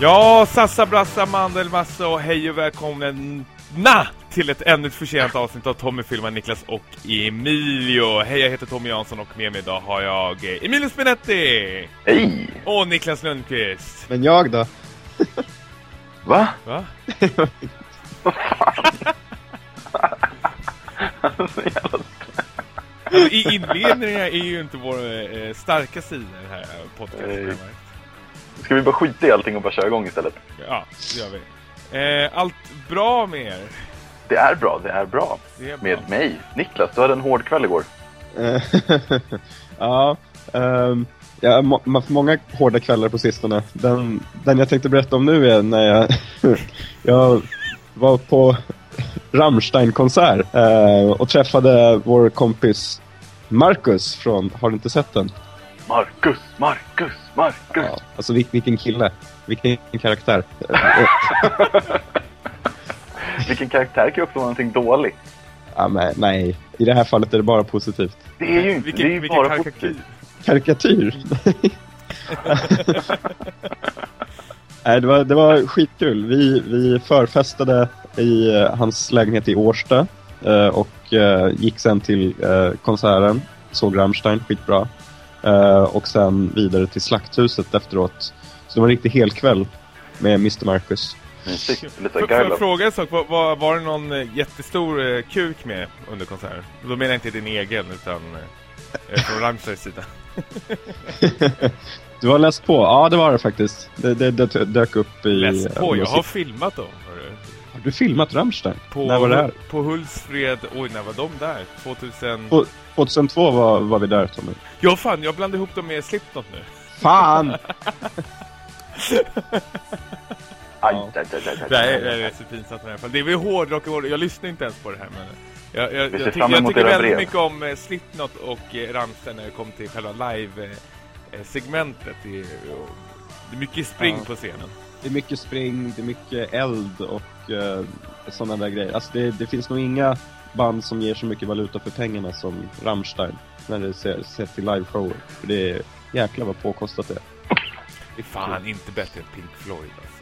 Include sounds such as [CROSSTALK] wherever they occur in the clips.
Ja, Sassa Brassa Mandelmassa och hej och välkomna till ett ännu försenat avsnitt av Tommy filmar Niklas och Emilio. Hej, jag heter Tommy Jansson och med mig idag har jag Emilio Spinetti. Hej! Och Niklas Lundqvist. Men jag då? Va? Va? [LAUGHS] Vad fan? Alltså, I inledningar är ju inte vår eh, starka sida i den här podcasten. Ska vi bara skita i allting och bara köra igång istället? Ja, det gör vi. Eh, allt bra med er? Det är bra, det är bra. Det är bra. Med mig, Niklas. Du hade en hård kväll igår. Eh, [LAUGHS] ja, ehm, jag har haft många hårda kvällar på sistone. Den, den jag tänkte berätta om nu är när jag, [LAUGHS] jag var på Rammstein-konsert eh, och träffade vår kompis Marcus från, har du inte sett den? Marcus, Marcus, Marcus! Ja, alltså vil, vilken kille, vilken karaktär. [LAUGHS] Vilken karaktär kan ju också vara någonting dåligt. ja, men, nej, i det här fallet är det bara positivt. Det är ju inte, Vilken, det är ju bara karikatyr. positivt. Karikatyr? [LAUGHS] Nej, det var, det var skitkul. Vi, vi förfestade i eh, hans lägenhet i Årsta eh, och eh, gick sen till konserten, såg Rammstein, skitbra. Eh, och sen vidare till Slakthuset efteråt. Så det var en riktig helkväll med Mr. Marcus. Mysigt. Lite Får jag fråga en sak? Var, var, det någon eh, jättestor eh, kuk med under konserten? Då menar jag inte din egen, utan eh, från Rammsteins sida. [LAUGHS] Du har läst på? Ja, det var det faktiskt. Det, det, det dök upp i... Läs på, jag har filmat dem. Har du filmat Rammstein? På, När var det här? På Hultsfred, oj när var de där? 2000... På- 2002 var, var vi där, Tommy. Ja fan, jag blandade ihop dem med Slipknot nu. Fan! [LAUGHS] Aj, Ja. aj, aj. Det är, det är så pinsamt i alla fall. Det är väl hårdrock och hårdrock. Jag lyssnar inte ens på det här men... Jag, jag, Vi ser jag, jag tycker väldigt brev. mycket om eh, Slipknot och eh, Rammstein när det kommer till själva live-segmentet. Det, är- och det är mycket spring Ja. på scenen. Det är mycket spring, det är mycket eld och uh, sådana där grejer. Alltså det, det finns nog inga band som ger så mycket valuta för pengarna som Rammstein när det ser, ser till liveshower. För det är jäklar vad påkostat det är. Det är fan inte bättre än Pink Floyd alltså.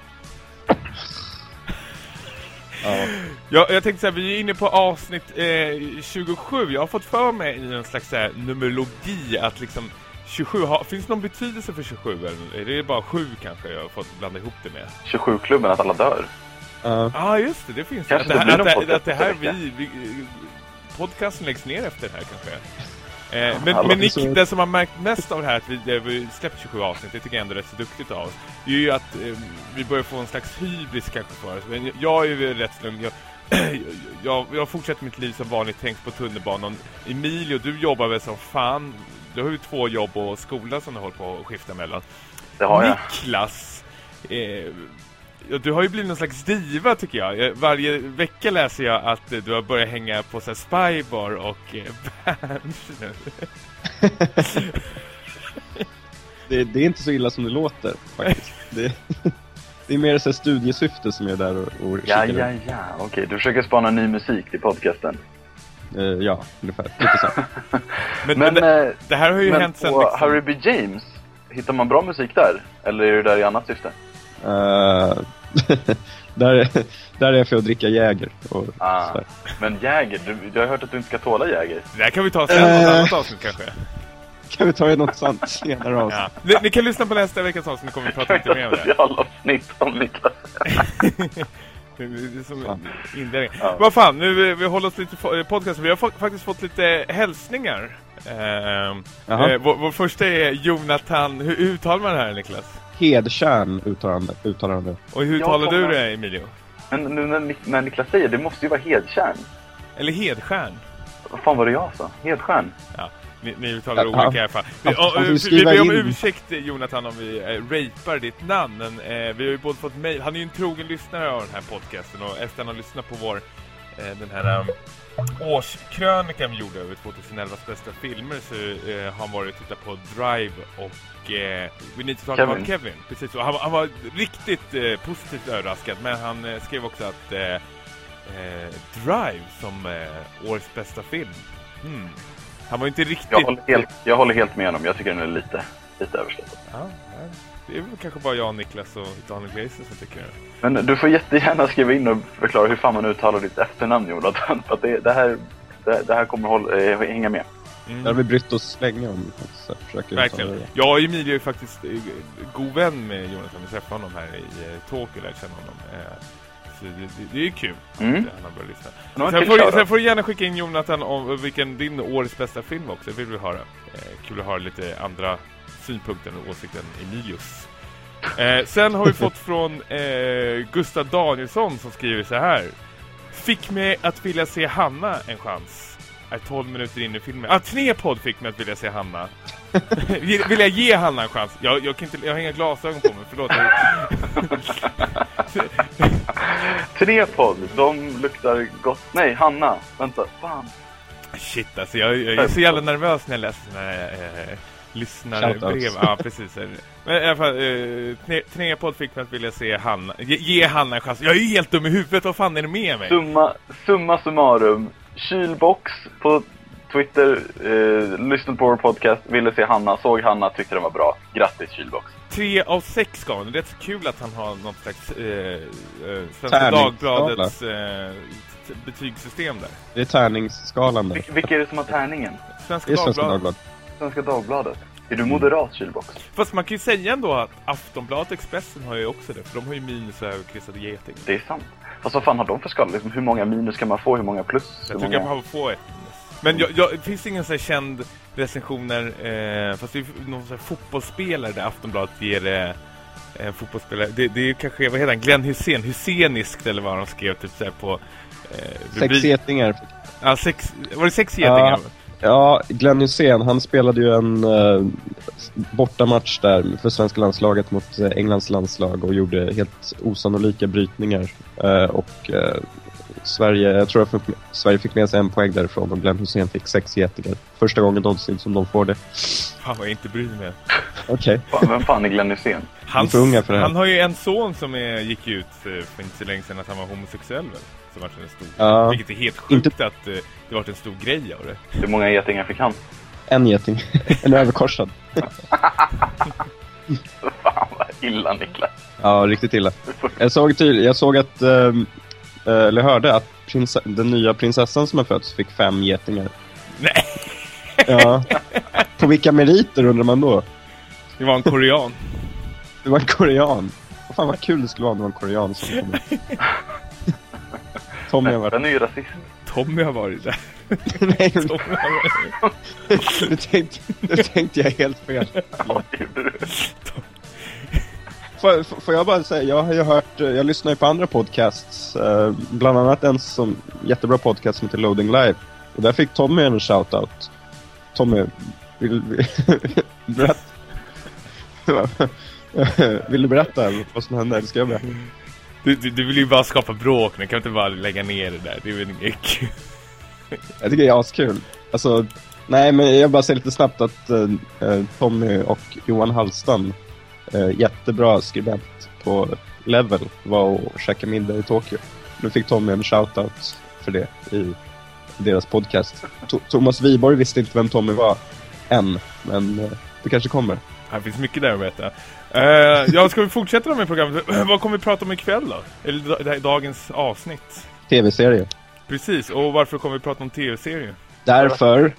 Ja. Ja, jag tänkte så här, vi är inne på avsnitt eh, 27. Jag har fått för mig i en slags så här, numerologi att liksom 27, har, finns det någon betydelse för 27 eller är det bara 7 kanske jag har fått blanda ihop det med? 27-klubben, att alla dör. Ja. Ah, just det, det finns Kanske att, det här, att, det, podcast att det här vi, vi podcasten läggs ner efter det här kanske. Eh, men, men Nick, så- det som har märkt mest av det här att vi, det vi släppt 27 avsnitt, det tycker jag ändå är rätt så duktigt av oss. Det är ju att eh, vi börjar få en slags hybris kanske för oss. Men jag är ju rätt lugn. Jag, [CLEARS THROAT] jag, jag fortsätter mitt liv som vanligt, tänks på tunnelbanan. Emilio, du jobbar väl som fan. Du har ju två jobb och skola som du håller på att skifta mellan. Det har jag. Niklas, eh, du har ju blivit någon slags diva tycker jag. Eh, Varje vecka läser jag att eh, du har börjat hänga på så här, Spybar och eh, Berns [LAUGHS] nu. Det, det är inte så illa som det låter faktiskt. Det, det är mer så här studiesyfte som är där och, och Ja, ja, ja. Okej, du försöker spana ny musik till podcasten. Eh, ja, ungefär. Lite så. [LAUGHS] Men, Men, men det, eh, det här har ju men hänt sen på liksom, Harry B. James, hittar man bra musik där? Eller är det där i annat syfte? Eh, [LAUGHS] där, där är jag för att dricka Jäger. Och Ah. Men Jäger, du, jag har hört att du inte ska tåla Jäger. Det här kan vi ta sen, något Eh. annat avsnitt kanske. [LAUGHS] Kan vi ta i något sånt senare avsnitt? Ja. Ni, ni kan lyssna på nästa veckas avsnitt, kommer vi prata lite mer om det. Specialavsnitt om Niklas. Det är som Fan. inledning. Ja. Vad fan, nu eh, vi håller oss lite på podcast. Vi har fa- faktiskt fått lite hälsningar. Jaha. eh, vår, vår första är Jonathan. Hur, hur uttalar man det här Niklas? Hedtjärn uttalar uttalar han det. Och hur uttalar du det Emilio? Men nu när, när Niklas säger det måste ju vara Hedtjärn. Eller Hedstjärn? Vad fan var det jag sa? Hedstjärn? Ja, ni, ni uttalar det Ja, olika i alla fall. Vi, han- och, vi, ber om in- ursäkt Jonathan om vi eh, rapar ditt namn. Men eh, vi har ju både fått mail. Han är ju en trogen lyssnare av den här podcasten. Och efter att han har lyssnat på vår, eh, den här um, årskrönikan vi gjorde över 2011s bästa filmer så har han varit och tittat på Drive och eh, We Need to Talk Kevin. About Kevin. Precis så. Han, var- han var riktigt eh, positivt överraskad. Men han eh, skrev också att eh, eh, Drive som eh, årets bästa film. Hmm. Han var inte riktigt... Jag håller, helt, jag håller helt med honom. Jag tycker den är lite, lite överskattad. Ja. Det är väl kanske bara jag, Niklas och Daniel Glazer som tycker det. Men du får jättegärna skriva in och förklara hur fan man uttalar ditt efternamn Jonathan. För att det, det, här, det, det här kommer hålla, eh, hänga med. Mm. Det har vi brytt oss länge om. Så jag försöker Verkligen. Jag och Emilia är ju faktiskt eh, god vän med Jonathan. Vi träffade honom här i eh, Tokyo, lärde känna honom. Eh, Så det, det, det är kul Mm. att han har börjat lyssna. Sen får, sen får du gärna skicka in Jonathan om vilken din årets bästa film också, det vill vi höra. Kul att höra lite andra synpunkter och åsikter än Emilius. Eh, sen har vi [LAUGHS] fått från eh, Gustav Danielsson som skriver så här. Fick mig att vilja se Hanna en chans. Är 12 minuter in i filmen. Ah, Trepod fick mig att vilja se Hanna. [LAUGHS] vill, jag ge Hanna en chans? Jag, jag, kan inte, jag har inga glasögon på mig, förlåt. [LAUGHS] Trepod, de luktar gott. Nej, Hanna. Vänta, fan. Shit alltså, jag, jag är så jävla nervös när jag läser såna här eh, lyssnarbrev. Ja, precis. Men i alla fall, eh, Tre- Trepod fick mig att vilja se Hanna. Ge, ge Hanna en chans. Jag är ju helt dum i huvudet, vad fan är det med mig? Summa, summa summarum. Kylbox på Twitter, eh, lyssnade på vår podcast, ville se Hanna, såg Hanna, tyckte den var bra. Grattis Kylbox. Tre av sex gav han. Det är rätt så kul att han har något slags eh, eh, Svenska. Dagbladets eh, betygssystem där. Det är tärningsskalan där. Vil- vilka är det som har tärningen? Svenska Det är Svenska Dagbladet. Dagbladet. Svenska Dagbladet. Är du moderat Kylbox? Fast man kan ju säga ändå att Aftonbladet Expressen har ju också det. För de har ju minus och överkryssade geting. Det är sant. Fast vad fan har de för skala? Liksom, hur många minus kan man få? Hur många plus? Jag hur tycker många... man får ett minus. Men jag, jag, det finns ingen så här känd recensioner, eh, fast det är någon så här fotbollsspelare där Aftonbladet ger eh, en fotbollsspelare. Det, det är ju kanske, vad heter han, Glenn Hussein, Huseniskt eller vad de skrev typ så här på eh, Sex getingar. Ja, sex, var det sex getingar? Ja, Glenn Hysén, han spelade ju en uh, bortamatch där för svenska landslaget mot eh, Englands landslag och gjorde helt osannolika brytningar. Eh, och eh, Sverige, jag tror att Sverige fick med sig en poäng därifrån och Glenn Hysén fick sex getingar. Första gången någonsin som de får det. Fan vad jag inte bryr mig. Okej. Fan, vem fan är Glenn Hysén? Hans, för unga för det här. han har ju en son som är, gick ut för inte så länge sedan att han var homosexuell väl? Som vart en stor, Ja. vilket är helt sjukt att eh, det vart en stor grej av det. Hur många getingar fick han? En geting. [LAUGHS] en överkorsad. Fan vad illa Niklas. Ja, riktigt illa. Jag såg, tydligt, jag såg att, eh, eller hörde att prins, den nya prinsessan som har fötts fick fem getingar. Nej, Ja. På vilka meriter undrar man då? det var en korean. Det var en korean. Vad fan vad kul det skulle vara om det var en korean som kom. [LAUGHS] Tommy har varit... Den är ju rasist. Tommy har varit där. [LAUGHS] Nej, Tommy har varit [LAUGHS] nu tänkte, nu tänkte jag helt fel. [LAUGHS] Ja, det gjorde du. Får, får jag bara säga, jag har ju hört, jag lyssnar ju på andra podcasts. eh, Bland annat en som, jättebra podcast som heter Loading Live. Och där fick Tommy en shoutout. Tommy, vill, vill, berätta. vill du berätta vad som hände? Eller ska jag berätta? Du, du, du vill ju bara skapa bråk, men kan inte bara lägga ner det där. Det är väl inget kul. Jag tycker det är askul. Alltså, nej men jag bara säger lite snabbt att eh, eh, Tommy och Johan Hallstam, eh, jättebra skribent på Level, var och käkade middag i Tokyo. Nu fick Tommy en shoutout för det i deras podcast. To- Thomas Wiborg visste inte vem Tommy var än, men eh, det kanske kommer. Här finns mycket där att veta. Uh, ja, ska vi fortsätta med programmet? [CLEARS THROAT] Vad kommer vi prata om ikväll då? Eller det här dagens avsnitt? TV-serie. Precis, och varför kommer vi prata om tv-serier? Därför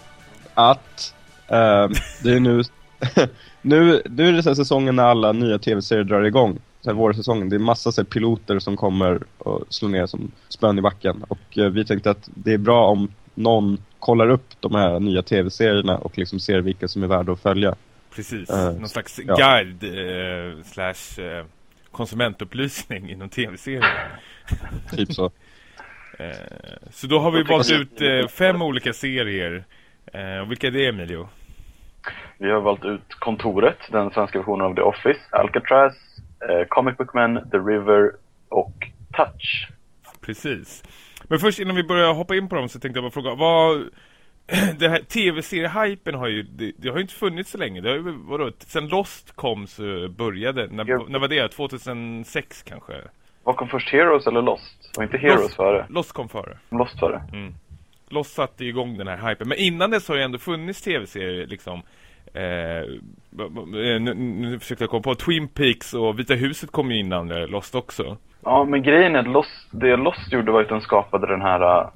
att eh, det är nu, [LAUGHS] nu, nu är det så säsongen när alla nya tv-serier drar igång. Så här vårsäsongen. Det är massa så här, piloter som kommer och slår ner som spön i backen. Och eh, vi tänkte att det är bra om någon kollar upp de här nya tv-serierna och liksom ser vilka som är värda att följa. Precis, Eh, någon slags ja. guide eh, slash eh, konsumentupplysning inom tv-serier. [LAUGHS] Typ så. Eh, så då har vi valt ut eh, fem olika serier. Eh, och vilka är det Emilio? Vi har valt ut Kontoret, den svenska versionen av The Office, Alcatraz, eh, Comic Book Man, The River och Touch. Precis. Men först innan vi börjar hoppa in på dem så tänkte jag bara fråga, vad... [CLEARS THROAT] Det här tv-seriehypen har ju, det, det har ju inte funnits så länge. Det har ju, vadå, sen Lost kom så började, när, Ja. när var det? 2006 kanske? Vad kom först, Heroes eller Lost? Var inte Heroes Lost. före? Lost kom före. Lost före? Mm. Lost satte igång den här hypen. Men innan dess har det ändå funnits tv-serier liksom Eh, nu, nu försöker jag komma på Twin Peaks och Vita huset kom ju innan Lost också. Ja, men grejen är att Lost, det Lost gjorde var att den skapade den här uh,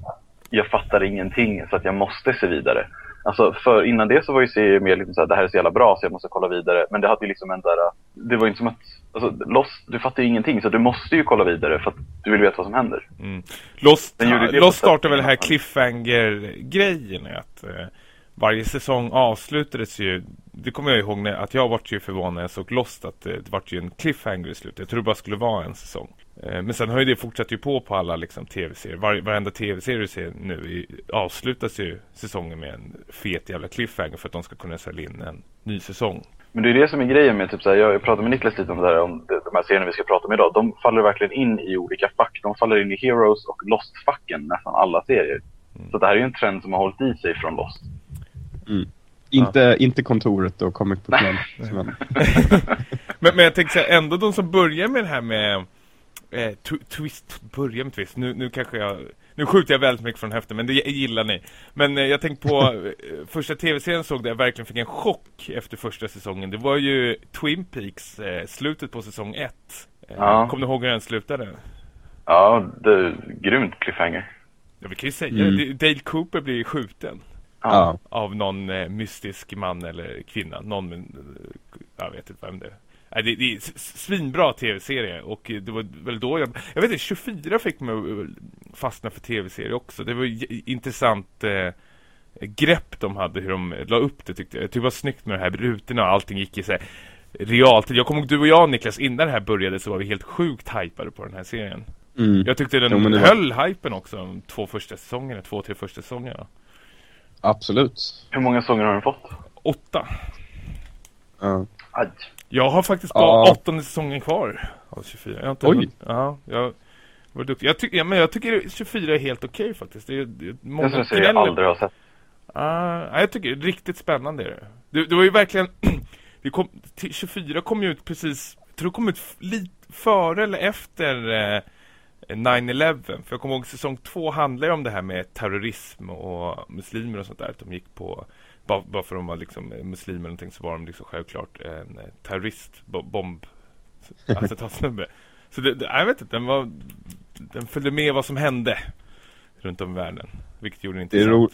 jag fattar ingenting så att jag måste se vidare. Alltså för innan det så var ju serien mer liksom så här, det här är så jävla bra så jag måste kolla vidare. Men det hade ju liksom en där, det var ju inte som att, alltså Lost, du fattar ju ingenting så du måste ju kolla vidare för att du vill veta vad som händer. Mm. Lost, ja, Lost startade väl det här cliffhanger-grejen att eh, varje säsong avslutades ju det kommer jag ihåg när, att jag var ju förvånad när jag såg Lost att det, det var ju en cliffhanger i slutet. Jag tror det bara skulle vara en säsong. Eh, men sen har ju det fortsatt ju på på alla liksom, tv-serier. Var, varenda tv-serie du ser nu i, avslutas ju säsongen med en fet jävla cliffhanger för att de ska kunna sälja in en ny säsong. Men det är det som är grejen med, typ så här, jag pratade med Niklas lite om det här, om de här serierna vi ska prata om idag. De faller verkligen in i olika fack. De faller in i Heroes och Lost-facken, nästan alla serier. Mm. Så det här är ju en trend som har hållit i sig från Lost. Mm. Inte, ja. inte kontoret och Comic Book [LAUGHS] men, men jag tänker så här, ändå de som börjar med det här med eh, twist, börjar med twist. Nu, nu kanske jag nu skjuter jag väldigt mycket från höften, men det gillar ni. Men eh, jag tänkte på [LAUGHS] eh, första tv-serien såg där jag verkligen fick en chock efter första säsongen. Det var ju Twin Peaks, eh, slutet på säsong ett. Eh, ja. Kommer du ihåg hur den slutade? Ja, det är grymt cliffhanger. Ja, vi kan ju säga mm. Dale Cooper blir skjuten. Ja. Av någon eh, mystisk man eller kvinna. Någon, jag vet inte vem det är. Nej, det, det är svinbra tv-serie och det var väl då jag... Jag vet inte, 24 fick mig fastna för tv-serie också. Det var intressant eh, grepp de hade, hur de la upp det tyckte jag. Jag tyckte det var snyggt med de här rutorna och allting gick i här realtid. Jag kommer ihåg du och jag Niklas, innan det här började så var vi helt sjukt hypade på den här serien. Mm. Jag tyckte den jo, höll var... hypen också de två första säsongerna, två, tre första säsongerna. Absolut. Hur många säsonger har den fått? Åtta. Ja. Aj. Jag har faktiskt bara ja. åttonde säsongen kvar av 24. Jag har inte Oj. Ja, jag var duktig. Jag, tycker, ja, men jag tycker 24 är helt okej okay, faktiskt. Det är, det är många jag tror jag aldrig har sett. Uh, jag tycker det är riktigt spännande det. Det, det var ju verkligen... [CLEARS THROAT] vi kom, 24 kom ju ut precis... Jag tror det kom ut lite före eller efter... Eh, 9-11. För jag kommer ihåg säsong två handlar ju om det här med terrorism och muslimer och sånt där. Att de gick på, bara, bara för att de var liksom muslimer eller någonting så var de liksom självklart en terrorist, bomb, attentatsnubbe. så det, det, jag vet inte, den var, den följde med vad som hände runt om i världen. Vilket gjorde det intressant. Det är, ro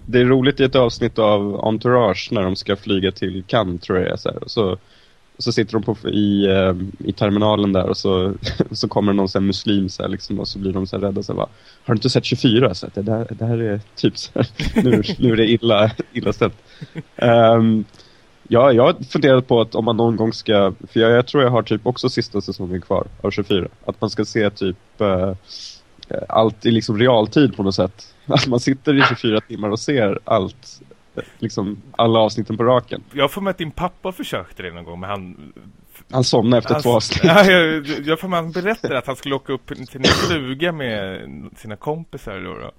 [LAUGHS] det är roligt i ett avsnitt av Entourage när de ska flyga till Cannes tror jag. Så, här, så så sitter de på, i, ehm, i terminalen där och så, [LAUGHS] så kommer någon sån muslim så här, liksom, och så blir de så här rädda. Så här, bara, Har du inte sett 24? Så här, det, här, det här är typ så här, [LAUGHS] nu, nu är det illa, illa ställt. Um, ja, jag har funderat på att om man någon gång ska, för jag, jag, tror jag har typ också sista säsongen kvar av 24. Att man ska se typ uh, allt i liksom realtid på något sätt. [LAUGHS] Att man sitter i 24 timmar och ser allt [LAUGHS] liksom alla avsnitten på raken. Jag får med att din pappa försökte det någon gång, men han... Han somnade efter han, två avsnitt. [LAUGHS] Ja, jag, jag får med att han berättade att han skulle åka upp till en stuga med sina kompisar. Då, då.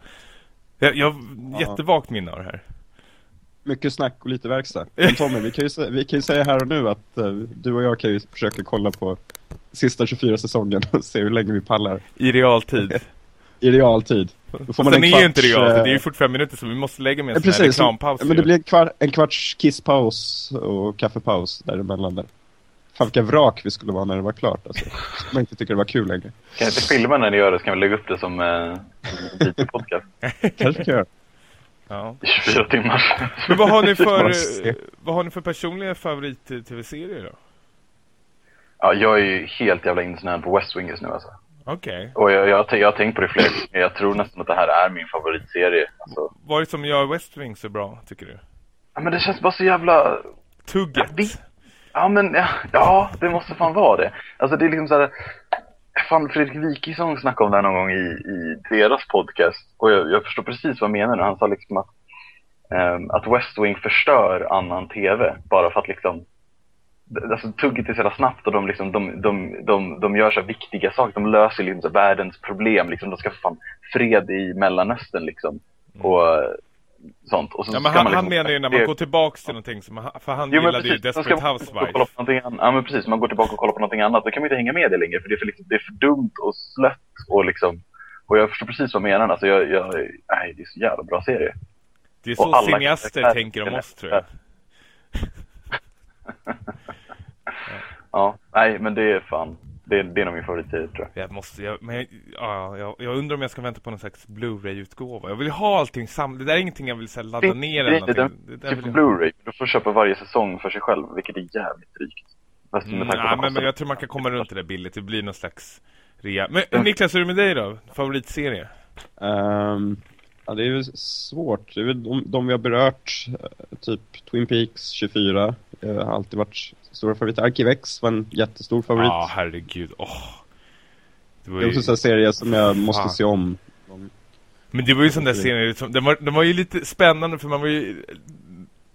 Jag, jag har jättevagt minne av det här. Mycket snack och lite verkstad. [LAUGHS] Men Tommy, vi kan ju, vi kan ju säga här och nu att uh, du och jag kan ju försöka kolla på sista 24 säsongen och se hur länge vi pallar. I realtid. I realtid. Då får man Sen en kvarts, är ju inte det jag, det är ju 45 minuter så vi måste lägga med en precis, reklampaus. Men det blir en, kvart, en kvarts kisspaus och kaffepaus däremellan där. Fan vilka vrak vi skulle vara när det var klart alltså. Man inte tycka det var kul längre. Kan jag inte filma när ni gör det så kan vi lägga upp det som eh, videopodcast. [LAUGHS] Kanske kan jag Ja. 24 timmar. Men vad har ni [LAUGHS] för, vad har ni för personliga favorit-tv-serier då? Ja, jag är ju helt jävla insnöad på West Wing just nu alltså. Okej. Okay. Och jag, jag, jag har tänkt på det flera gånger. Jag tror nästan att det här är min favoritserie. Alltså. Vad är det som gör West Wing så bra, tycker du? Ja, men det känns bara så jävla... Tugget. Ja, ja men ja, ja, det måste fan vara det. Alltså det är liksom så här... Fan, Fredrik Wikesson snackade om det här någon gång i, i deras podcast. Och jag, jag förstår precis vad han menar. Han sa liksom att, um, att West Wing förstör annan tv. Bara för att liksom alltså, tugget är så snabbt och de, liksom, de, de, de, de gör så viktiga saker. De löser liksom så världens problem. Liksom. De ska få fan fred i Mellanöstern liksom. Mm. Och sånt. Och så ja, men han, man liksom, han menar ju när man går tillbaka till någonting som, för han jo, gillade ju Desperate Housewives. Ja men precis, man går tillbaka och kollar på någonting annat. Då kan man inte hänga med det längre för det är för, liksom, det är för dumt och slött och liksom och jag förstår precis vad menar. Alltså jag, jag, nej, det är så jävla bra serie. Det är så cineaster tänker om oss tror jag. [LAUGHS] [LAUGHS] Ja, nej men det är fan, det är, det är nog min favoritserie tror jag. Jag måste, jag, men jag, ja, jag, jag undrar om jag ska vänta på någon slags Blu-ray-utgåva. Jag vill ha allting samlat. Det där är ingenting jag vill här, ladda Det- ner det- eller någonting. det- Det Typ jag- Blu-ray, du får köpa varje säsong för sig själv, vilket är jävligt med Mm, nej, men, men jag tror man kan komma runt det där billigt. Det blir någon slags rea. Men Niklas, hur är det med dig då? Favoritserie? Ehm, ja, det är ju svårt. Det är väl de, de vi har berört, eh, typ Twin Peaks 24, eh, har alltid varit stora favoriter. Arkivex var en jättestor favorit. Ja, herregud. Åh. Det var det är ju... också en serie som jag måste Fan. se om. Men det var ju sån där serie som, den var, den var ju lite spännande för man var ju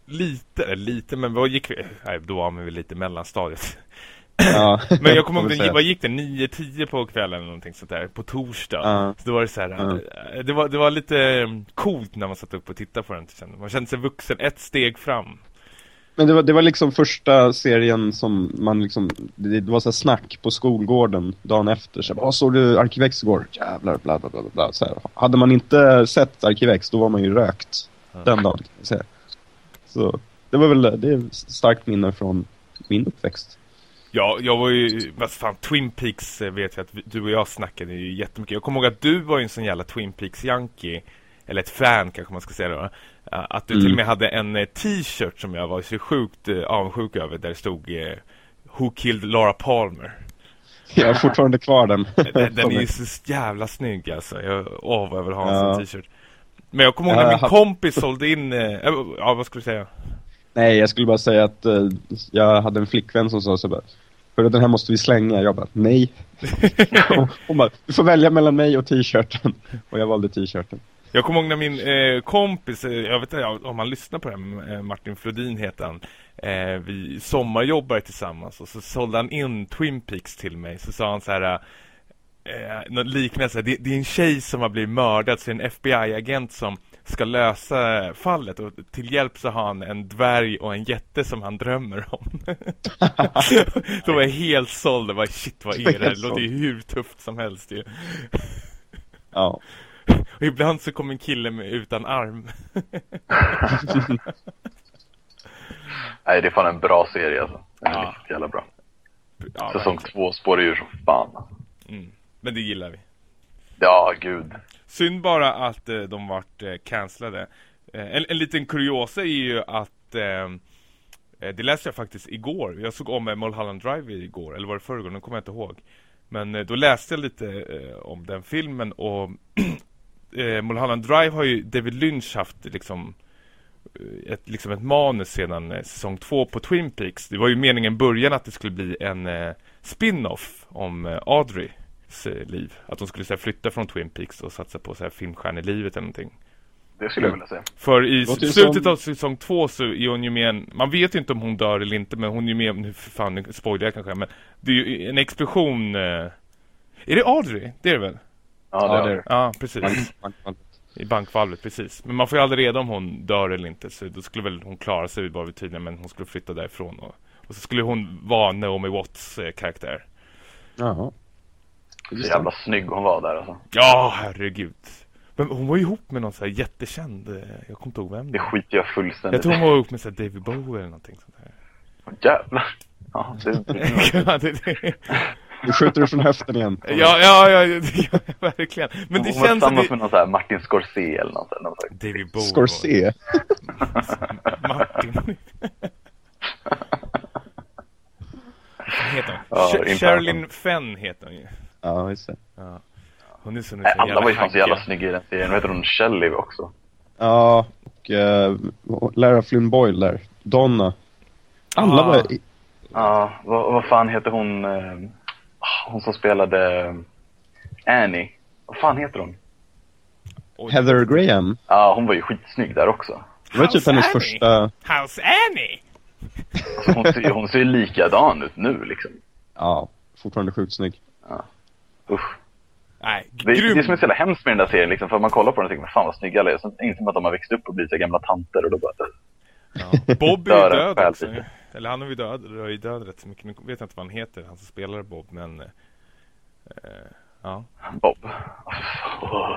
lite, eller lite, men vad gick vi? Nej, då var man väl lite mellanstadiet. Ja, [LAUGHS] Men jag kommer [LAUGHS] ihåg, vi den, vad gick det? 9-10 på kvällen eller någonting sånt där, på torsdag. Ja. Så då var det så här, Ja. det, var, det var lite mm, coolt när man satt upp och tittade på den. Man kände sig vuxen, ett steg fram. Men det var, det var liksom första serien som man liksom, det, det var så snack på skolgården dagen efter. Så, Vad såg du Arkivex igår? Jävlar, bla bla bla bla. Så här. Hade man inte sett Arkivex, då var man ju rökt den dagen. Kan jag säga. Så det var väl, det är starkt minne från min uppväxt. Ja, jag var ju, vad fan, Twin Peaks eh, vet jag att du och jag snackade ju jättemycket. Jag kommer ihåg att du var ju en sån jävla Twin Peaks-junkie. Eller ett fan kanske man ska säga då. Eh, Att du Mm. till och med hade en eh, t-shirt som jag var så sjukt eh, avundsjuk över. Där det stod Who killed Laura Palmer? Jag har fortfarande kvar den. Den, den är ju [LAUGHS] så jävla snygg alltså. Jag, åh, vad jag vill ha en Ja. sån t-shirt. Men jag kommer ihåg när min kompis sålde in, äh, ja vad skulle du säga? Nej, jag skulle bara säga att eh, jag hade en flickvän som sa så bara Hörru, den här måste vi slänga. Jag bara, nej. [LAUGHS] Hon bara, du får välja mellan mig och t-shirten. Och jag valde t-shirten. Jag kommer ihåg när min eh, kompis, eh, jag vet inte om han lyssnar på det här, eh, Martin Flodin heter han. Eh, vi sommarjobbade tillsammans och så sålde han in Twin Peaks till mig. Så sa han så här, eh, här, det, det är en tjej som har blivit mördad, så det är en FBI-agent som ska lösa fallet. Och till hjälp så har han en dvärg och en jätte som han drömmer om. Då var jag helt såld, det var shit vad är det? Det låter ju hur tufft som helst ju. Ja. Och ibland så kom en kille med utan arm. [LAUGHS] Nej, det är fan en bra serie alltså. Den är Ja. riktigt jävla bra. Ja, Säsong verkligen. två spårar ur som fan. Mm. Men det gillar vi. Ja, gud. Synd bara att eh, de vart eh, cancellade. Eh, en, en liten kuriosa är ju att eh, eh, det läste jag faktiskt igår. Jag såg om Mulholland Drive igår, eller var det förrgår, nu kommer jag inte ihåg. Men eh, då läste jag lite eh, om den filmen och [CLEARS THROAT] eh, Mulholland Drive har ju David Lynch haft liksom eh, ett, liksom ett manus sedan eh, säsong två på Twin Peaks. Det var ju meningen i början att det skulle bli en eh, spin-off om eh, Audrey eh, liv. Att de skulle så här, flytta från Twin Peaks och satsa på så här, filmstjärnelivet eller någonting. Det skulle jag vilja säga. För i slutet som- av säsong två så är hon ju med en, man vet ju inte om hon dör eller inte men hon är ju med, nu för fan nu spoilar jag kanske men det är ju en explosion eh... Är det Audrey? Det är det väl? Ja, det Ja, är det är. Ja, precis. I bankvalvet, precis. Men man får ju aldrig reda om hon dör eller inte så då skulle väl hon klara sig bara vid tydligen men hon skulle flytta därifrån och, och så skulle hon vara Naomi Watts eh, karaktär. Jaha. Så jävla snygg hon var där alltså. Ja, herregud. Men hon var ju ihop med någon så här jättekänd, eh, jag kommer inte ihåg vem Det det var. skiter jag Jag fullständigt tror i. hon var ihop med så här David Bowie eller någonting sånt där. Jävlar. Ja, det, [LAUGHS] det. Nu skjuter du från höften igen. [LAUGHS] ja, ja, ja, jag verkligen. Men det hon känns som tillsammans det... med någon sån här Martin Scorsese eller något, sånt. David Bowie. Scorsese. [LAUGHS] Martin. Vad heter hon? Ja, Sherilyn. Fenn heter hon ju. Ja, just det. Ja. Hon är så nu Nej, så alla var ju fan så jävla snygga i den serien. Vad heter hon? Shelley också. Ja, och uh, Lara Flynn Boyle där. Donna. Alla Ah. var... Ja, vad, vad fan heter hon? Hon som spelade eh, Annie. Vad fan heter hon? Heather Graham. Ja, hon var ju skitsnygg där också. Det var typ hennes första... How's Annie? Alltså, hon, ser, hon ser ju likadan ut nu liksom. Ja, fortfarande sjukt snygg. Usch. Nej, Det, det grym. är som är så jävla hemskt med den där serien liksom, för man kollar på den och tänker, fan vad snygga alla är. Sen inser man att de har växt upp och blivit gamla tanter och då bara, Ja. Bob är död också. lite. Eller han är ju död, är ju död rätt så mycket. Nu vet jag inte vad han heter, han som spelar Bob, men... eh, ja. Bob.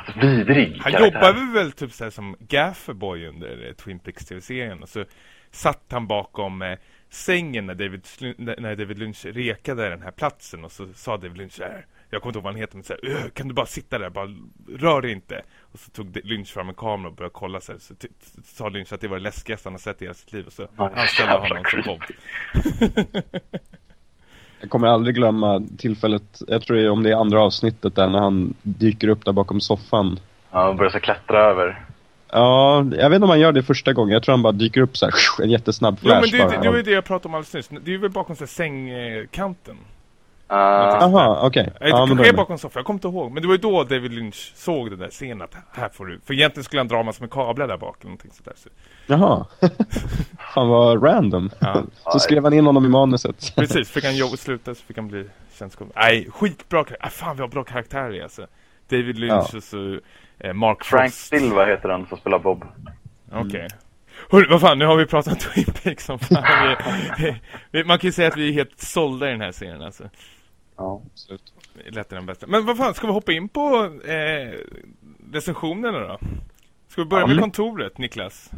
Så vidrig Han jobbade väl typ så här som Gafferboy under eh, Twin Peaks TV-serien och så satt han bakom eh, sängen när David, när David Lynch rekade den här platsen och så sa David Lynch här, jag kommer inte ihåg vad han heter men så här, kan du bara sitta där, bara rör dig inte. Och så tog Lynch fram en kamera och började kolla så, här, så sa Lynch att det var det läskigaste han har sett i hela sitt liv och så anställde honom som Bob. [LAUGHS] Jag kommer aldrig glömma tillfället, jag tror det är om det är andra avsnittet där när han dyker upp där bakom soffan. Ja, och börjar så klättra över. Ja, jag vet inte om han gör det första gången. Jag tror han bara dyker upp så här, [LAUGHS] en jättesnabb flash. Jo, men det, det, det var ju det jag pratade om alldeles nyss. Det är ju väl bakom så här, sängkanten. Jaha, uh, okej. Okay. Ja, det kanske är bakom soffan, jag kommer inte ihåg. Men det var ju då David Lynch såg den där scenen att här får du... För egentligen skulle han dra massor med kablar där bak eller någonting sådär. Så. Jaha. [LAUGHS] Fan vad random. Ja. så skrev han in honom i manuset. Precis, fick han jobb sluta så fick han bli kändskap. Nej, skitbra karaktär. Fan vi har bra karaktärer alltså. David Lynch ja. och så eh, Mark Frank Frost. Silva heter han som spelar Bob. Okej. Okay. Mm. Hörru, vad fan, nu har vi pratat [LAUGHS] Twin Peaks som fan. [LAUGHS] vi, man kan ju säga att vi är helt sålda i den här serien alltså. Ja, absolut. Lätt är den bästa. Men vad fan, ska vi hoppa in på eh, recensionerna då? Ska vi börja ja, med kontoret, Niklas?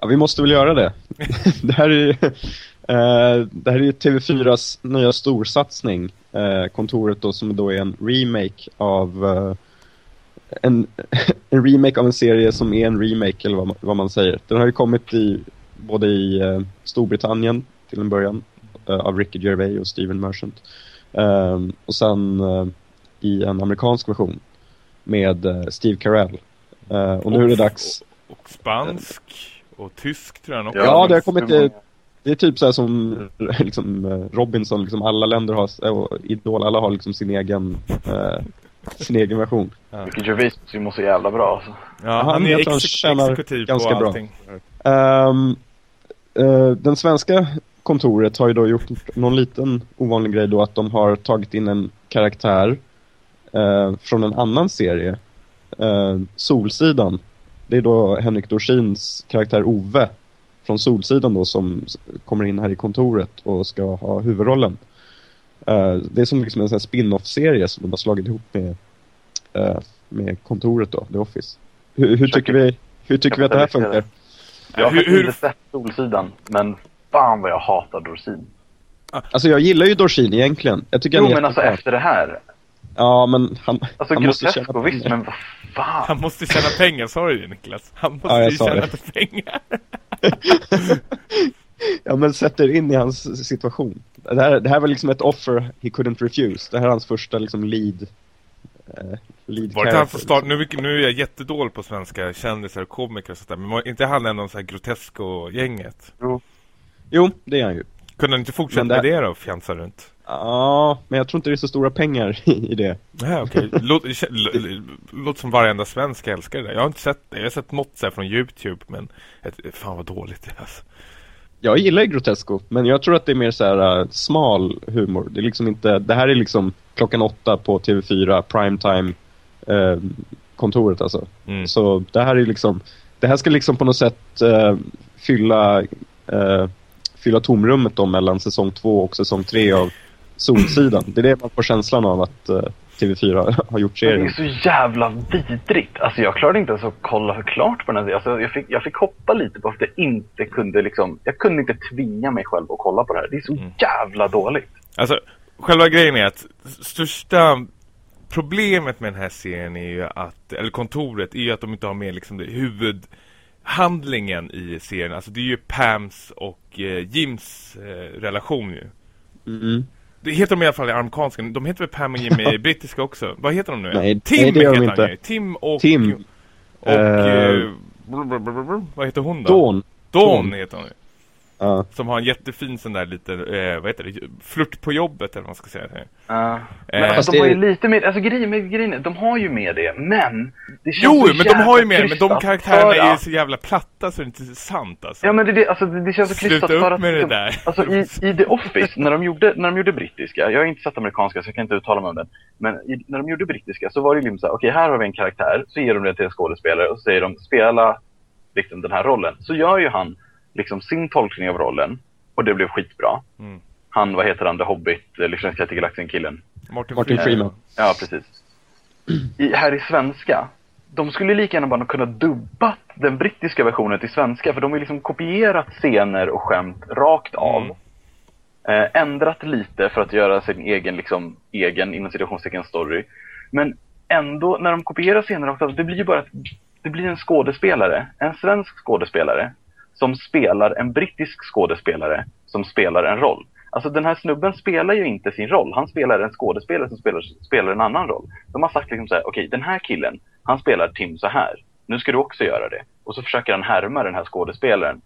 Ja, vi måste väl göra det. [LAUGHS] det här är ju eh, det här är ju TV4s nya storsatsning. Eh, kontoret då som då är en remake av eh, en, [LAUGHS] en remake av en serie som är en remake eller vad, vad man säger. Den har ju kommit i både i eh, Storbritannien till en början eh, av Ricky Gervais och Steven Merchant. Um, och sen uh, i en amerikansk version med uh, Steve Carell. Uh, och, och, nu är det dags... Och, och spansk och tysk tror jag också. Ja, det har kommit... Det, det är typ så här som [LAUGHS] liksom, Robinson, liksom alla länder har, och Idol, alla har liksom sin egen sin egen version. Ja. Vilket Gervais mår så jävla bra alltså. Ja, han, han är ex exekutiv ganska på allting. bra. Um, uh, den svenska kontoret har ju då gjort någon liten ovanlig grej då att de har tagit in en karaktär eh, från en annan serie. Eh, Solsidan. Det är då Henrik Dorsins karaktär Ove från Solsidan då som kommer in här i kontoret och ska ha huvudrollen. Eh, det är som liksom en spin-off-serie som de har slagit ihop med, eh, med kontoret då, The Office. Hur, hur tycker vi, hur tycker vi att det här funkar? Jag har hur, inte sett Solsidan, men fan vad jag hatar Dorsin. Alltså jag gillar ju Dorsin egentligen. Jag tycker jo, men alltså efter det här. Ja, men han, alltså, han måste tjäna pengar. visst, men vad fan. Han måste tjäna pengar, sa du Niklas? Han måste ja, ju tjäna det. [LAUGHS] pengar. [LAUGHS] ja, men sätter in i hans situation. Det här, det här var liksom ett offer he couldn't refuse. Det här är hans första liksom lead eh, lead var han start, nu, nu är jag jättedålig på svenska kändisar och komiker och sådär, men var inte han ändå så här grotesk och gänget? Jo. Jo, det är han ju. Kunde han inte fortsätta det... med det då, fjänsa runt? Ja, men jag tror inte det är så stora pengar [LAUGHS] i det. Ja, okej. Okay. Låt, låt som varenda svensk älskar det där. Jag har inte sett det. Jag har sett något så från Youtube, men ett, fan vad dåligt det är alltså. Jag gillar Grotesco, men jag tror att det är mer så här uh, smal humor. Det är liksom inte, det här är liksom klockan åtta på TV4, primetime uh, kontoret alltså. Mm. Så det här är liksom, det här ska liksom på något sätt uh, fylla fylla tomrummet då mellan säsong två och säsong tre av Solsidan. Det är det man får känslan av att uh, TV4 [LAUGHS] har gjort serien. Det är så jävla vidrigt. Alltså jag klarade inte ens att kolla klart på den här alltså, jag, fick, jag fick hoppa lite på att jag inte kunde liksom, jag kunde inte tvinga mig själv att kolla på det här. Det är så mm. jävla dåligt. Alltså, själva grejen är att största problemet med den här serien är ju att, eller kontoret, är ju att de inte har med liksom det huvud handlingen i serien. Alltså det är ju Pams och eh, Jims eh, relation ju. Mm. Det heter de i alla fall i amerikanska. De heter väl Pam och Jim i [LAUGHS] brittiska också. Vad heter de nu? Nej, Tim nej, det gör heter de inte. han. Tim och... Tim. Och... Uh, uh, vad heter hon då? Dawn. Dawn heter hon ju. Uh. Som har en jättefin sån där liten, eh, vad heter det, flört på jobbet eller vad man ska säga. Ja. Uh. Men eh, alltså, de har ju lite mer, alltså grejen med grejen, de har ju med det, men det känns Jo, men de har ju med det, men de karaktärerna är ju så jävla platta så det är inte sant alltså. Ja, men det, alltså, det känns så krystat Sluta upp med det där. Alltså i, i The Office, när de, gjorde, när de gjorde brittiska, jag har inte sett amerikanska så jag kan inte uttala mig om den, men i, när de gjorde brittiska så var det liksom så okej okay, här har vi en karaktär, så ger de det till en skådespelare och så säger de spela liksom den här rollen. Så gör ju han liksom sin tolkning av rollen och det blev skitbra. Mm. Han, vad heter han, The Hobbit, eh, Lyckliga till galaxen-killen? Martin, Martin Freeman. Ja, precis. I, här i svenska de skulle lika gärna bara kunna dubbat den brittiska versionen till svenska för de har liksom kopierat scener och skämt rakt av. Mm. Eh, ändrat lite för att göra sin egen, liksom, egen inom citationstecken story. Men ändå, när de kopierar scener rakt av, det blir ju bara ett, det blir en skådespelare, en svensk skådespelare, som spelar en brittisk skådespelare som spelar en roll. Alltså den här snubben spelar ju inte sin roll. Han spelar en skådespelare som spelar, spelar en annan roll. De har sagt liksom så här, okej den här killen, han spelar Tim så här. Nu ska du också göra det. Och så försöker han härma den här skådespelaren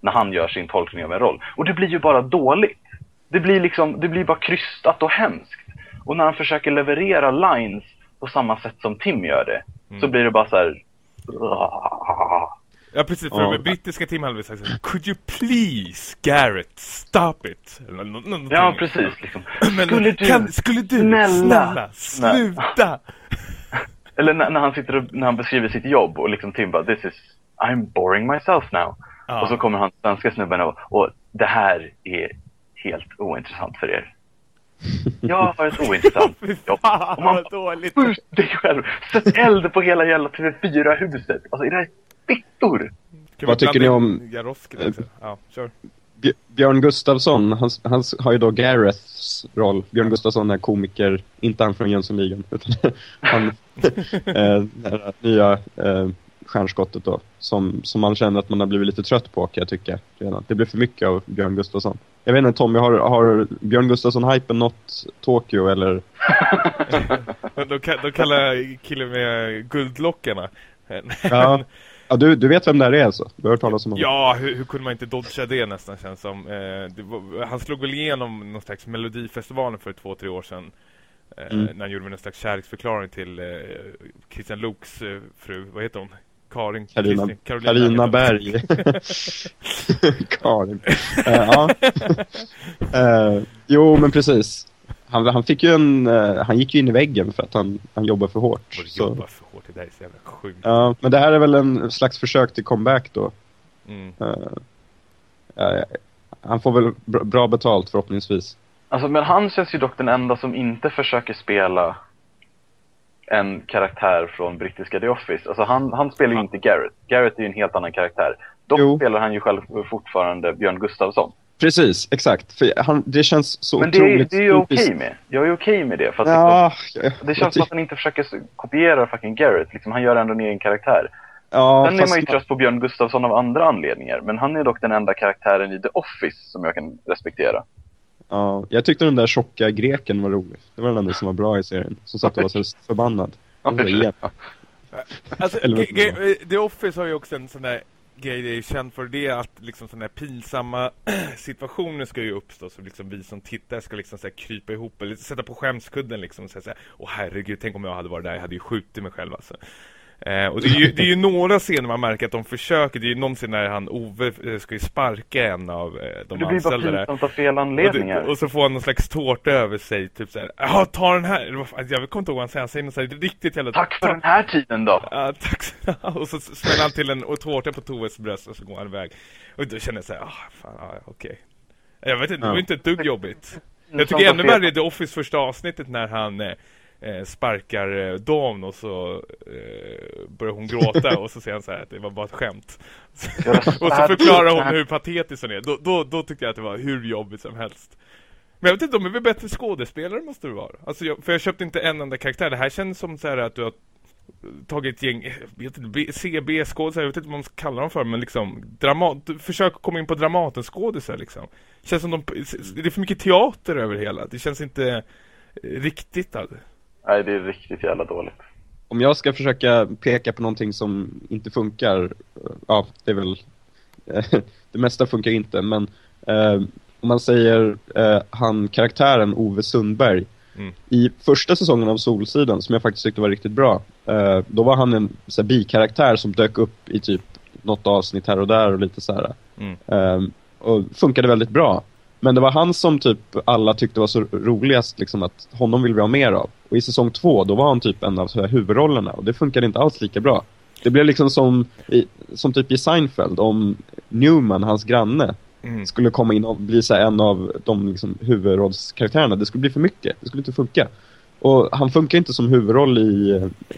när han gör sin tolkning av en roll. Och det blir ju bara dåligt. Det blir liksom, det blir bara krystat och hemskt. Och när han försöker leverera lines på samma sätt som Tim gör det, så blir det bara så här... Ja, precis. För Ja. med brittiska vi sagt så Could you please, Garrett, stop it? Eller nå- nå- någonting. Ja, precis. Liksom. [CLEARS THROAT] Men Skulle du, kan, skulle du, snälla, snälla, sluta! [LAUGHS] Eller när, när han sitter och, när han beskriver sitt jobb och liksom Tim bara, this is, I'm boring myself now. Ja. Och så kommer han svenska snubben och, och det här är helt ointressant för er. [LAUGHS] Jag har ett ointressant jobb. fan, vad dåligt. Skjut dig själv! Sätt eld på hela jävla TV4-huset! Alltså är det här vi Vad tycker ni om- Jarosky också? Ja, kör. Bj- Björn Gustafsson, han, han har ju då Gareths roll. Björn Gustafsson är komiker, inte han från Jönssonligan. [LAUGHS] Utan han, [LAUGHS] eh, det nya eh, stjärnskottet då. Som, som man känner att man har blivit lite trött på kan jag tycka. Redan. Det blir för mycket av Björn Gustafsson. Jag vet inte Tommy, har, har Björn Gustafsson-hypen nått Tokyo eller? [LAUGHS] De, de kallar killen med guldlockarna. Ja, ja du, du vet vem det här är alltså? Du har hört talas om honom? Ja, hur, hur kunde man inte dodga det nästan känns som. Eh, var, han slog väl igenom någon slags Melodifestivalen för två, tre år sedan. Eh, Mm. När han gjorde någon slags kärleksförklaring till eh, Christian Luuks eh, fru. Vad heter hon? Karin Carina heter hon. Berg. [LAUGHS] [LAUGHS] Karin. Eh, ja. [LAUGHS] Eh, jo, men precis. Han, han fick ju en... eh, han gick ju in i väggen för att han, han jobbar för hårt. Borde Så, jobba för hårt. Det där är så jävla sjukt. ja, men det här är väl en slags försök till comeback då. Mm. Eh, eh, han får väl bra, bra betalt förhoppningsvis. Alltså, men han känns ju dock den enda som inte försöker spela en karaktär från brittiska The Office. Alltså han, han spelar ju inte Garrett. Garrett är ju en helt annan karaktär. Dock Jo. spelar han ju själv fortfarande Björn Gustafsson. Precis, exakt. För han, det känns så Men det, är- otroligt... det är ju okej typiskt- med. Jag är okej med det. För att Ja, liksom, jag- det känns som att han inte försöker kopiera fucking Garrett. Liksom, han gör ändå en egen karaktär. ja, Sen är fast- man ju trött på Björn Gustafsson av andra anledningar. Men han är dock den enda karaktären i The Office som jag kan respektera. Ja, jag tyckte den där tjocka greken var rolig. Det var den enda som var bra i serien. Som satt och var så [LAUGHS] förbannad. Alltså, The Office har ju också en sån där grej är känd för det att liksom sådana här pinsamma [CLEARS THROAT] situationer ska ju uppstå så liksom vi som tittar ska liksom så här krypa ihop eller sätta på skämskudden liksom och säga åh herregud, tänk om jag hade varit där, jag hade ju skjutit mig själv alltså. Eh, och det är, ju, det är ju några scener man märker att de försöker, det är ju någon scen när han Ove eh, ska ju sparka en av eh, de Det blir bara anställda där. pinsamt av fel Och, anledningar. det, och så får han någon slags tårta över sig, typ såhär, jaha ta den här, jag kommer inte ihåg vad han säger, han säger något så här riktigt jävla Tack för den här tiden då! Ja, tack [LAUGHS] Och så smäller han till en och tårta på Toves bröst och så går han iväg. Och då känner jag såhär, ah, fan, ja, okej. Jag vet inte, det var Ja. inte ett dugg jobbigt. Mm, Jag tycker var ännu fel. värre i The Office första avsnittet när han eh, eh, sparkar eh, Dawn och så eh, börjar hon gråta och så säger han så här att det var bara ett skämt. [LAUGHS] Och så förklarar hon hur patetisk hon är. Då, då, då tyckte jag att det var hur jobbigt som helst. Men jag vet inte, de är väl bättre skådespelare måste det vara. Alltså jag, för jag köpte inte en enda karaktär. Det här känns som så här att du har tagit ett gäng, eh, jag vet inte, CB-skådisar, jag vet inte vad man ska kalla dem för, men liksom dramat, försök komma in på Dramaten-skådisar liksom. Känns som de, det är för mycket teater över det hela. Det känns inte eh, riktigt. Alltså. Nej, det är riktigt jävla dåligt. Om jag ska försöka peka på någonting som inte funkar, ja, det är väl, [LAUGHS] det mesta funkar inte, men eh, om man säger eh, han, karaktären Ove Sundberg, Mm. i första säsongen av Solsidan, som jag faktiskt tyckte var riktigt bra, eh, då var han en så här, bikaraktär som dök upp i typ något avsnitt här och där och lite så här. Mm. Eh, och funkade väldigt bra. Men det var han som typ alla tyckte var så roligast, liksom att honom vill vi ha mer av. Och i säsong två, då var han typ en av huvudrollerna och det funkade inte alls lika bra. Det blev liksom som, i, som typ i Seinfeld, om Newman, hans granne, Mm. skulle komma in och bli så en av de liksom, huvudrollskaraktärerna. Det skulle bli för mycket, det skulle inte funka. Och han funkar inte som huvudroll i,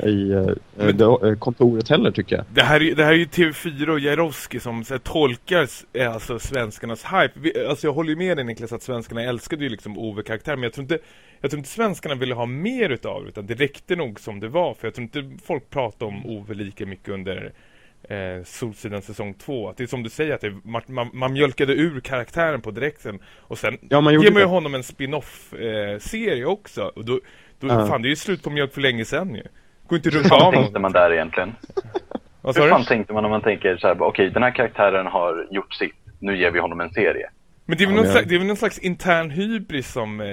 i eh, Men- det, eh, kontoret heller tycker jag. Det här, är- det här är ju TV4 och Jarowski som här, tolkar eh, alltså, svenskarnas hype. Vi, alltså jag håller ju med dig Niklas att svenskarna älskade ju liksom Ove-karaktär men jag tror inte jag tror inte svenskarna ville ha mer utav det utan det räckte nog som det var för jag tror inte folk pratade om Ove lika mycket under eh, Solsidan säsong 2. Att det är som du säger att det, man, man, man mjölkade ur karaktären på direkten och sen Ja, man ger man ju honom en spin-off eh, också och då, då Ja. fan det är ju slut på mjölk för länge sedan ju. Går inte runt av tänkte man där egentligen? [LAUGHS] Vad Hur fan tänkte man om man tänker så här, okej den här karaktären har gjort sitt, nu ger vi honom en serie. Men det är väl, någon, slags, det är väl någon slags intern hybris som eh,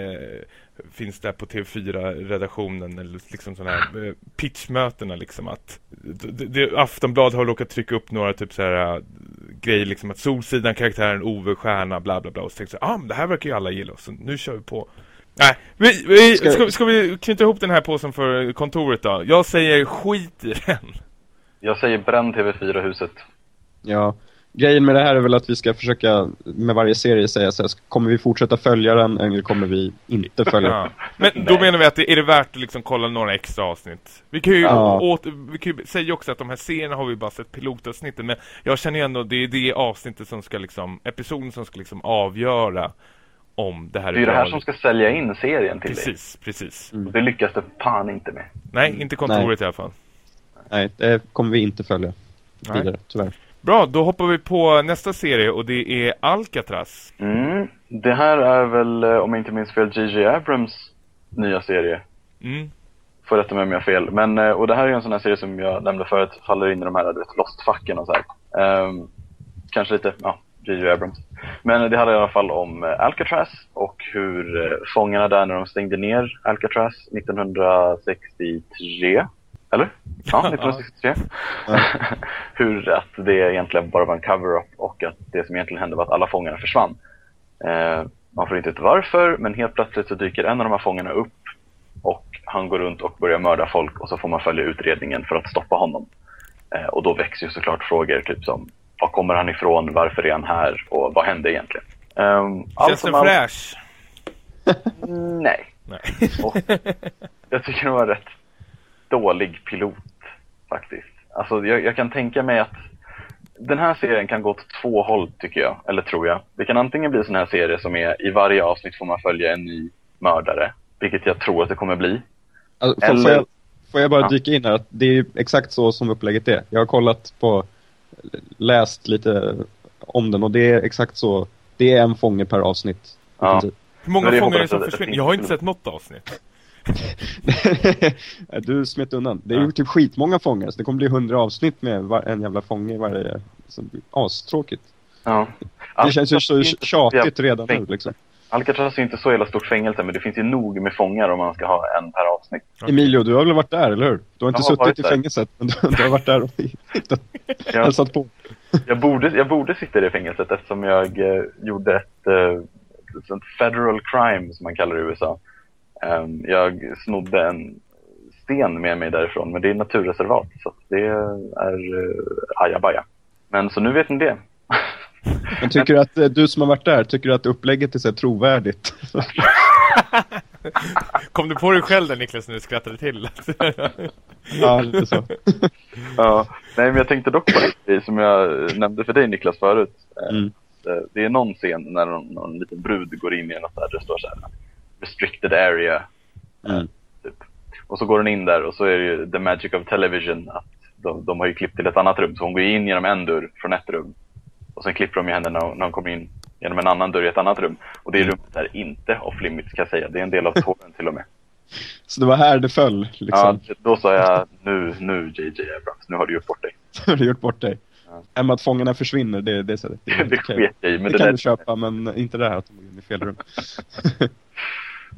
finns där på TV4-redaktionen eller liksom sådana här eh, pitchmötena liksom att det, det, Aftonbladet har råkat trycka upp några typ så här eh, grejer liksom att Solsidan karaktären Ove Stjärna bla bla bla och så tänkte jag ah men det här verkar ju alla gilla så nu kör vi på Nej, vi, vi, Ska- ska, ska vi knyta ihop den här påsen för kontoret då? Jag säger skit i den. Jag säger bränn TV4-huset. Ja, grejen med det här är väl att vi ska försöka med varje serie säga så här, kommer vi fortsätta följa den eller kommer vi inte [LAUGHS] följa den? Ja. Men då Nej. menar vi att det är det värt att liksom kolla några extra avsnitt. Vi kan ju, Ja. åter, vi kan ju säga också att de här serierna har vi bara sett pilotavsnitten men jag känner ju ändå det är det avsnittet som ska liksom, episoden som ska liksom avgöra om det här är, Det är ju det här som ska sälja in serien till dig. Precis, precis. Mm. Det lyckas det fan inte med. Nej, inte kontoret i alla fall. Nej, det kommer vi inte följa Nej. vidare, tyvärr. Bra, då hoppar vi på nästa serie och det är Alcatraz. Mm. Det här är väl, eh, om jag inte minns fel, J.J. Abrams nya serie. Mm. Får rätta mig om jag har fel. Men, eh, och det här är en sån här serie som jag nämnde förut, faller in i de här Lost-facken och så här. Ehm, kanske lite, ja, J.J. Abrams. Men det handlar i alla fall om eh, Alcatraz och hur eh, fångarna där när de stängde ner Alcatraz 1963. Eller? Ja, 1963. [LAUGHS] hur att det egentligen bara var en cover-up och att det som egentligen hände var att alla fångarna försvann. Eh, man får inte veta varför, men helt plötsligt så dyker en av de här fångarna upp och han går runt och börjar mörda folk och så får man följa utredningen för att stoppa honom. Eh, och då växer ju såklart frågor typ som var kommer han ifrån, varför är han här och vad hände egentligen? Um, Känns den fräsch? Nej. Nej. Och jag tycker det var en rätt dålig pilot faktiskt. Alltså jag, jag kan tänka mig att den här serien kan gå åt två håll tycker jag, eller tror jag. Det kan antingen bli en sån här serie som är i varje avsnitt får man följa en ny mördare, vilket jag tror att det kommer bli. Alltså, får, Eller- får, jag, får jag bara Ja. dyka in här? Att det är ju exakt så som upplägget är. Jag har kollat på, läst lite om den och det är exakt så. Det är en fånge per avsnitt. Ja. princip. Hur många fångar är det som försvinner? Jag har inte sett något avsnitt. [LAUGHS] du smet undan. Det är Ja. ju typ skitmånga fångar. Så det kommer bli hundra avsnitt med en jävla fånge i varje. Så Astråkigt. Ja. Det känns ju så är inte tjatigt redan nu liksom. Alcatraz är inte så jävla stort fängelse, men det finns ju nog med fångar om man ska ha en per avsnitt. Emilio, du har väl varit där, eller hur? Du har inte har suttit i där. fängelset, men du, du har varit där och hittat, Jag, hälsat på. jag, borde, jag borde sitta i det fängelset eftersom jag eh, gjorde ett, eh, ett federal crime, som man kallar det i USA. Ehm, jag snodde en sten med mig därifrån, men det är naturreservat, så det är uh, ajabaja. Men så nu vet ni det. Men tycker du att eh, du som har varit där, tycker du att upplägget är så trovärdigt? [LAUGHS] Kom du på dig själv där Niklas när du skrattade till? [LAUGHS] ja, lite så. [LAUGHS] Ja, nej, men jag tänkte dock på grej som jag nämnde för dig Niklas förut. Eh, Mm. eh, Det är någon scen när någon, någon liten brud går in i något där det står så här restricted area. Mm. Typ. Och så går hon in där och så är det ju the magic of television att de, de har ju klippt till ett annat rum. Så hon går in genom en dörr från ett rum. Och sen klipper de ju henne när hon, när hon kommer in genom en annan dörr i ett annat rum. Och det Mm. rummet är inte off limits kan jag säga. Det är en del av tågen till och med. [LAUGHS] Så det var här det föll, Ja, liksom. då sa jag nu, nu JJ Abrams, nu har du gjort bort dig. [LAUGHS] Ja. har du gjort bort dig. Ja. Ja. Äm att fångarna försvinner, det, det är. [LAUGHS] Det, är Det okej. sket jag i. Men det det, kan där, du köpa, men inte det här att de går in i fel rum.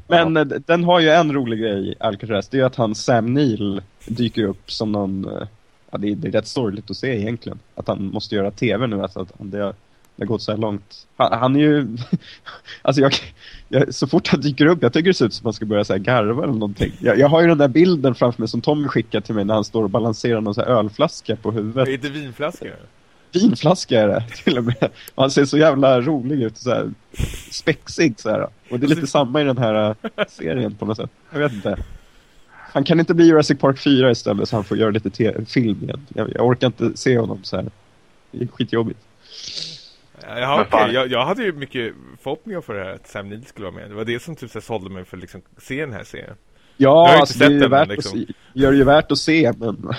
men eh, den har ju en rolig grej, Alcatraz. Det är ju att han Sam Neill dyker upp som någon... eh, Ja, det är, det är rätt sorgligt att se egentligen. Att han måste göra tv nu. Alltså att han, det, har, det har gått så här långt. Han, han är ju... [LAUGHS] alltså jag, jag, så fort han dyker upp, jag tycker det ser ut som att man ska börja så här garva eller någonting. Jag, jag har ju den där bilden framför mig som Tommy skickade till mig när han står och balanserar någon så här ölflaska på huvudet. Är det vinflaskor? Vinflaska är det [LAUGHS] till och med. Och han ser så jävla rolig ut, så här spexig så här. Och det är lite samma i den här äh, serien på något sätt. Jag vet inte. Han kan inte bli Jurassic Park 4 istället så han får göra lite te- film igen. Jag, jag orkar inte se honom så här. Det är skitjobbigt. Ja, Men fan. okej. Jag, jag hade ju mycket förhoppningar för det här att Sam Neill skulle vara med. Det var det som typ så sålde mig för att liksom se den här serien. Ja, alltså, det är ju den, värt liksom. att se, gör det ju värt att se, men [LAUGHS]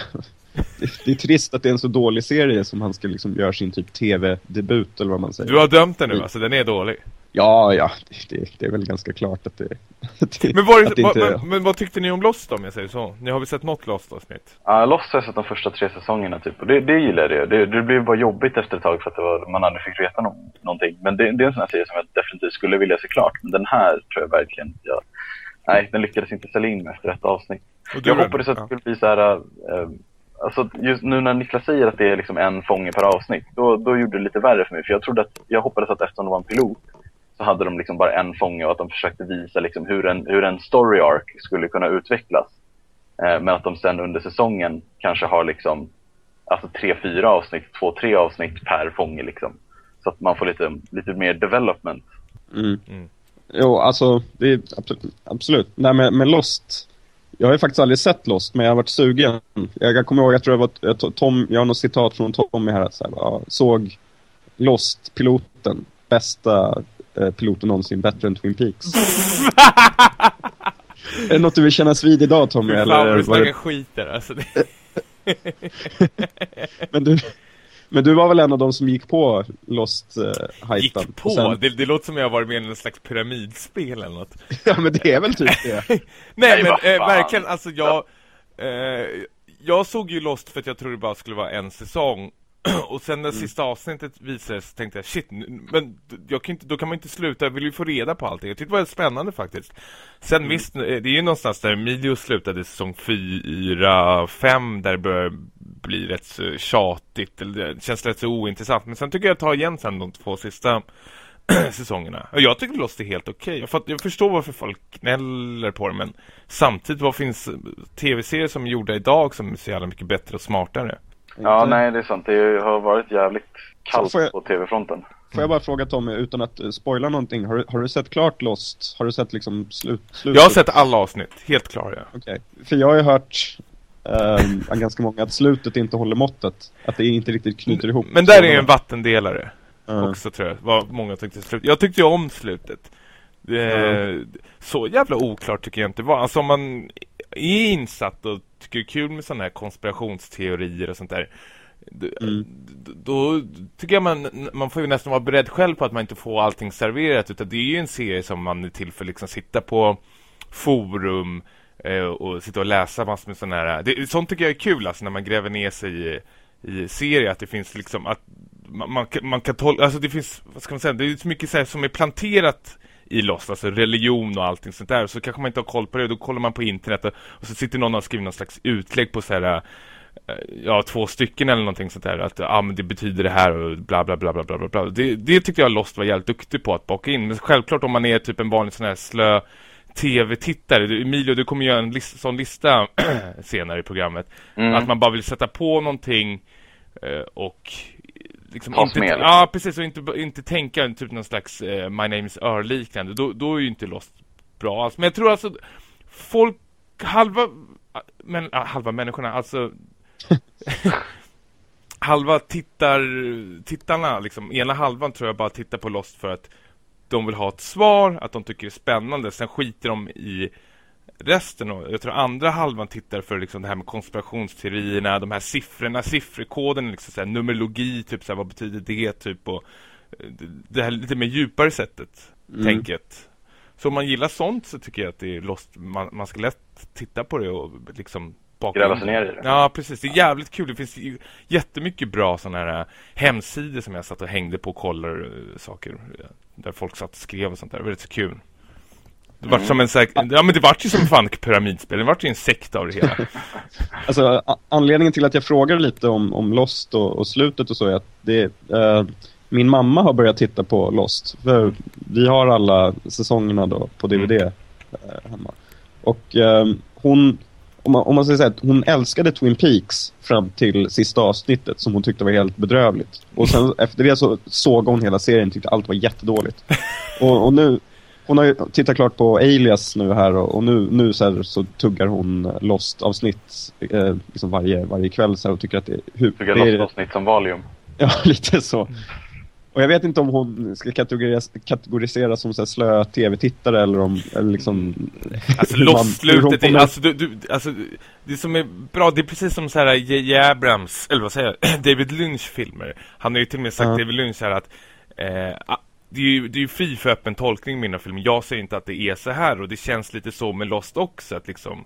det, det är trist att det är en så dålig serie som han ska liksom göra sin typ tv-debut eller vad man säger. Du har dömt den nu alltså, den är dålig. Ja, ja, det, det är väl ganska klart att det, [LAUGHS] att det, Men, var, att det vad- inte... men, men vad tyckte ni om Lost om jag säger så? Ni har väl sett något Lost-avsnitt? Ja, Lost har jag sett de första tre säsongerna typ. Och det, det gillade jag. Det, det blev bara jobbigt efter ett tag för att det var, man aldrig fick veta no någonting. Men det, det är en sån här serie som jag definitivt skulle vilja se klart. Men den här tror jag verkligen jag... Nej, den lyckades inte sälja in mig efter ett avsnitt. Jag hoppades att det skulle bli så här... eh, alltså just nu när Niklas säger att det är liksom en fånge per avsnitt, då, då gjorde det lite värre för mig. För jag trodde att, jag hoppades att eftersom det var en pilot så hade de liksom bara en fånge och att de försökte visa liksom hur, en, hur en story arc skulle kunna utvecklas. Eh, men att de sen under säsongen kanske har liksom alltså tre, fyra avsnitt, två, tre avsnitt per fånge liksom. Så att man får lite, lite mer development. Mm. Mm. Jo, alltså, det är absolut. absolut. Nej, men, men Lost. Jag har ju faktiskt aldrig sett Lost, men jag har varit sugen. Jag, jag kommer ihåg, jag tror det var jag, Tom, jag har något citat från Tommy här, så här såg Lost-piloten, bästa eh, piloten någonsin, bättre än Twin Peaks. [LAUGHS] är det något du vill kännas vid idag Tommy? Eller fan vad du snackar det, skit där alltså. [LAUGHS] Men, du, men du var väl en av de som gick på Lost-hypen? Gick på? Det, det låter som jag har varit med i en slags pyramidspel eller något. [LAUGHS] Ja, men det är väl typ det. Nej, Nej, men eh, verkligen, alltså jag eh, Jag såg ju Lost för att jag trodde det bara skulle vara en säsong [CLEARS THROAT] Och sen när sista avsnittet visades så tänkte jag shit, men jag kan inte, då kan man inte sluta, jag vill ju få reda på allting Jag tyckte det var spännande faktiskt Sen visst, eh, det är ju någonstans där Emilio slutade säsong 4, 5 där det börjar bli rätt så tjatigt eller det känns rätt så ointressant Men sen tycker jag att ta igen sen de två sista [CLEARS THROAT] säsongerna. Och jag tycker Lost är helt okej. Jag, fatt- jag förstår varför folk gnäller på det, men samtidigt, vad finns eh, tv-serier som är gjorda idag som är så jävla mycket bättre och smartare? Ja, nej det är sant. Det har varit jävligt kallt jag- på tv-fronten. Får jag bara fråga Tommy, utan att eh, spoila någonting, har du, har du sett klart Lost? Har du sett liksom slut, slutet? Jag har sett alla avsnitt, helt klara. Ja. Okej, för jag har ju hört av ganska många att slutet inte håller måttet. Att det inte riktigt knyter ihop. Men där är ju en vattendelare Ja. också tror jag, vad många tyckte slut. Jag tyckte ju om slutet. Det, Så jävla oklart tycker jag inte var. Alltså om man är insatt och tycker är kul med sådana här konspirationsteorier och sånt där. Mm. Då tycker jag man, man får ju nästan vara beredd själv på att man inte får allting serverat utan det är ju en serie som man är till för liksom sitta på forum eh, och sitta och läsa massor med sådana här det, Sånt tycker jag är kul alltså när man gräver ner sig i, i serier att det finns liksom att man, man, kan- man kan tolka, alltså det finns, vad ska man säga, det är så mycket så här som är planterat i Lost, alltså religion och allting sånt där, så kanske man inte har koll på det, då kollar man på internet och, och så sitter någon och skriver någon slags utlägg på så här eh, ja, två stycken eller någonting sånt där att ja, ah, men det betyder det här och bla bla bla bla bla bla. Det, det tyckte jag Lost var jävligt duktig på att baka in, men självklart om man är typ en vanlig sån här slö tv-tittare, Emilio du kommer göra en list, sån lista [CLEARS THROAT] senare i programmet, Mm. att man bara vill sätta på någonting eh, och liksom inte, med, liksom. Ja, precis, och inte, inte tänka typ någon slags eh, My name is Earl liknande, då, då är ju inte Lost bra alls. Men jag tror alltså folk, halva men, ah, halva människorna, alltså [LAUGHS] halva tittar, tittarna, liksom, ena halvan tror jag bara tittar på Lost för att de vill ha ett svar, att de tycker det är spännande, sen skiter de i resten och jag tror andra halvan tittar för liksom det här med konspirationsteorierna, de här siffrorna, sifferkoden, liksom så här, numerologi, typ så här, vad betyder det, typ och eh, det- här lite mer djupare sättet, Mm. tänket. Så om man gillar sånt så tycker jag att det är lost, man, man ska lätt titta på det och liksom baka Gräva sig ner i det. Ja, precis. Det är jävligt kul. Det finns ju jättemycket bra sådana här äh, hemsidor som jag satt och hängde på och kollade äh, saker. Där folk satt och skrev och sånt där. Det var rätt så kul. Det var Mm. som en säk- Ja men det vart ju som fan pyramidspel. Det vart ju en sekt av det hela. [LAUGHS] Alltså, anledningen till att jag frågar lite om, om Lost och, och slutet och så är att det, eh, min mamma har börjat titta på Lost. För vi har alla säsongerna då på DVD Mm. eh, hemma. Och eh, hon, om man, om man säger så här, hon älskade Twin Peaks fram till sista avsnittet som hon tyckte var helt bedrövligt. Och sen efter det så såg hon hela serien och tyckte allt var jättedåligt. [LAUGHS] Och, och nu, hon har ju tittat klart på Alias nu här och, och nu, nu så, här, så tuggar hon Lost-avsnitt eh, liksom varje, varje kväll så här, och tycker att det, hur, Tycker det är... Lost-avsnitt som Valium. [LAUGHS] Ja, lite så. Och jag vet inte om hon ska kategoriseras, kategoriseras som så här slö tv-tittare eller om eller liksom Alltså hur hur hon Lost-slutet, är- kommer- alltså, du, du, alltså det som är bra, det är precis som så här J.J. Abrams, eller vad säger jag, [CLEARS THROAT] David Lynch filmer. Han har ju till och med sagt, Ja. David Lynch här att eh, det är ju det är ju fri för öppen tolkning i mina filmer. Jag säger inte att det är så här och det känns lite så med Lost också att liksom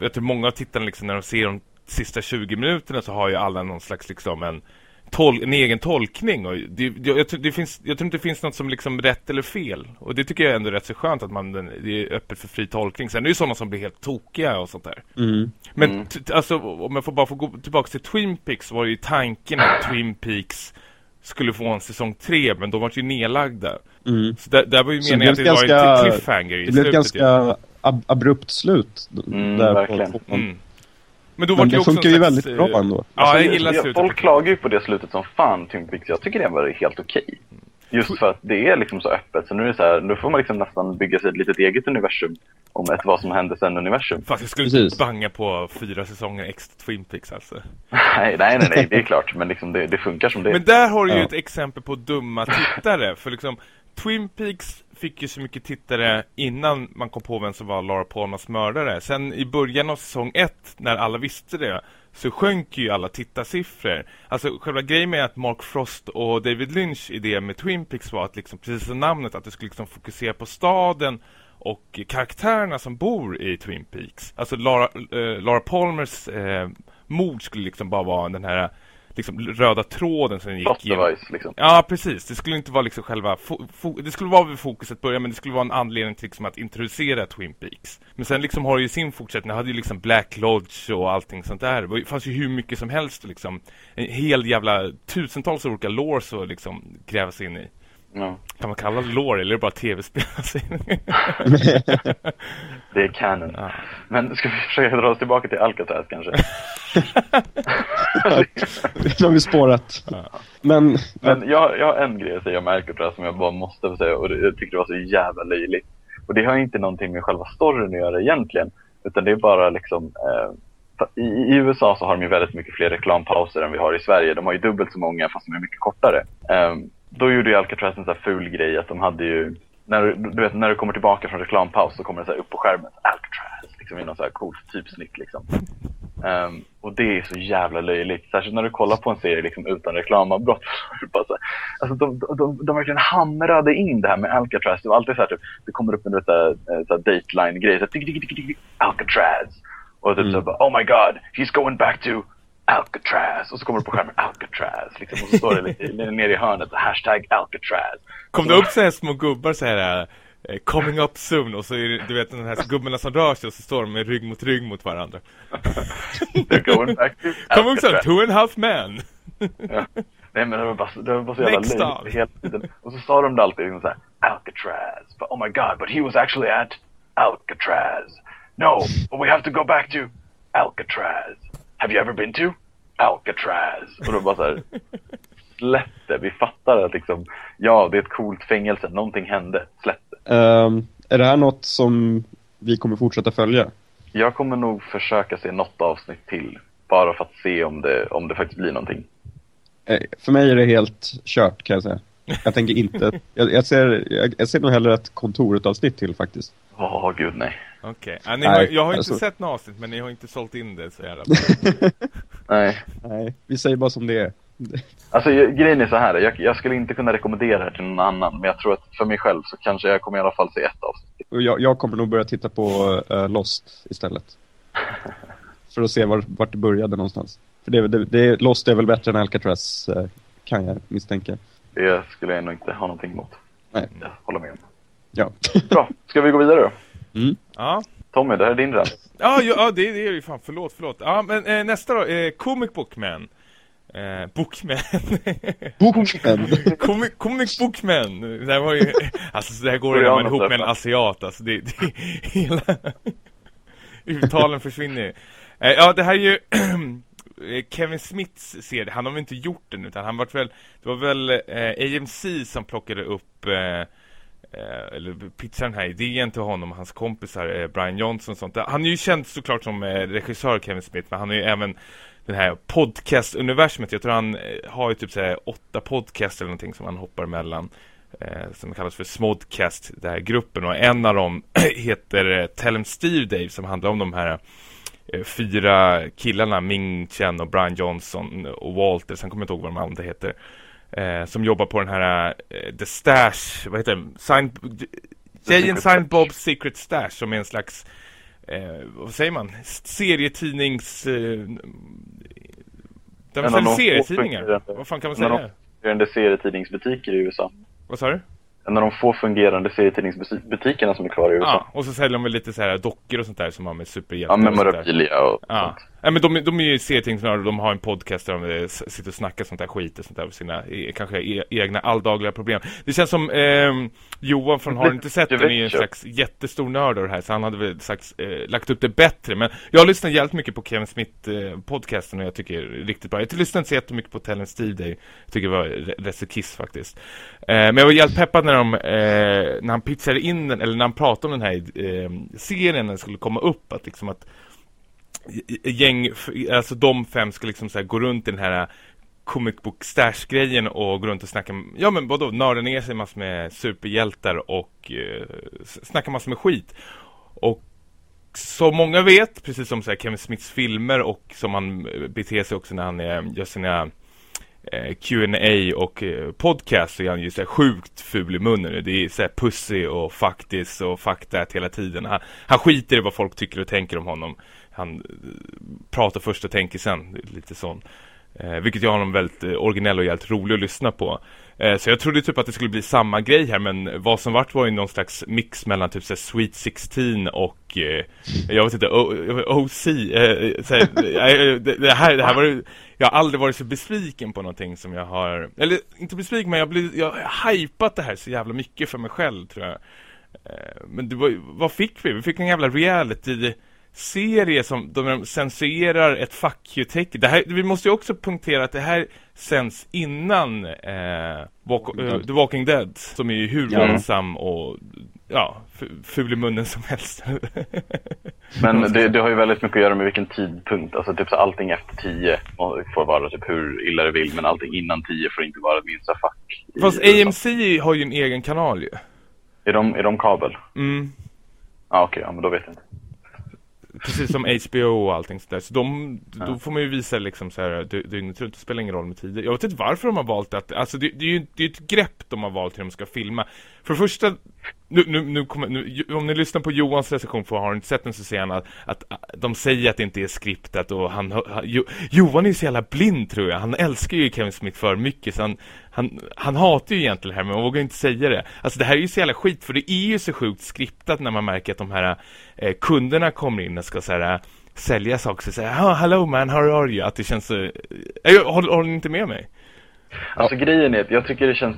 jag tror många av tittarna liksom när de ser de sista 20 minuterna så har ju alla någon slags liksom en tol en egen tolkning och det, jag, jag, tror, det finns, jag tror inte det finns något som liksom rätt eller fel och det tycker jag ändå är rätt så skönt att man det är öppet för fri tolkning. Sen är det ju sådana som blir helt tokiga och sånt där. Mm. Men Mm. alltså om jag får bara få gå tillbaka till Twin Peaks så var det ju tanken att Twin Peaks skulle få en säsong 3 men de var ju nedlagda. Mm. Så där, där var ju meningen att det ett var en ganska- cliffhanger i Det blev ett slutet. ganska ab abrupt slut. Mm, där verkligen. På. Mm. Men då var Men det det funkar ju väldigt bra eh, ändå. Ja, Alltså, jag gillar jag- slutet. Folk klagar ju på det slutet som fan, Twin Peaks. Jag tycker det var helt okej. Just för att det är liksom så öppet. Så nu är det så här, nu får man liksom nästan bygga sig ett litet eget universum. Om ett vad som hände sen universum. Fast jag skulle Precis. banga på fyra säsonger extra Twin Peaks alltså. [LAUGHS] Nej, nej, nej, nej, det är klart. Men liksom det, det funkar som det. Men där har du ju Ja. ett exempel på dumma tittare. För liksom, Twin Peaks fick ju så mycket tittare innan man kom på vem som var Laura Palmas mördare. Sen i början av säsong ett, när alla visste det, så sjönk ju alla tittarsiffror. Alltså själva grejen med att Mark Frost och David Lynch idé med Twin Peaks var att liksom, precis som namnet, att det skulle liksom fokusera på staden och karaktärerna som bor i Twin Peaks. Alltså Laura, äh, Laura Palmers äh, mord skulle liksom bara vara den här liksom, röda tråden som gick Plot igenom. device liksom. Ja, precis. Det skulle inte vara liksom själva... Det skulle vara vid fokuset börja, men det skulle vara en anledning till liksom att introducera Twin Peaks. Men sen liksom har det ju sin fortsättning. Det hade ju liksom Black Lodge och allting sånt där. Det fanns ju hur mycket som helst liksom en hel jävla tusentals olika lores att liksom gräva sig in i. Ja. Kan man kalla det lore eller är det bara tv-spel? [LAUGHS] Alltså, [LAUGHS] Det är canon. ja. Men ska vi försöka dra oss tillbaka till Alcatraz kanske? [LAUGHS] Nu har vi spårat. Men, Men jag, jag har en grej att säga om Alcatraz som jag bara måste få säga och det, jag tycker det var så jävla löjligt. Och det har inte någonting med själva storyn att göra egentligen. Utan det är bara liksom... Eh, i, I USA så har de ju väldigt mycket fler reklampauser än vi har i Sverige. De har ju dubbelt så många fast de är mycket kortare. Eh, då gjorde ju Alcatraz en sån här ful grej att de hade ju... När, du- du vet, när du kommer tillbaka från reklampaus så kommer det så upp på skärmen. Alcatraz! Liksom i någon så här coolt typsnitt liksom. Ehm, och det är så jävla löjligt. Särskilt när du kollar på en serie liksom, utan reklamavbrott. [LAUGHS] Så alltså, de, de, de, de verkligen hamrade in det här med Alcatraz. Det var alltid så här, typ, det kommer upp en så eh, så dateline-grej. Så Alcatraz. Och typ så här, bara, oh my god, he's going back to Alcatraz. Och så kommer det på skärmen Alcatraz. Liksom, och så står det lite nere i hörnet, hashtag Alcatraz. Kom det upp så här små gubbar så här eh, coming up soon och så är det, du vet den här gubbarna som rör sig och så står de med rygg mot rygg mot varandra. They're going back to också, Alcatraz. two and a half men. Ja. Nej men det var bara, så- det var bara så jävla löjligt. Och så sa de det alltid liksom såhär, Alcatraz. But, oh my god, but he was actually at Alcatraz. No, but we have to go back to Alcatraz. Have you ever been to Alcatraz? Och då bara såhär, släpp det. Vi fattar att liksom, ja det är ett coolt fängelse, någonting hände, släpp det. ehm, är det här något som vi kommer fortsätta följa? Jag kommer nog försöka se något avsnitt till. Bara för att se om det, om det faktiskt blir någonting. Eh, För mig är det helt kört kan jag säga. Jag tänker inte... Jag, jag, ser, jag, jag ser nog hellre ett kontoret-avsnitt till faktiskt. Åh gud nej. Okej, Nej, har, jag har alltså- inte sett något avsnitt men ni har inte sålt in det så jävla. [LAUGHS] Nej. Nej, vi säger bara som det är. [LAUGHS] Alltså grejen är så här, jag, jag skulle inte kunna rekommendera det här till någon annan, men jag tror att för mig själv så kanske jag kommer i alla fall se ett avsnitt. Och jag, jag kommer nog börja titta på eh, Lost istället. [LAUGHS] För att se var, vart det började någonstans. För det, det, det, Lost är väl bättre än Alcatraz, eh, kan jag misstänka. Det skulle jag nog inte ha någonting emot. Nej. Jag håller med om. Ja. Bra, ska vi gå vidare då? Ja, Tommy, det här är din rant. ja, ja ja, det, det är ju fan, förlåt, förlåt. Ja, men eh, nästa då, eh, Comic Bookman. Eh, Bookman. [LAUGHS] Boken! Comic, comic Bookman. Det här var ju, alltså så det här går ju ihop med en asiat, alltså det, det hela uttalen försvinner ju. Eh, ja, det här är ju [CLEARS THROAT] eh, Kevin Smiths serie, han har väl inte gjort den utan han var väl, det var väl eh, AMC som plockade upp eh, eh, eller pitchar den här idén till honom och hans kompisar eh, Brian Johnson och sånt. Han är ju känd såklart som eh, regissör Kevin Smith men han är ju även den här podcast-universumet. Jag tror han eh, har ju typ såhär åtta podcast eller någonting som han hoppar mellan. Eh, som kallas för Smodcast, den här gruppen. Och en av dem [CLEARS THROAT] heter eh, Tell em Steve Dave som handlar om de här eh, fyra killarna, Ming Chen och Brian Johnson och Walter. Sen kommer jag inte ihåg vad de andra heter. Eh, som jobbar på den här eh, The Stash, vad heter det? Sign, Jay and Sign Bob's Secret Stash som är en slags eh, vad säger man? Serietidnings... Eh, de säljer serietidningar. Vad fan kan man säga? Fungerande serietidningsbutiker i USA. Vad sa du? En av de få fungerande serietidningsbutikerna som är kvar i USA. Ja, och så säljer de väl lite så här dockor och sånt där som har med superhjältar Ja, memorabilia och, och ja. sånt. Ja, men de, de är ju serietidningsnördar de har en podcast där de eh, sitter och snackar sånt där skit och sånt där sina e, kanske e, egna alldagliga problem. Det känns som eh, Johan från Har inte sett den är en slags jättestor nörd av det här så han hade väl sagt, eh, lagt upp det bättre. Men jag har lyssnat jävligt mycket på Kevin Smith eh, och jag tycker det är riktigt bra. Jag har lyssnat inte så jättemycket på Tell Steve Day. Jag tycker det var så kiss faktiskt. Eh, men jag var jävligt peppad när, de, eh, när han pitchade in den, eller när han pratade om den här serien när den skulle komma upp. Att liksom att gäng, alltså de fem ska liksom så här gå runt i den här comic book stash grejen och gå runt och snacka ja men vadå, nörda ner sig massor med superhjältar och eh, snacka massor med skit. Och som många vet, precis som så här, Kevin Smiths filmer och som han eh, beter sig också när han eh, gör sina eh, Q&A och eh, podcast så är han ju så här sjukt ful i munnen. Det är så här pussy och faktiskt och fuck that hela tiden. Han, han skiter i vad folk tycker och tänker om honom han eh, pratar först och tänker sen, lite sån. Eh, vilket jag har honom väldigt eh, originell och jävligt rolig att lyssna på. Eh, så jag trodde typ att det skulle bli samma grej här men vad som vart var ju någon slags mix mellan typ såhär Sweet 16 och eh, jag vet inte, OC. Eh, här, [LAUGHS] eh, det, det, här, det här var jag har aldrig varit så besviken på någonting som jag har, eller inte besviken men jag, blir, jag har hypat det här så jävla mycket för mig själv tror jag. men det var, vad fick vi? Vi fick en jävla reality serie som de censurerar ett fuck you-tecken. Vi måste ju också punktera att det här sänds innan eh, Walk, uh, The Walking Dead som är ju hur våldsam och ja, ful i munnen som helst. [LAUGHS] Men det, det, har ju väldigt mycket att göra med vilken tidpunkt. Alltså typ så allting efter tio får vara typ hur illa det vill men allting innan tio får inte vara minsta fuck. Fast AMC har ju en egen kanal ju. Är de, är de kabel? Mm. Ah, okej, okay, ja, men då vet jag inte precis som HBO och allting sådär. Så de, ja. då får man ju visa liksom så här dygnet runt. Det spelar ingen roll med tider. Jag vet inte varför de har valt att, alltså det, det är ju det är ett grepp de har valt hur de ska filma. För det första, nu, nu, nu, kommer, nu, om ni lyssnar på Johans recension för har inte sett den så ser han att, att, de säger att det inte är skriptat och han, han jo, Johan är ju så jävla blind tror jag. Han älskar ju Kevin Smith för mycket så han, han, han hatar ju egentligen det här men man vågar inte säga det. Alltså det här är ju så jävla skit för det är ju så sjukt skriptat när man märker att de här eh, kunderna kommer in och ska så här, eh, sälja saker så säger oh, hello man, how are you? Att det känns så... Eh, eh håller, håller ni inte med mig? Alltså ja. grejen är jag tycker det känns,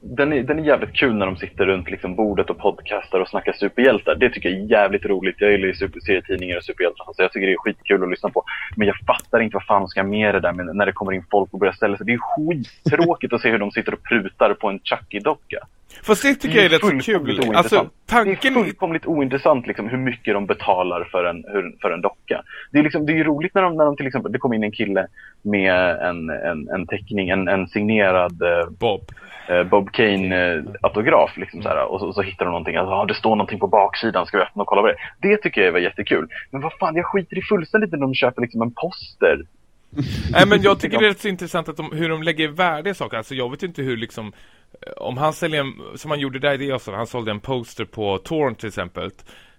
den är, den är jävligt kul när de sitter runt liksom bordet och podcastar och snackar superhjältar. Det tycker jag är jävligt roligt. Jag gillar ju super, serietidningar och superhjältar så jag tycker det är skitkul att lyssna på. Men jag fattar inte vad fan de ska med det där med när det kommer in folk och börjar ställa sig. Det är skittråkigt att se hur de sitter och prutar på en Chucky-docka. Fast det tycker det jag är rätt så kul. Alltså, tanken... Det är fullkomligt ointressant liksom, hur mycket de betalar för en, för en docka. Det är, liksom, det är ju roligt när de, när de till exempel, det kom in en kille med en, en, en teckning, en, en signerad eh, Bob. Eh, Bob Kane-autograf. Eh, liksom, så och, så, och så hittar de någonting, alltså, ah, det står någonting på baksidan, ska vi öppna och kolla på det? Det tycker jag var jättekul. Men vad fan, jag skiter i fullständigt när de köper liksom, en poster Nej men jag [LAUGHS] tycker det är rätt så intressant att de, hur de lägger värde i saker. Alltså jag vet inte hur liksom om han säljer en, som han gjorde där i det också, han sålde en poster på Torrent till exempel.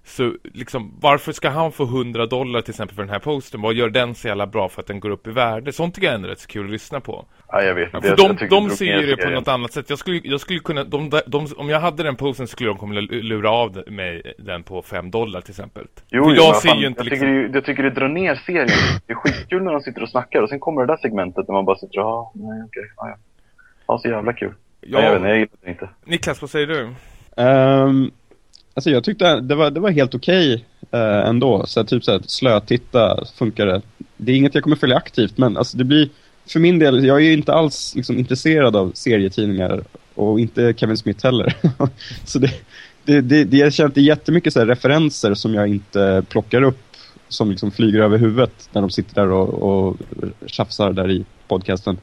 Så liksom, varför ska han få 100 dollar till exempel för den här posten? Vad gör den så jävla bra för att den går upp i värde? Sånt tycker jag är rätt så kul att lyssna på. Ja, jag vet. Ja, för de, de ser ju det på något annat sätt. Jag skulle, jag skulle kunna, de, de, om jag hade den posten skulle de komma lura av mig den på 5 dollar till exempel. Jo, för jag ser fan, ju inte jag, liksom... tycker det, jag tycker det drar ner serien. Det är skitkul när de sitter och snackar och sen kommer det där segmentet där man bara sitter och, ja, nej okej, ja, ja. Ja, så jävla kul. Ja, jag vet inte, jag gillar det inte. Niklas, vad säger du? Um, alltså jag tyckte det var, det var helt okej okay, uh, ändå. Så typ såhär, slötitta funkar det. Det är inget jag kommer följa aktivt, men alltså det blir... För min del, jag är ju inte alls liksom, intresserad av serietidningar Och inte Kevin Smith heller. [LAUGHS] så det, det, det, det, jag känner att det är jättemycket så här referenser som jag inte plockar upp som liksom flyger över huvudet när de sitter där och, och tjafsar där i podcasten.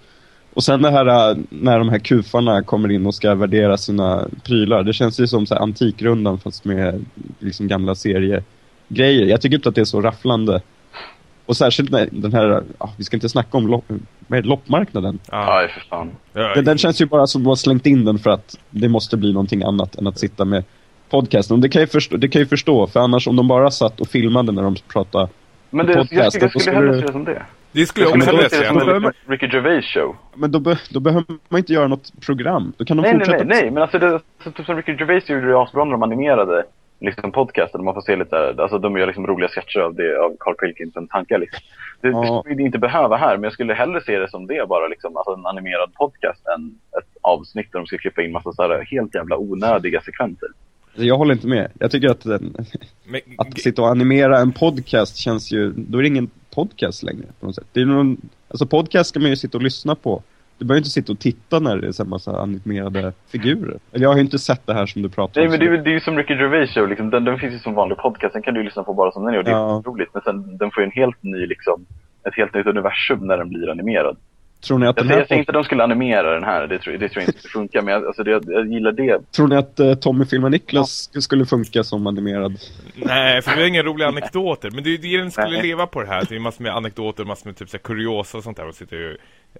Och sen det här när de här kufarna kommer in och ska värdera sina prylar. Det känns ju som så här antikrundan fast med liksom gamla seriegrejer. Jag tycker inte att det är så rafflande. Och särskilt när den här, ja, vi ska inte snacka om lopp, med loppmarknaden. Ja, för fan. Den, den känns ju bara som att man har slängt in den för att det måste bli någonting annat än att sitta med podcasten. Och det kan jag förstå, det kan jag förstå för annars om de bara satt och filmade när de pratade Men det, jag, skulle, jag då skulle hellre se det som det. Det skulle jag också vilja se Ricky Gervais show. Men då, be, då behöver man inte göra något program. Då kan de Nej, nej, fortsätta. nej, nej, men alltså det, så, typ som Ricky Gervais gjorde det asbra när de animerade liksom podcasten. Man får se lite, alltså de gör liksom roliga sketcher av det, av Carl Pilkington tankar liksom. Det, Ja. det skulle inte behöva här, men jag skulle hellre se det som det bara liksom, alltså en animerad podcast än ett avsnitt där de ska klippa in massa så här helt jävla onödiga sekvenser. Jag håller inte med. Jag tycker att, den, Men, att sitta och animera en podcast känns ju... Då är det ingen podcast längre på något sätt. Det är någon, alltså podcast ska man ju sitta och lyssna på. Du behöver inte sitta och titta när det är så här massa animerade figurer. Eller jag har ju inte sett det här som du pratar Nej om. men det är, det är ju som Ricky Gervais show, liksom. den, den finns ju som vanlig podcast, den kan du lyssna på bara som den är och det är Ja. roligt. Men sen den får ju en helt ny liksom, ett helt nytt universum när den blir animerad. Tror ni att Jag den här jag säger inte att de skulle animera den här, det tror, det tror jag inte skulle funka, men jag, alltså, det, jag gillar det. Tror ni att eh, Tommy filmar Niklas skulle funka som animerad? Nej, för vi har inga roliga anekdoter. Men det är ju det den skulle Nej. leva på det här. Det är massor med anekdoter, massor med typ så här kuriosa och sånt där. Och sitter och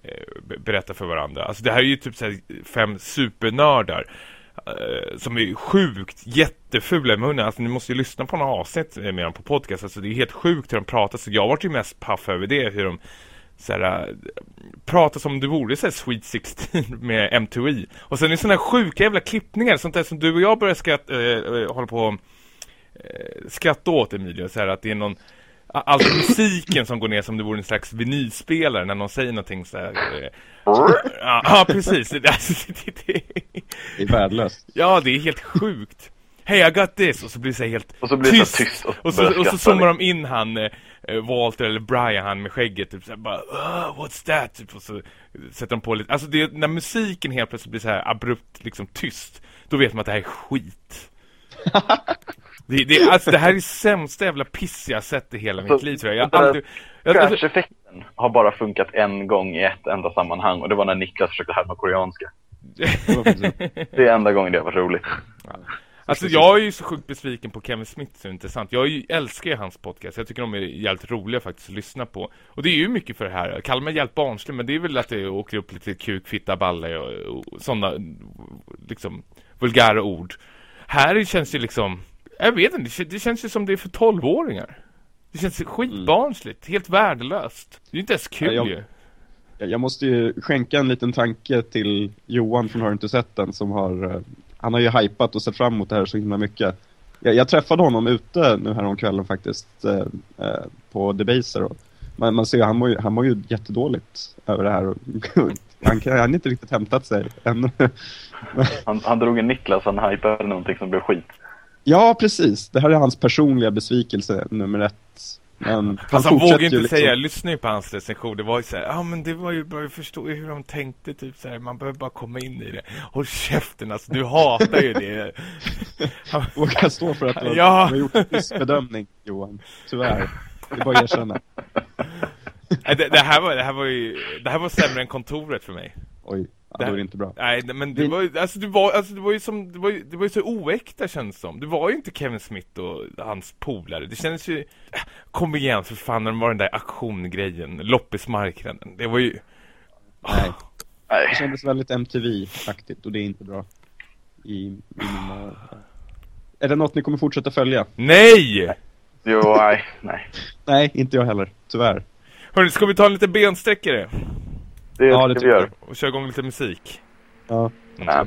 eh, be- berättar för varandra. Alltså det här är ju typ så här fem supernördar. eh, som är sjukt jättefula i munnen. Alltså ni måste ju lyssna på några avsnitt med dem på podcast. Alltså det är helt sjukt hur de pratar. Så jag vart ju mest paff över det. Hur de så här, äh, pratar som om det vore så här Sweet 16 [LAUGHS] med M2E. Och sen är det sådana här sjuka jävla klippningar. Sånt där som du och jag börjar skratta, äh, äh, hålla på eh, skratta åt Emilio, så här att det är någon Allt [CLEARS THROAT] musiken som går ner som det vore en slags vinylspelare när någon säger någonting så här. eh, [LAUGHS] Ja, ja, precis. Det, alltså, [LAUGHS] det, det, Det är värdelöst. ja, det är helt sjukt. Hey, I got this! Och så blir det så här helt Och så blir det tyst. så tyst och, Och så, och så zoomar de in han, eh, Walter eller Brian, han med skägget, typ såhär bara "Ah, What's that? Typ, och så sätter de på lite, alltså det, när musiken helt plötsligt blir så här abrupt liksom tyst, då vet man att det här är skit. [LAUGHS] det, det, alltså det här är sämsta jävla piss jag sett i hela mitt Så- liv tror jag. Jag där aldrig, jag, alltså, har bara funkat en gång i ett enda sammanhang och det var när Niklas försökte härma koreanska. [LAUGHS] Det är enda gången det har varit roligt. Alltså jag är ju så sjukt besviken på Kevin Smith så intressant. Jag ju, älskar ju hans podcast. Jag tycker de är jävligt roliga faktiskt att lyssna på. Och det är ju mycket för det här. Kallar man hjälp barnslig, men det är väl att det åker upp lite kuk, fitta, balle och, och sådana liksom vulgära ord. Här känns det liksom, jag vet inte, det, kän- det känns ju som det är för tolvåringar. Det känns skitbarnsligt, helt värdelöst. Det är inte ens kul Ja, jag- ju. Jag måste ju skänka en liten tanke till Johan från Har du inte sett den som har eh, Han har ju hypat och sett fram emot det här så himla mycket. Jag, jag träffade honom ute nu här om kvällen faktiskt eh, eh, På Debaser och man, man ser han mår, ju, han mår ju jättedåligt över det här och, [LAUGHS] han, kan, han har inte riktigt hämtat sig ännu [LAUGHS] Han, han drog en Niklas, han hypade någonting som blev skit. Ja precis, det här är hans personliga besvikelse nummer ett men Fast han vågar inte liksom- säga, jag lyssnade ju på hans recension, det var ju såhär, ja men det var ju bara, jag förstår ju hur de tänkte typ såhär, man behöver bara komma in i det. Håll käften alltså, du hatar ju det. Han- [LAUGHS] Vågar stå för att du har, Ja. har gjort en missbedömning Johan, tyvärr Det är bara att erkänna det, det, här var, det här var ju, det här var sämre än kontoret för mig. Oj, ja, Det då här- är det inte bra Nej, men det var alltså det var, alltså det var ju som, det var ju, det var ju så oäkta känns det som. Det var ju inte Kevin Smith och hans polare. Det kändes ju, kom igen för fan när det var den där aktiongrejen, loppismarknaden. Det var ju, Nej, det Nej. kändes väldigt MTV-aktigt och det är inte bra. I, i mina... Är det något ni kommer fortsätta följa? nej! Jo, nej, nej. Nej, inte jag heller, tyvärr. Hörni, ska vi ta en lite bensträckare? Det, Ja, det vi gör. Och köra igång lite musik? Ja. Nej.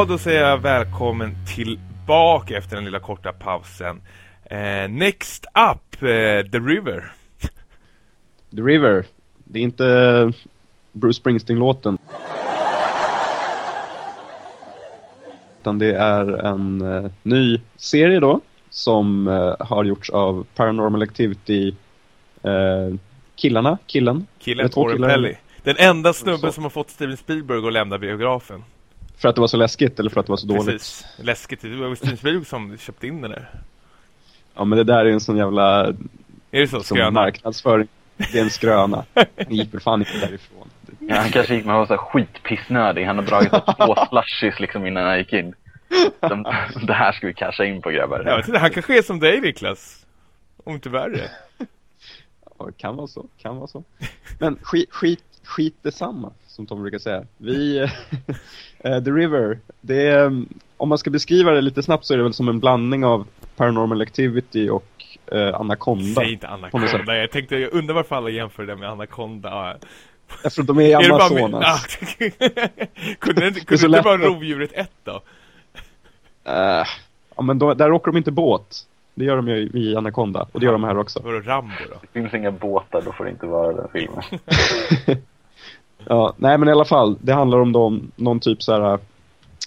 Ja, då säger jag välkommen tillbaka efter den lilla korta pausen. Eh, next up, eh, The River. The River. Det är inte Bruce Springsteen-låten. Utan det är en eh, ny serie då. Som eh, har gjorts av Paranormal Activity eh, killarna, killen. Killen Torren. Pelly. Den enda snubben som har fått Steven Spielberg att lämna biografen. För att det var så läskigt eller för att det var så dåligt? Precis. Läskigt. Det var Steven Spielberg som köpte in den där. Ja men det där är en sån jävla Är det så? som Skröna? marknadsföring. Det är en skröna. Han gick väl fan inte därifrån. Ja, han kanske gick med och var skitpissnödig. Han har dragit upp två [LAUGHS] slushies liksom innan han gick in. De, det här ska vi casha in på grabbar. Vet inte, han kanske är som dig Niklas. Om inte värre. Ja, kan vara så, kan vara så. Men skit, skit, skit detsamma, som Tom brukar säga. Vi, [LAUGHS] eh, The River, det är, mm, om man ska beskriva det lite snabbt så är det väl som en blandning av Paranormal Activity och eh, Anaconda. Säg inte Anaconda. Jag tänkte, jag undrar varför alla jämför det med Anaconda. Eftersom de är i [LAUGHS] Är det bara Amazonas. [LAUGHS] Kunde det inte, kunde det inte vara rovdjuret ett då? Eh, ja, men då, där åker de inte båt. Det gör de ju i Anaconda, och det gör de här också. Var det Rambo då? Det finns inga båtar, då får det inte vara den filmen. Ja, nej men i alla fall, det handlar om dem, någon typ så här,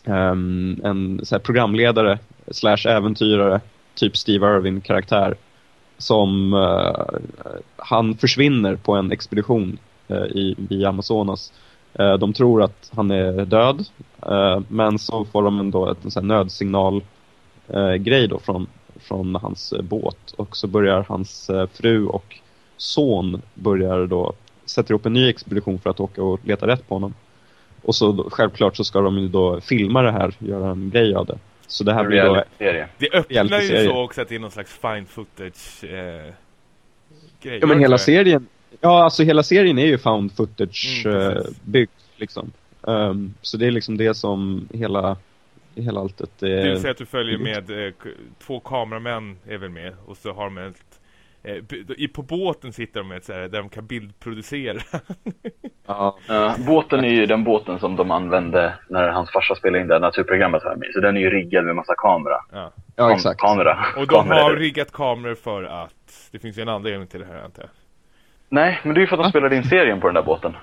um, en så här programledare slash äventyrare, typ Steve Irwin-karaktär, som uh, han försvinner på en expedition uh, i, i Amazonas. Uh, de tror att han är död, men så får de ändå ett en sån nödsignal grej då från, från hans båt och så börjar hans fru och son börjar då sätter upp en ny expedition för att åka och leta rätt på honom. Och så självklart så ska de ju då filma det här, göra en grej av det. Så det här blir då. Det öppnar ju så också att det är någon slags fine footage eh, grej. Ja men hela det? serien Ja alltså hela serien är ju found footage Mm, eh, byggt liksom. Ehm, så det är liksom det som hela Hela alltet Det vill är säga att du följer med eh, två kameramän är väl med och så har de ett eh, på båten sitter de med så här, där de kan bildproducera. [LAUGHS] ja, Ja, båten är ju den båten som de använde när hans farsa spelade in det naturprogrammet här med. Så den är ju riggad med massa kamera. ja. ja exakt. Kamera. Och de Kamera. har riggat kameror för att det finns ju en anledning till det här antar jag. Nej, men det är ju för att de spelade in serien på den där båten.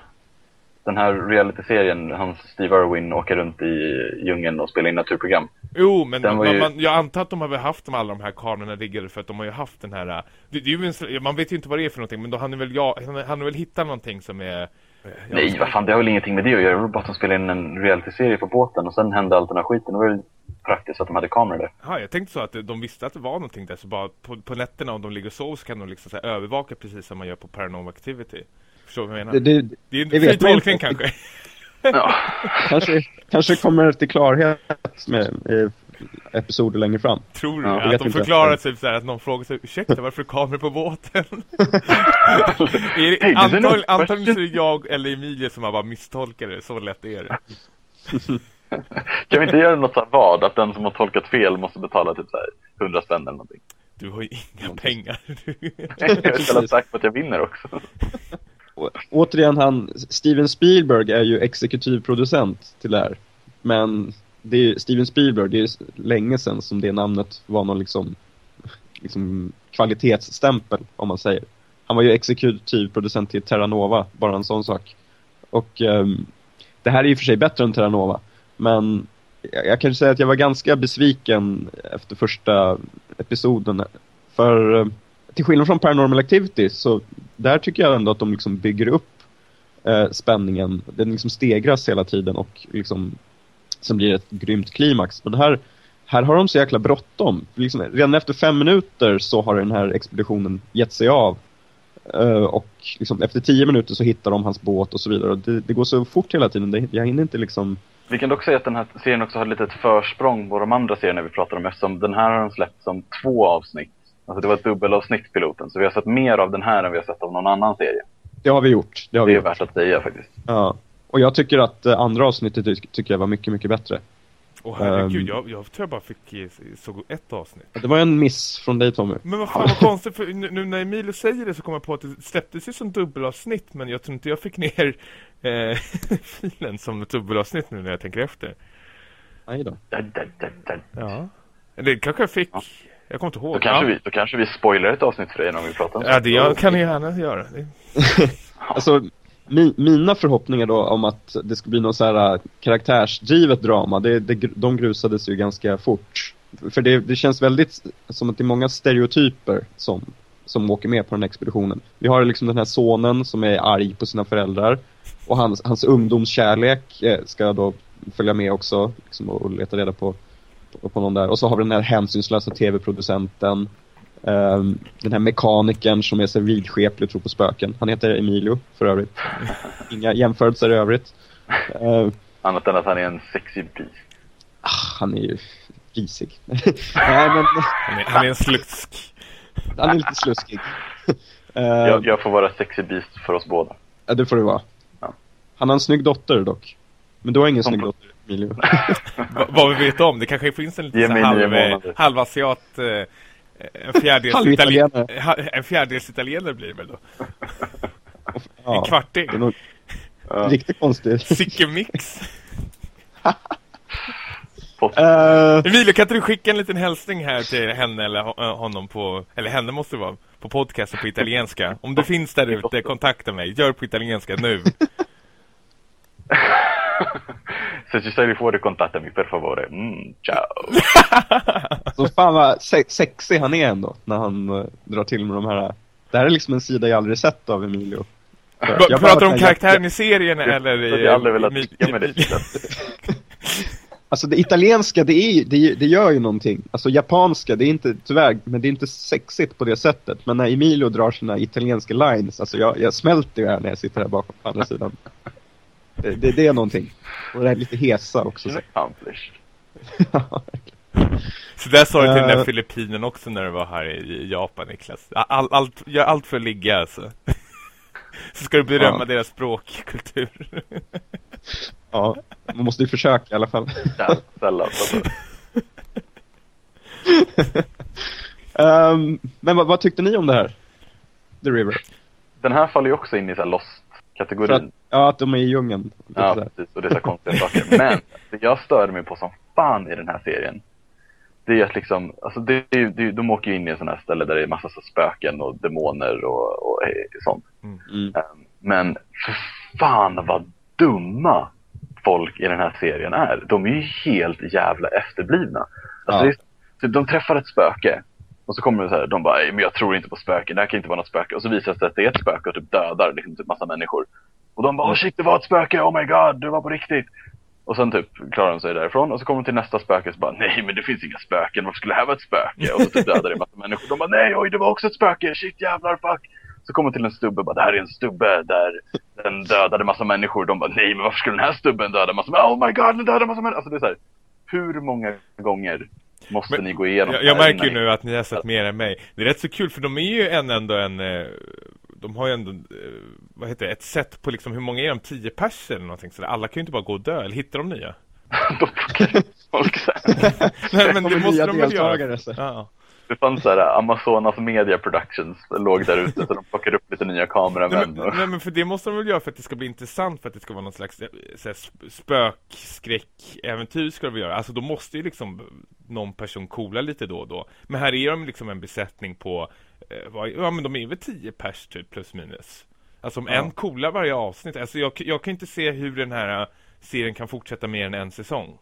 Den här reality-serien, hans Steve Irwin åker runt i djungeln och spelar in naturprogram. Jo, men man, ju- man, jag antar att de har haft de, alla de här kamerorna riggade för att de har ju haft den här äh, det, det är ju en, man vet ju inte vad det är för någonting men då han är väl jag, han, han väl hittat någonting som är Nej, vad fan, det har väl ingenting med det att göra. Det var bara att de spelade in en reality-serie på båten och sen hände allt den här skiten. Det var ju praktiskt att de hade kameror där. Ja, jag tänkte så att de visste att det var någonting där så bara på, på nätterna om de ligger och sover så kan de liksom så här, övervaka precis som man gör på Paranormal Activity. Förstår du vad jag menar? det, det, det är en det fri tolkning kanske. Ja, kanske, kanske kommer till klarhet med eh, episoder längre fram. Tror du? Ja, att de inte. förklarar sig så här att någon frågar sig Ursäkta, varför kameror på båten? [LAUGHS] är det, Hey, does antagligen, så är det jag eller Emilie som har bara misstolkat det, så lätt är det. [LAUGHS] kan vi inte göra något så vad? Att den som har tolkat fel måste betala typ så här 100 spänn eller någonting. Du har ju inga pengar. [LAUGHS] Jag är istället sagt att jag vinner också. Å- återigen, han, Steven Spielberg är ju exekutiv producent till det här. Men det är Steven Spielberg, det är länge sedan som det namnet var någon liksom, liksom kvalitetsstämpel, om man säger. Han var ju exekutiv producent till Terra Nova, bara en sån sak. Och um, det här är ju för sig bättre än Terra Nova. Men jag, jag kan säga att jag var ganska besviken efter första episoden. För eh, till skillnad från Paranormal Activity så där tycker jag ändå att de liksom bygger upp eh, spänningen. Den liksom stegras hela tiden och liksom sen blir det ett grymt klimax. Men här, här har de så jäkla bråttom. Liksom, redan efter fem minuter så har den här expeditionen gett sig av. Eh, och liksom, efter tio minuter så hittar de hans båt och så vidare. Och det, det går så fort hela tiden. Det, jag hinner inte liksom... Vi kan dock säga att den här serien också har lite litet försprång på de andra serierna vi pratar om eftersom den här har de släppt som två avsnitt. Alltså det var ett dubbelavsnitt piloten, så vi har sett mer av den här än vi har sett av någon annan serie. Det har vi gjort. Det har vi Det är gjort. värt att säga faktiskt. Ja. Och jag tycker att eh, andra avsnittet ty- tycker jag var mycket, mycket bättre. Åh herregud, Ehm. jag, jag tror jag bara fick eh, såg ett avsnitt. Det var en miss från dig Tommy. Men vad fan vad konstigt, för nu, nu när Emilio säger det så kommer jag på att det släpptes ju som dubbelavsnitt men jag tror inte jag fick ner eh, [LAUGHS] filen som ett dubbelavsnitt nu när jag tänker efter. Nej då. Ja. Det kanske jag fick. Jag kommer inte ihåg. Då, kanske ja. vi, då kanske vi spoilar ett avsnitt för dig när vi pratar om Ja, det jag kan jag gärna göra. [LAUGHS] Alltså, mi, mina förhoppningar då om att det ska bli någon så här äh, karaktärsdrivet drama, det, det, de grusades ju ganska fort. För det, det känns väldigt som att det är många stereotyper som, som åker med på den här expeditionen. Vi har liksom den här sonen som är arg på sina föräldrar. Och hans, hans ungdomskärlek eh, ska då följa med också liksom, och, och leta reda på, på, på någon där. Och så har vi den här hänsynslösa tv-producenten. Ehm, den här mekanikern som är så vidskeplig och tror på spöken. Han heter Emilio för övrigt. [LAUGHS] Inga jämförelser i övrigt. Ehm, Annat än att han är en sexy beast. ah, han är ju risig. [LAUGHS] Nej men Han är, han är en slusk. han är lite sluskig. [LAUGHS] Ehm, Jag, jag får vara sexy beast för oss båda. ja, det får det vara. Ja. Han har en snygg dotter dock. Men du har ingen Som- snygg dotter, [LAUGHS] Va, vad vi vet om. Det kanske finns en liten halv, eh, halvasiat. Eh, en fjärdedels Halvitalienare. itali- [LAUGHS] ha- en fjärdedels italienare blir det väl då? [LAUGHS] Ja, En kvarting. Det är nog Ja. riktigt konstigt. Sicke mix. Fått- Ehm, Emilio, kan inte du skicka en liten hälsning här till henne eller ho- honom på, eller henne måste det vara, på podcasten på italienska. Om du finns där ute, kontakta mig. Gör på italienska nu. [LAUGHS] Se ci sei fuori contattami per favore. Mm, ciao. [LAUGHS] Så fan vad se sexig han är ändå när han eh, drar till med de här. Det här är liksom en sida jag aldrig sett av Emilio. Jag bara Pratar om karaktären i serien eller Så i... jag har aldrig velat ligga med dig. [LAUGHS] Alltså det italienska, det, är, det, det gör ju någonting. Alltså japanska, det är inte, tyvärr, men det är inte sexigt på det sättet. Men när Emilio drar sina italienska lines, alltså jag, jag smälter ju här när jag sitter här bakom på andra sidan. Det, det, det är någonting. Och det är lite hesa också. Så. Accomplished. [LAUGHS] Så där sa du till den där Eh. filippinen också när du var här i, Japan, Niklas. All, allt, gör allt för att ligga alltså. [LAUGHS] Så ska du berömma Ja. deras språk, kultur. [LAUGHS] ja, man måste ju försöka i alla fall. Ja, sällan. Ehm, men vad, vad tyckte ni om det här? The River? Den här faller ju också in i så här För att, ja, att de är i djungeln. Ja, precis. Och det är så konstiga saker. Men det jag störde mig på som fan i den här serien. Det är att liksom, alltså det, det, de åker ju in i en sån här ställe där det är massa så spöken och demoner och, och sånt. Mm. Ehm, Men för fan vad dumma folk i den här serien är. De är ju helt jävla efterblivna. Alltså Ja. det är, typ, de träffar ett spöke. Och så kommer det så här, de bara, "Nej, men jag tror inte på spöken, det här kan inte vara något spöke. Och så visar det sig att det är ett spöke och typ dödar liksom typ massa människor. Och de bara, oh shit det var ett spöke, oh my god, det var på riktigt. Och sen typ klarar de sig därifrån och så kommer de till nästa spöke och så bara, nej men det finns inga spöken, varför skulle det här vara ett spöke? Och så typ dödar det en massa människor. De bara, nej oj det var också ett spöke, shit jävlar fuck. Så kommer de till en stubbe och bara, det här är en stubbe där den dödade massa människor. De bara, nej men varför skulle den här stubben döda massa människor? Oh my god, den dödade massa människor. Alltså det är så här, hur många gånger måste Men ni gå igenom Jag, jag märker ju nu att ni har sett mer än mig. Det är rätt så kul för de är ju en, ändå en... eh, De har ju ändå, eh, vad heter det, ett sätt på liksom, hur många är de? 10 pers eller någonting sådär. Alla kan ju inte bara gå och dö, eller hittar de nya? [LAUGHS] Då plockar folk så [LAUGHS] här. Nej men det måste de väl göra? Ja. Det fanns så här Amazonas Media Productions låg där ute så de plockade upp lite nya Nej, kameramän. men, och- nej men för det måste de väl göra för att det ska bli intressant För att det ska vara någon slags eh, här, spökskräck-äventyr ska de göra Alltså då måste ju liksom någon person coola lite då och då Men här är de liksom en besättning på eh, vad, Ja men de är väl 10 pers typ plus minus Alltså om Ja. en coolar varje avsnitt Alltså jag, jag kan inte se hur den här eh, serien kan fortsätta mer än en säsong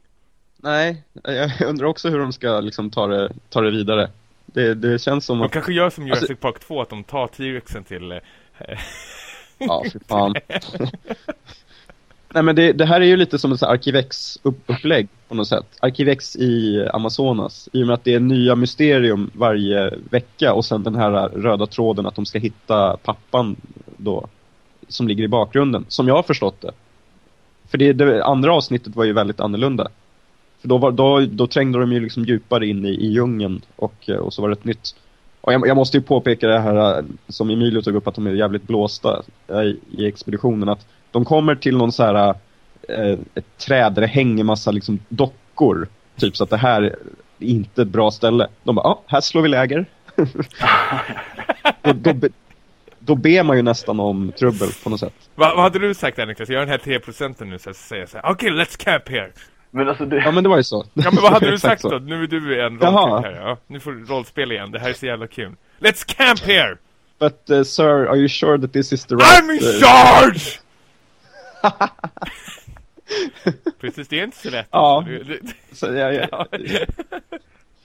Nej, jag undrar också hur de ska liksom ta det, ta det vidare. Det, det känns som De att... kanske gör som Alltså- Jurassic Park 2 Att de tar T-Rexen till eh, [LAUGHS] Ja, för fan. [LAUGHS] Nej men det, det här är ju lite som ett Arkivex-upplägg på något sätt. Arkivex i Amazonas. I och med att det är nya mysterium varje vecka och sen den här röda tråden att de ska hitta pappan då. Som ligger i bakgrunden. Som jag har förstått det. För det, det andra avsnittet var ju väldigt annorlunda. För då, var, då, då trängde de ju liksom djupare in i, i djungeln och, eh, och så var det ett nytt. Och jag, jag måste ju påpeka det här eh, som Emilio tog upp att de är jävligt blåsta i, i expeditionen. Att de kommer till någon så här eh, ett träd där det hänger massa liksom dockor. Typ så att det här är inte ett bra ställe. De bara, ja, här slår vi läger. [LAUGHS] då, då, då ber man ju nästan om trubbel på något sätt. vad, vad hade du sagt där Niklas? Jag är den här 3% nu så att säger så här Okej, let's camp here men alltså det... Ja, men det var ju så. Ja men vad hade du [LAUGHS] sagt då? Nu är du en Jaha. rollkaraktär ja. Nu får du rollspel igen, det här är så jävla kul Let's camp here! But uh, sir, are you sure that this is the right... I'm in uh, charge! [LAUGHS] Precis, det är inte så lätt Ja. Så, ja, ja.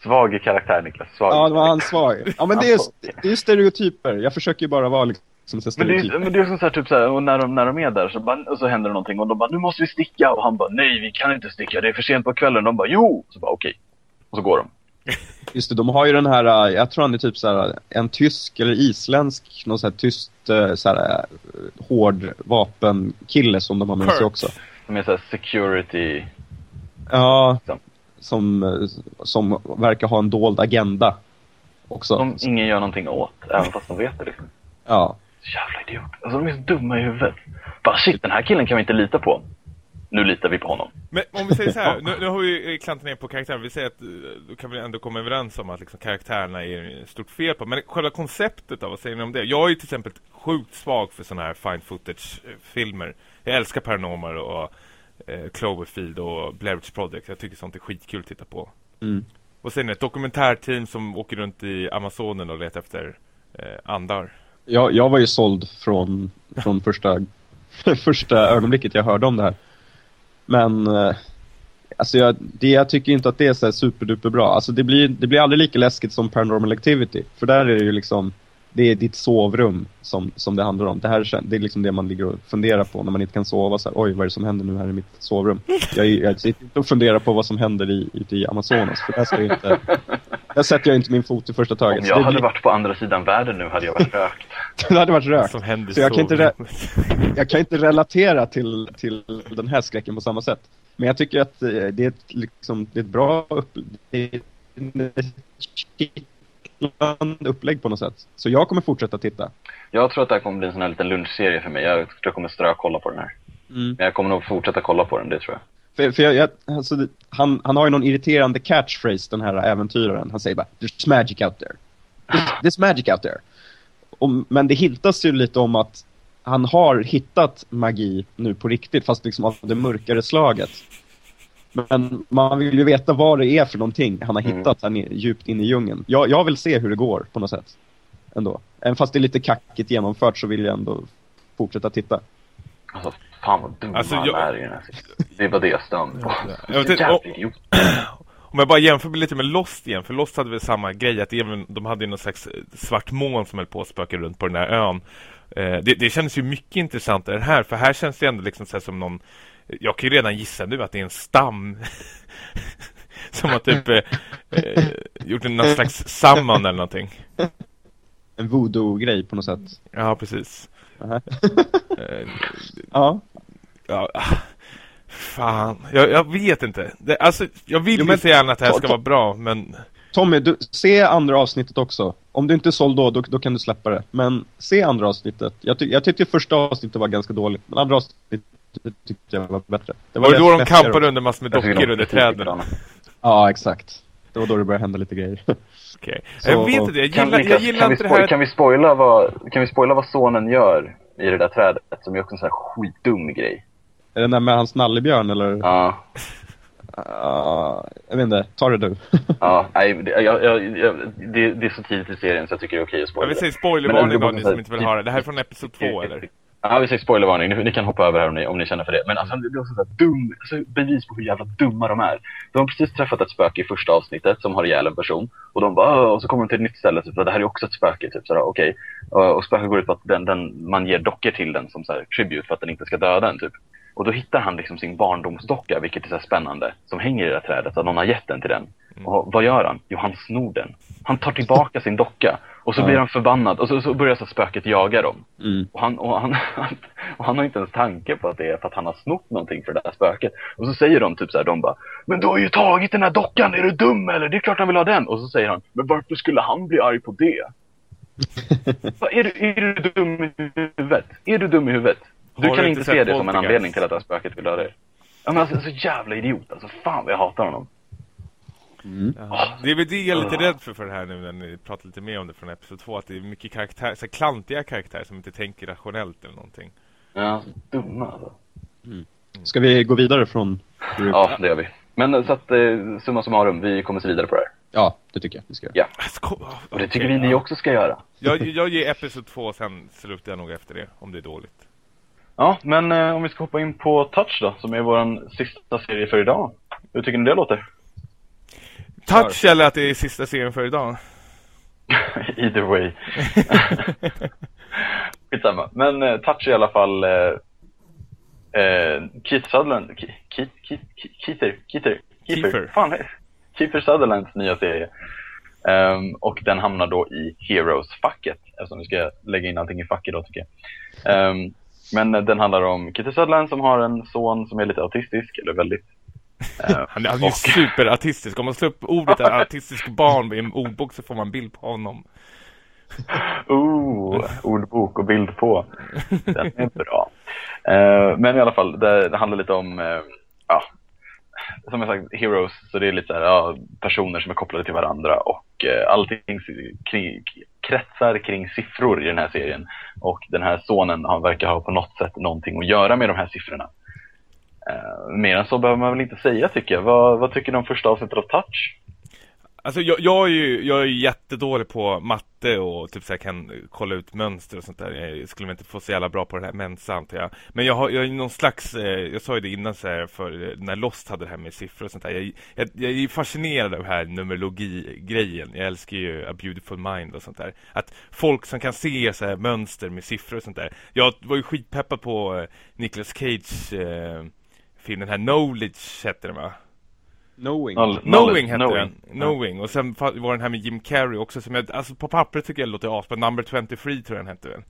Svag i karaktär Niklas, svag. ja, det var han svag. Ja, men det är, ju- det är stereotyper. Jag försöker ju bara vara liksom så Men det, är, men det är som så här, typ så här, och när de, när de är där så, bara, och så händer det någonting och de bara nu måste vi sticka och han bara nej vi kan inte sticka, det är för sent på kvällen. De bara jo! Så bara okej. Och så går de. [LAUGHS] Just det, de har ju den här, uh, jag tror han är typ så här, en tysk eller isländsk, någon sån här tyst, uh, så här, hård vapenkille som de har med sig också. De är så här security. Ja, Som- som, som verkar ha en dold agenda också. Som ingen gör någonting åt, även fast de vet det liksom. Ja. Jävla idiot. Alltså de är så dumma i huvudet. Bara shit, den här killen kan vi inte lita på. Nu litar vi på honom. Men om vi säger så här, [LAUGHS] nu, nu har vi klantat ner på karaktären. Vi säger att eh, då kan vi ändå komma överens om att liksom, karaktärerna är stort fel på. Men själva konceptet då, vad säger ni om det? Jag är ju till exempel sjukt svag för sådana här fine footage-filmer. Jag älskar Paranormal och eh, Cloverfield och Blair Witch Project. Jag tycker sånt är skitkul att titta på. Mm. Vad säger ni? Ett dokumentärteam som åker runt i Amazonen och letar efter eh, andar. Jag, jag var ju såld från, från första, [LAUGHS] första ögonblicket jag hörde om det här. Men eh, alltså jag, det, jag tycker inte att det är så superduper bra. Alltså det blir, det blir aldrig lika läskigt som Paranormal Activity. För där är det ju liksom, det är ditt sovrum som, som det handlar om. Det här det är liksom det man ligger och funderar på när man inte kan sova. Så här, Oj, vad är det som händer nu här i mitt sovrum? [LAUGHS] Jag, jag sitter inte och funderar på vad som händer i, ute i Amazonas. För där, ska jag inte, där sätter jag inte min fot i första taget. Om jag hade blir, varit på andra sidan världen nu hade jag varit rökt. [LAUGHS] det hade varit rökt. Som händer Så jag kan inte jag kan inte relatera till, till den här skräcken på samma sätt. Men jag tycker att eh, det är ett, liksom, det är ett bra upp, det är ett kittlande upplägg på något sätt. Så jag kommer fortsätta titta. Jag tror att det här kommer bli en sån här liten lunchserie för mig. Jag tror jag kommer strökolla på den här. Men jag kommer nog fortsätta kolla på den, det tror jag. För, för jag, jag, alltså, han, han har ju någon irriterande catchphrase, den här äventyraren. Han säger bara There's magic out there. There's, there's magic out there. Och, men det hintas ju lite om att han har hittat magi nu på riktigt, fast liksom av det mörkare slaget. Men man vill ju veta vad det är för någonting han har Mm. hittat här nere, djupt inne i djungeln. Jag, jag vill se hur det går på något sätt. Ändå. Även fast det är lite kackigt genomfört så vill jag ändå fortsätta titta. Alltså, fan vad dumma Alltså, jag- är i den här. Det var det jag mig på. Jag vet. [CLEARS THROAT] Om jag bara jämför lite med Lost igen, för Lost hade väl samma grej, att även, de hade ju någon slags eh, svart moln som höll på att spöka runt på den här ön. Eh, det, det känns ju mycket intressantare här, för här känns det ändå liksom så här som någon, jag kan ju redan gissa nu att det är en stam [LAUGHS] som har typ eh, eh, gjort en någon slags samman eller någonting. En voodoo-grej på något sätt. Ja, precis. Aha. Eh, [LAUGHS] Ja. ja, ah, fan, jag, jag vet inte. Det, alltså, jag vill Jo, men så gärna att det här ska vara bra, men Tommy, du, se andra avsnittet också. Om du inte är såld då, då, då kan du släppa det. Men se andra avsnittet. Jag, ty jag tyckte första avsnittet var ganska dåligt. Men andra avsnittet tyckte jag var bättre. Det var det då de kampade under massor med Jag dockor de under träden? Ja, exakt. Det var då det började hända lite grejer. [LAUGHS] Okej. Så- Jag vet inte, jag Kan, gillar, jag Niklas, gillar kan, vi inte det här... kan, vi spoila vad, kan vi spoila vad sonen gör i det där trädet? Som är också en sån här skitdum grej. är det där med hans nallebjörn eller? Ja. Ja, jag vet inte. Ta det du. Ja, [LAUGHS] nej, det, jag, jag, jag, det, det är så tidigt i serien så jag tycker det är okej att Jag spoila. vill säga spoilervarning då, ni som inte vill höra det. Det här är från episod 2 eller? Ja, vi säger spoilervarning. Ni, ni kan hoppa över här om ni, om ni känner för det. Men alltså, det är också så här dum, alltså, bevis på hur jävla dumma de är. De har precis träffat ett spöke i första avsnittet som har ihjäl en person. Och de bara, och så kommer de till ett nytt ställe, typ, det här är också ett spöke. Typ, sådär, okej. Och, och spöket går ut på att den, den, man ger dockor till den som så här, tribute för att den inte ska döda en. Typ. Och då hittar han liksom sin barndomsdocka, vilket är så spännande, som hänger i det här trädet. Så någon har gett den till den. Och vad gör han? Jo, han snor den. Han tar tillbaka sin docka. Och så Ja. blir han förbannad. Och så, så börjar så spöket jaga dem. Mm. Och han, och, han, [LAUGHS] och han har inte ens tanke på att det är för att han har snott någonting för det där spöket. Och så säger de typ så här, de bara Men du har ju tagit den här dockan, är du dum eller? Det är klart han vill ha den. Och så säger han Men varför skulle han bli arg på det? [LAUGHS] Va, är, du, är du dum i huvudet? Är du dum i huvudet? Du Har kan du inte se det som en anledning till att det här spöket vill ha det. Ja men alltså så jävla idiot alltså. Fan vad jag hatar honom. Mm. Ja. Det är väl det jag är lite rädd för, för det här nu när ni pratar lite mer om det från episod 2. Att det är mycket karaktär, så klantiga karaktärer som inte tänker rationellt eller någonting. Ja, dumma alltså. Ska vi gå vidare från? Ja, det gör vi. Men eh, så att, eh, summa summarum, vi kommer se vidare på det här. Ja, det tycker jag vi ska göra. Ja. Alltså, Och det tycker vi ni ja. också ska göra. Jag, jag ger episod 2 sen slutar jag nog efter det, om det är dåligt. Ja, men eh, om vi ska hoppa in på Touch då, som är vår sista serie för idag. Hur tycker ni det låter? Touch eller att det är sista serien för idag? [LAUGHS] Either way. [LAUGHS] Skitsamma. Men eh, Touch i alla fall eh, eh, Keith Sutherland, Ke- Keith, Keith, Keith, Keither, Keither, Kiefer. Kiefer, fan, Kiefer Sutherlands nya serie. Ehm, och den hamnar då i Heroes-facket, eftersom vi ska lägga in allting i fack idag tycker jag. Ehm, men den handlar om Kiefer Sutherland som har en son som är lite autistisk, eller väldigt. Eh, [LAUGHS] Han, han är ju och- superartistisk. Om man slår upp ordet [LAUGHS] artistisk barn i en ordbok så får man bild på honom. Oh, ordbok och bild på. Den är [LAUGHS] bra. Eh, men i alla fall, det, det handlar lite om, eh, ja, som jag sagt, heroes. Så det är lite så här, ja, personer som är kopplade till varandra och eh, allting kring, kretsar kring siffror i den här serien. Och den här sonen, han verkar ha på något sätt någonting att göra med de här siffrorna. Uh, mer än så behöver man väl inte säga tycker jag. Vad, vad tycker du om första avsnittet av Touch? Alltså jag, jag, är ju, jag är jättedålig på matte och typ så här kan kolla ut mönster och sånt där. Jag skulle inte få så jävla bra på det här Mensa antar jag. Men jag har, jag är någon slags, eh, jag sa ju det innan så här, för när Lost hade det här med siffror och sånt där. Jag, jag, jag är fascinerad av den här numerologi-grejen. Jag älskar ju A Beautiful Mind och sånt där. Att folk som kan se så här mönster med siffror och sånt där. Jag var ju skitpeppad på eh, Nicolas Cage eh, film, den här Knowledge hette den va? Knowing. Noll- Knowing hette Knowing. den. Knowing. Och sen var den här med Jim Carrey också som jag, alltså på pappret tycker jag låter asbra. Number 23 tror jag den hette väl.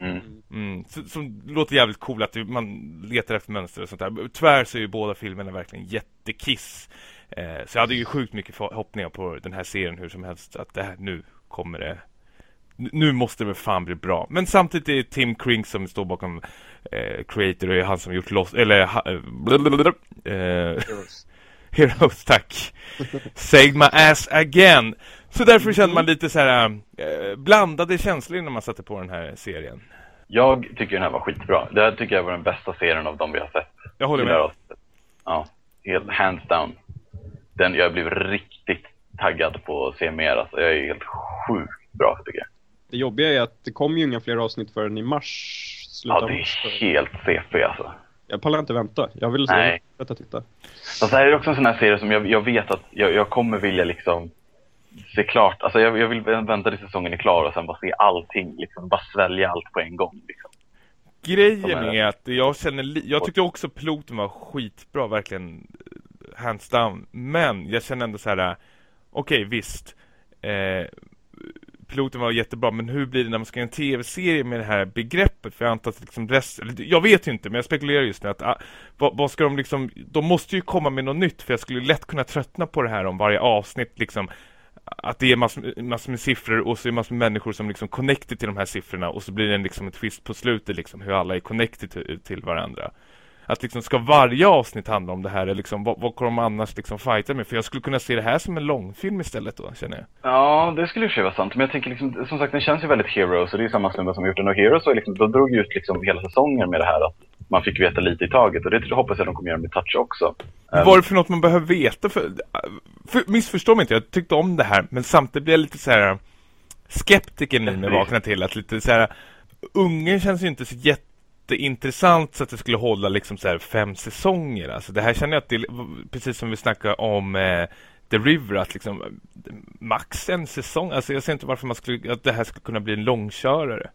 Mm. Mm. Så, som låter jävligt cool att det- man letar efter mönster och sånt där. Tyvärr så är ju båda filmerna verkligen jättekiss. Eh, så jag hade ju sjukt mycket förhoppningar på den här serien hur som helst. Att det här, nu kommer det. Nu- Nu måste det väl fan bli bra. Men samtidigt är det Tim Krink som står bakom eh, Creator och är han som gjort Lost, eller ha, eh, blablabla, [LAUGHS] eh, Heroes. Heroes, tack. My ass again. Så därför kände man lite så här eh, blandade känslor när man satte på den här serien. Jag tycker den här var skitbra. Det här tycker jag var den bästa serien av de vi har sett. Jag håller med. Ja, helt hands down. Den, jag blev riktigt taggad på att se mer. Alltså, jag är helt sjukt bra tycker jag. Det jobbiga är att det kommer ju inga fler avsnitt förrän i mars. Slutet Ja, det är helt CP alltså. Jag pallar inte vänta. Jag vill Nej. fortsätta titta. Fast det här är också en sån här serie som jag, jag vet att jag, jag kommer vilja liksom se klart. Alltså jag, jag vill vänta tills säsongen är klar och sen bara se allting. Liksom, bara svälja allt på en gång. Liksom. Grejen Som är- är att jag känner, jag tyckte också piloten var skitbra, verkligen hands down. Men jag känner ändå så här, okej visst, eh, piloten var jättebra, men hur blir det när man ska göra en tv-serie med det här begreppet? För jag antar att liksom rest, jag vet ju inte, men jag spekulerar just nu att, ah, vad, vad ska de liksom, de måste ju komma med något nytt, för jag skulle lätt kunna tröttna på det här om varje avsnitt liksom att det är massor, massor med siffror och så är det massor med människor som liksom connected till de här siffrorna och så blir det en, liksom ett twist på slutet liksom hur alla är connected till, till varandra. Att liksom ska varje avsnitt handla om det här eller liksom vad, vad kommer de annars liksom fighta med? För jag skulle kunna se det här som en långfilm istället då, känner jag. Ja, det skulle och sig vara sant. Men jag tänker liksom, som sagt, den känns ju väldigt Heroes och det är samma snubbe som har gjort den. Och Heroes ju liksom, de drog ju ut liksom hela säsongen med det här att man fick veta lite i taget. Och det hoppas jag de kommer göra med Touch också. Vad var det för något man behöver veta? För, för, missförstå mig inte, jag tyckte om det här men samtidigt blir jag lite så här skeptiken i mig vaknar till att lite så här ungen känns ju inte så jätteintressant så att det skulle hålla liksom så här fem säsonger. Alltså det här känner jag att det är precis som vi snackade om eh, The River att liksom max en säsong. Alltså jag ser inte varför man skulle att det här skulle kunna bli en långkörare.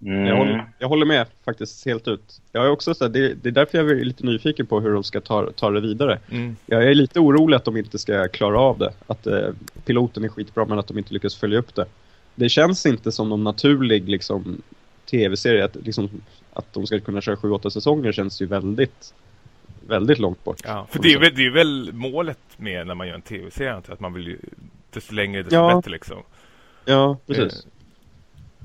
Mm. Jag, håller, jag håller med faktiskt helt ut. Jag är också så här, det, det är därför jag är lite nyfiken på hur de ska ta, ta det vidare. Mm. Jag är lite orolig att de inte ska klara av det. Att eh, piloten är skitbra men att de inte lyckas följa upp det. Det känns inte som någon naturlig liksom, tv-serie. Att, liksom, att de ska kunna köra 7-8 säsonger känns ju väldigt, väldigt långt bort. Ja, för det är, väl, det är väl målet med när man gör en tv-serie att man vill ju desto längre desto Ja. bättre liksom. Ja, precis. Eh,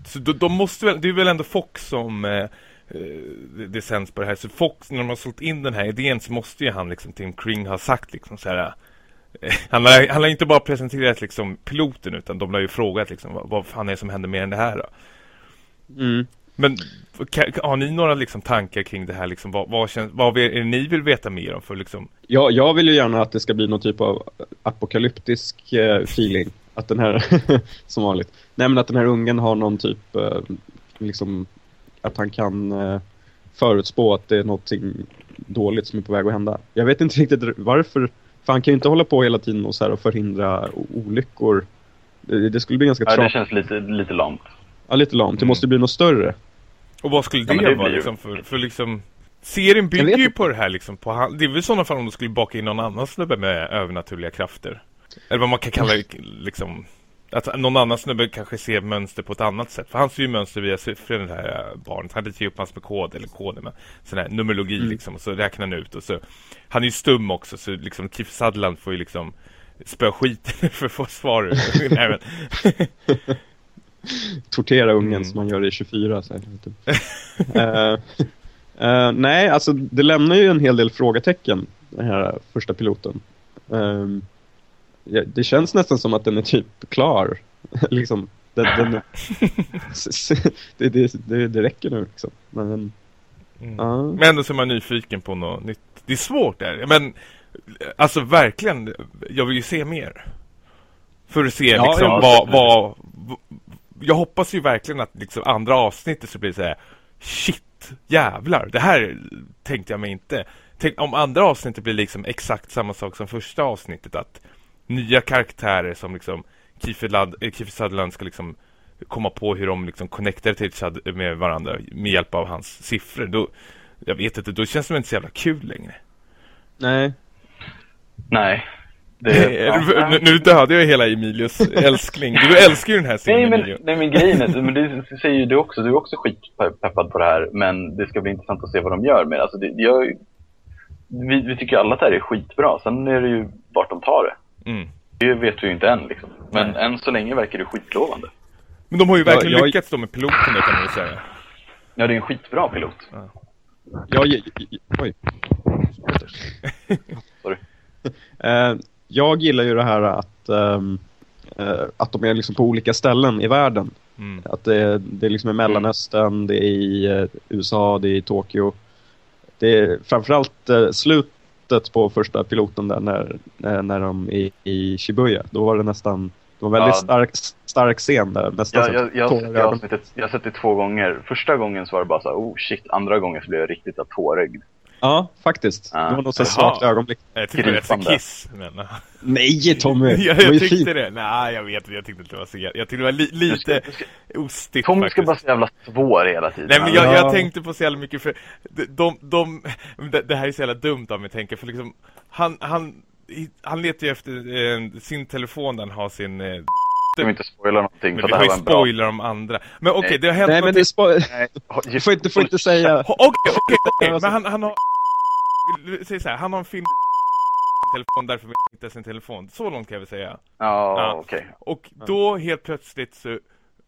Så de, de måste väl, det är väl ändå Fox som eh, eh, det, det sänds på det här. Så Fox, när de har sålt in den här idén så måste ju han liksom, Tim Kring ha sagt liksom så här. eh, [LAUGHS] Han har, han har inte bara presenterat liksom piloten utan de har ju frågat liksom vad, vad fan är det som händer mer än det här då? Mm. Men har ni några liksom tankar kring det här liksom, vad, vad, känns, vad är det ni vill veta mer om för liksom Ja, jag vill ju gärna att det ska bli någon typ av apokalyptisk eh, feeling. Att den här, [LAUGHS] som vanligt. Nej men att den här ungen har någon typ, eh, liksom, att han kan eh, förutspå att det är någonting dåligt som är på väg att hända. Jag vet inte riktigt varför, för han kan ju inte hålla på hela tiden och, så här, och förhindra olyckor. Det, det skulle bli ganska Ja, det känns lite, lite lamt. Ja, lite lamt. Det måste bli något större. Och vad skulle det, Ja, det vara liksom för, för liksom Serien bygger ju på det här liksom på han, Det är väl i sådana fall om de skulle baka in någon annan snubbe med övernaturliga krafter Eller vad man kan kalla det liksom Att någon annan snubbe kanske ser mönster på ett annat sätt För han ser ju mönster via siffror det här äh, barnet Han ritar ju upp hans med kod eller koder med sån här numerologi Mm. liksom Och så räknar han ut och så Han är ju stum också så liksom Keith Sutherland får ju liksom Spö skiten [LAUGHS] för att få svar Nej, men, [LAUGHS] [LAUGHS] [LAUGHS] tortera ungen Mm. som man gör i 24. Så här, typ. [LAUGHS] Eh, nej, alltså det lämnar ju en hel del frågetecken, den här första piloten. Ja, det känns nästan som att den är typ klar. [LAUGHS] liksom, den, den, det, det, det, det räcker nu liksom. Men, mm. Men ändå så är man nyfiken på något nytt. Det är svårt där. Men alltså verkligen, jag vill ju se mer. För att se Ja, liksom vad, vad... Jag hoppas ju verkligen att liksom andra avsnittet så blir så här Shit, jävlar, det här tänkte jag mig inte. Tänk om andra avsnittet blir liksom exakt samma sak som första avsnittet. Att nya karaktärer som liksom Kiefer, eh, Sutherland ska liksom komma på hur de liksom connectar till med varandra med hjälp av hans siffror. Då, jag vet inte, då känns det inte så jävla kul längre. Nej, Nej. Det, ja, [LAUGHS] nu, nej. nu dödade jag hela Emilius älskling. Du älskar ju den här Nej serien men, Emilio. nej men grejen är, [LAUGHS] men det säger ju du också, du är också skitpeppad på det här men det ska bli intressant att se vad de gör med. Alltså det. Jag, vi, vi tycker alla att det här är skitbra, sen är det ju vart de tar det. Mm. Det vet vi ju inte än liksom. Men Nej. än så länge verkar det skitlovande. Men de har ju verkligen Ja, jag- lyckats då med piloten kan man ju säga. Ja, det är en skitbra pilot. jag... ge- ge- Oj. Sorry. [LAUGHS] Eh, jag gillar ju det här att, eh, att de är liksom på olika ställen i världen. Mm. Att det, det är liksom i Mellanöstern, det är i eh, USA, det är i Tokyo. Det är framförallt eh, slutet på första piloten där när, när, de är i Shibuya. Då var det nästan, det var en väldigt Ja. stark, stark scen där. Nästan Jag, så jag, har sett det, jag har sett det två gånger. Första gången så var det bara så här, oh shit. Andra gången så blev jag riktigt tårögd. Ja, faktiskt. Ja. Det var något så svagt ögonblick. Jag tyckte det var kiss. Men, Nej Tommy! [LAUGHS] ju jag tyckte fint. det. Nej, jag vet Jag tyckte inte det var så Jag tyckte det var li, lite Du ostigt Tom ska vara så jävla svår hela tiden. Nej men jag, Ja. jag tänkte på så jävla mycket för de, de, de det, det här är så jävla dumt av mig att tänka för liksom Han, han, han letar ju efter eh, sin telefon där han har sin eh, vi inte spoila någonting. Men för vi det har här ju spoiler om andra Men okej, Nej. det har hänt Nej men det är spo- Nej, [LAUGHS] du får inte, du får inte säga... Okej, okej, okej, [LAUGHS] men han, han har säga så här, han har en film telefon därför vill han hitta sin telefon Så långt kan jag väl säga Ja, Ja. okej. Och då helt plötsligt så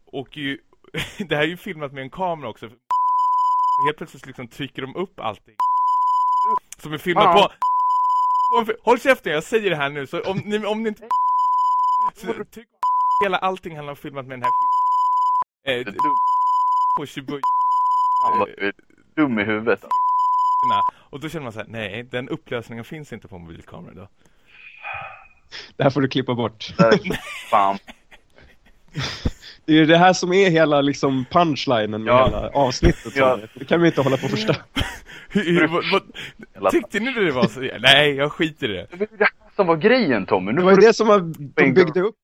åker ju [LAUGHS] Det här är ju filmat med en kamera också Helt plötsligt liksom trycker de upp allting Som är filmat Ja. på Håll käften, jag säger det här nu så om ni, om ni inte så tryck hela allting han har filmat med den här filmen eh, dum. På Shibuya Fan, vad du är dum i huvudet. Och då känner man så här, nej den upplösningen finns inte på mobilkameror då Det här får du klippa bort. [LAUGHS] Fan. Det är ju det här som är hela liksom punchlinen med Ja. hela avsnittet. Ja. Det kan vi inte hålla på Jävla- [LAUGHS] Tyckte ni det var så? Nej, jag skiter i det Det var det som var grejen Tommy. Nu Det var det som var, de byggde upp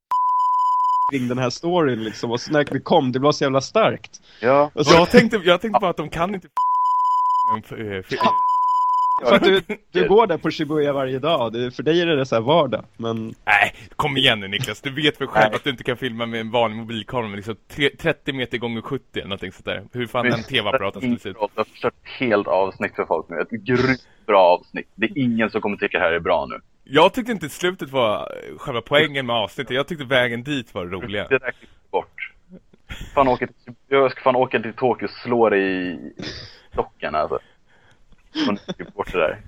kring den här storyn liksom. Och så när det kom, det var så jävla starkt. Ja. Så, Jag tänkte, jag tänkte bara att de kan inte för- för att du, du går där på Shibuya varje dag. Det, för dig är det så här vardag. Men Nej, kom igen nu Niklas. Du vet väl själv Nej. att du inte kan filma med en vanlig mobilkamera med liksom tre- 30 meter gånger 70 eller någonting sånt där. Hur fan den tv-apparaten skulle se ut. Du har förstört helt avsnitt för folk nu. Ett grymt bra avsnitt. Det är ingen som kommer tycka det här är bra nu. Jag tyckte inte slutet var eh, själva poängen med avsnittet. Jag tyckte vägen dit var roliga. Det där bort. Fan åka till, jag ska fan åka till Tokyo och slå dig i stocken alltså. Bort det där.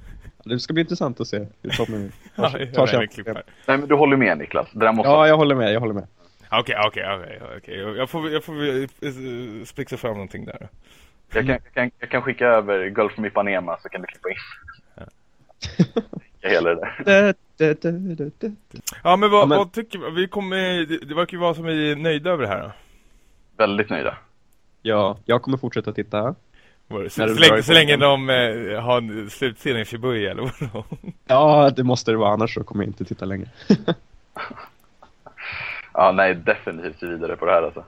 det ska bli intressant att se hur Tommy [LAUGHS] Ja, tar, sig klippar. Nej men du håller med Niklas. Det där måste Ja, jag håller med. Jag håller med. Okej, okej, okej, okej. Jag får, jag får uh, spixa fram någonting där. Jag kan, jag, kan, jag kan skicka över Gulf from Ipanema så kan du klippa in. Ja. Hela det där. Ja, men vad, Ja, men- vad tycker vi? kommer, det, det verkar ju vara som vi är nöjda över det här. Då. Väldigt nöjda. Ja, jag kommer fortsätta titta. Så, länge, så länge de eh, har en slutscen i Shibuya eller vadå? Ja, det måste det vara, annars så kommer jag inte titta längre. [LAUGHS] Ja, nej, definitivt vidare på det här alltså.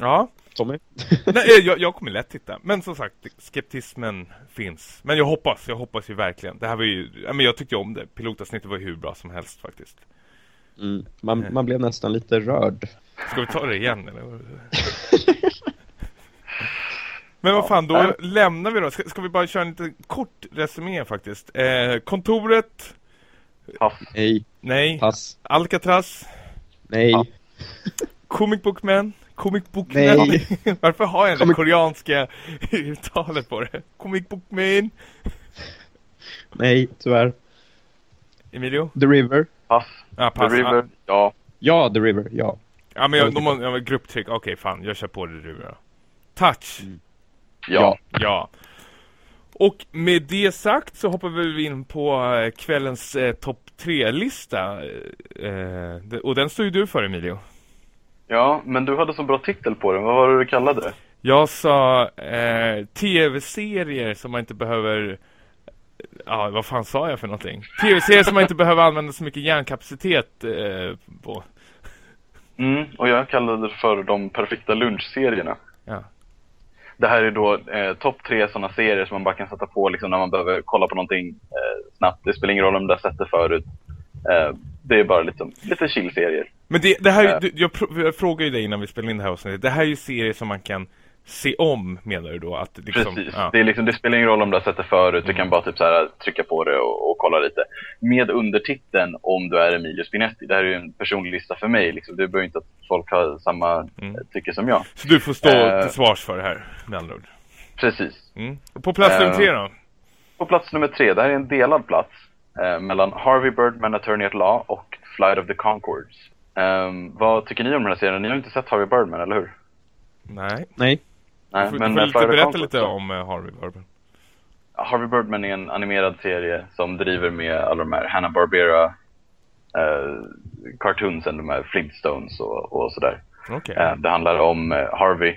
Ja, Tommy? [LAUGHS] Nej, jag, jag kommer lätt titta. Men som sagt, skeptismen finns. Men jag hoppas, jag hoppas ju verkligen. Det här var ju, men jag tyckte om det. Pilotavsnittet var ju hur bra som helst faktiskt. Mm. Man, man blev nästan lite rörd. Ska vi ta det igen eller? [LAUGHS] Men vad Ja. fan, då Nej. lämnar vi då. Ska, ska vi bara köra en lite kort resumé faktiskt. Eh, kontoret, Pass. Nej, nej. pass. Alcatraz, Nej. Ja. Comic Book Man, Comic Book Nej. Man. [LAUGHS] Varför har jag det Comic- koreanska uttalet på det? Comic Book Man. Nej, tyvärr. Emilio? The River. Pass. Ja, The pass. River. Ja. Ja, The River, ja. Ja, men jag, de har, ja, grupptryck. Okej, fan. Jag kör på det nu då. Touch. Ja. Ja. Och med det sagt så hoppar vi in på eh, kvällens eh, topp tre-lista. Eh, det- och den står ju du för, Emilio. Ja, men du hade så bra titel på den. Vad var det du kallade det? Jag sa eh, tv-serier som man inte behöver... Ja, vad fan sa jag för någonting? Tv-serier som man inte behöver använda så mycket hjärnkapacitet eh, på. Mm, och jag kallade det för de perfekta lunchserierna. Ja. Det här är då eh, topp tre sådana serier som man bara kan sätta på liksom, när man behöver kolla på någonting eh, snabbt. Det spelar ingen roll om du har sett det förut. Eh, det är bara liksom, lite chill-serier. Men det, det här, är- du, jag, jag frågade ju dig innan vi spelade in det här avsnittet. Det här är ju serier som man kan se om, menar du då? Att liksom, Precis. Ja. Det, är liksom, det spelar ingen roll om du har sett det förut. Du kan bara typ så här, trycka på det och, och kolla lite. Med undertiteln om du är Emilio Spinetti. Det här är ju en personlig lista för mig. Liksom. Det behöver inte att folk har samma Mm. eh, tycke som jag. Så du får stå Äh. till svars för det här, med andra ord. Precis. Mm. På plats nummer Äh. tre då? På plats nummer tre, det här är en delad plats eh, mellan Harvey Birdman, Attorney at Law och Flight of the Conchords. Ehm, vad tycker ni om den här serien? Ni har inte sett Harvey Birdman, eller hur? Nej. Nej. Nej, du får, men du får eh, lite berätta lite då? om uh, Harvey Birdman. Harvey Birdman är en animerad serie som driver med alla de här Hanna-Barbera eh, cartoonsen, de här Flintstones och, och sådär. Okej. Eh, det handlar om eh, Harvey,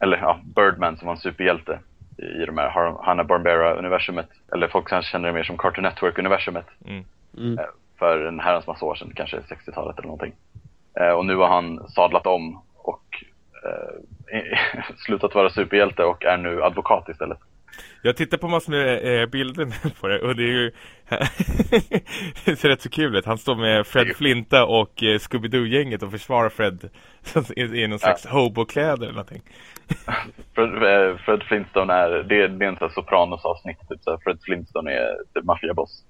eller ja, Birdman som var en superhjälte i de här Har- Hanna-Barbera-universumet. Eller folk kanske känner det mer som Cartoon Network-universumet. Mm. Mm. eh, för en herrans massa år sedan, kanske 60-talet eller någonting. Eh, och nu har han sadlat om och eh, [LAUGHS] slutat vara superhjälte och är nu advokat istället. Jag tittar på massor med eh, bilder [LAUGHS] på det och det är ju [LAUGHS] det ser rätt så kul ut. Han står med Fred Flinta och eh, Scooby-Doo-gänget och försvarar Fred i, i någon slags hobo-kläder eller någonting. Fred, eh, Fred Flintstone är, det är, det är en sån här Sopranos-avsnitt, typ så Fred Flintstone är typ maffiaboss.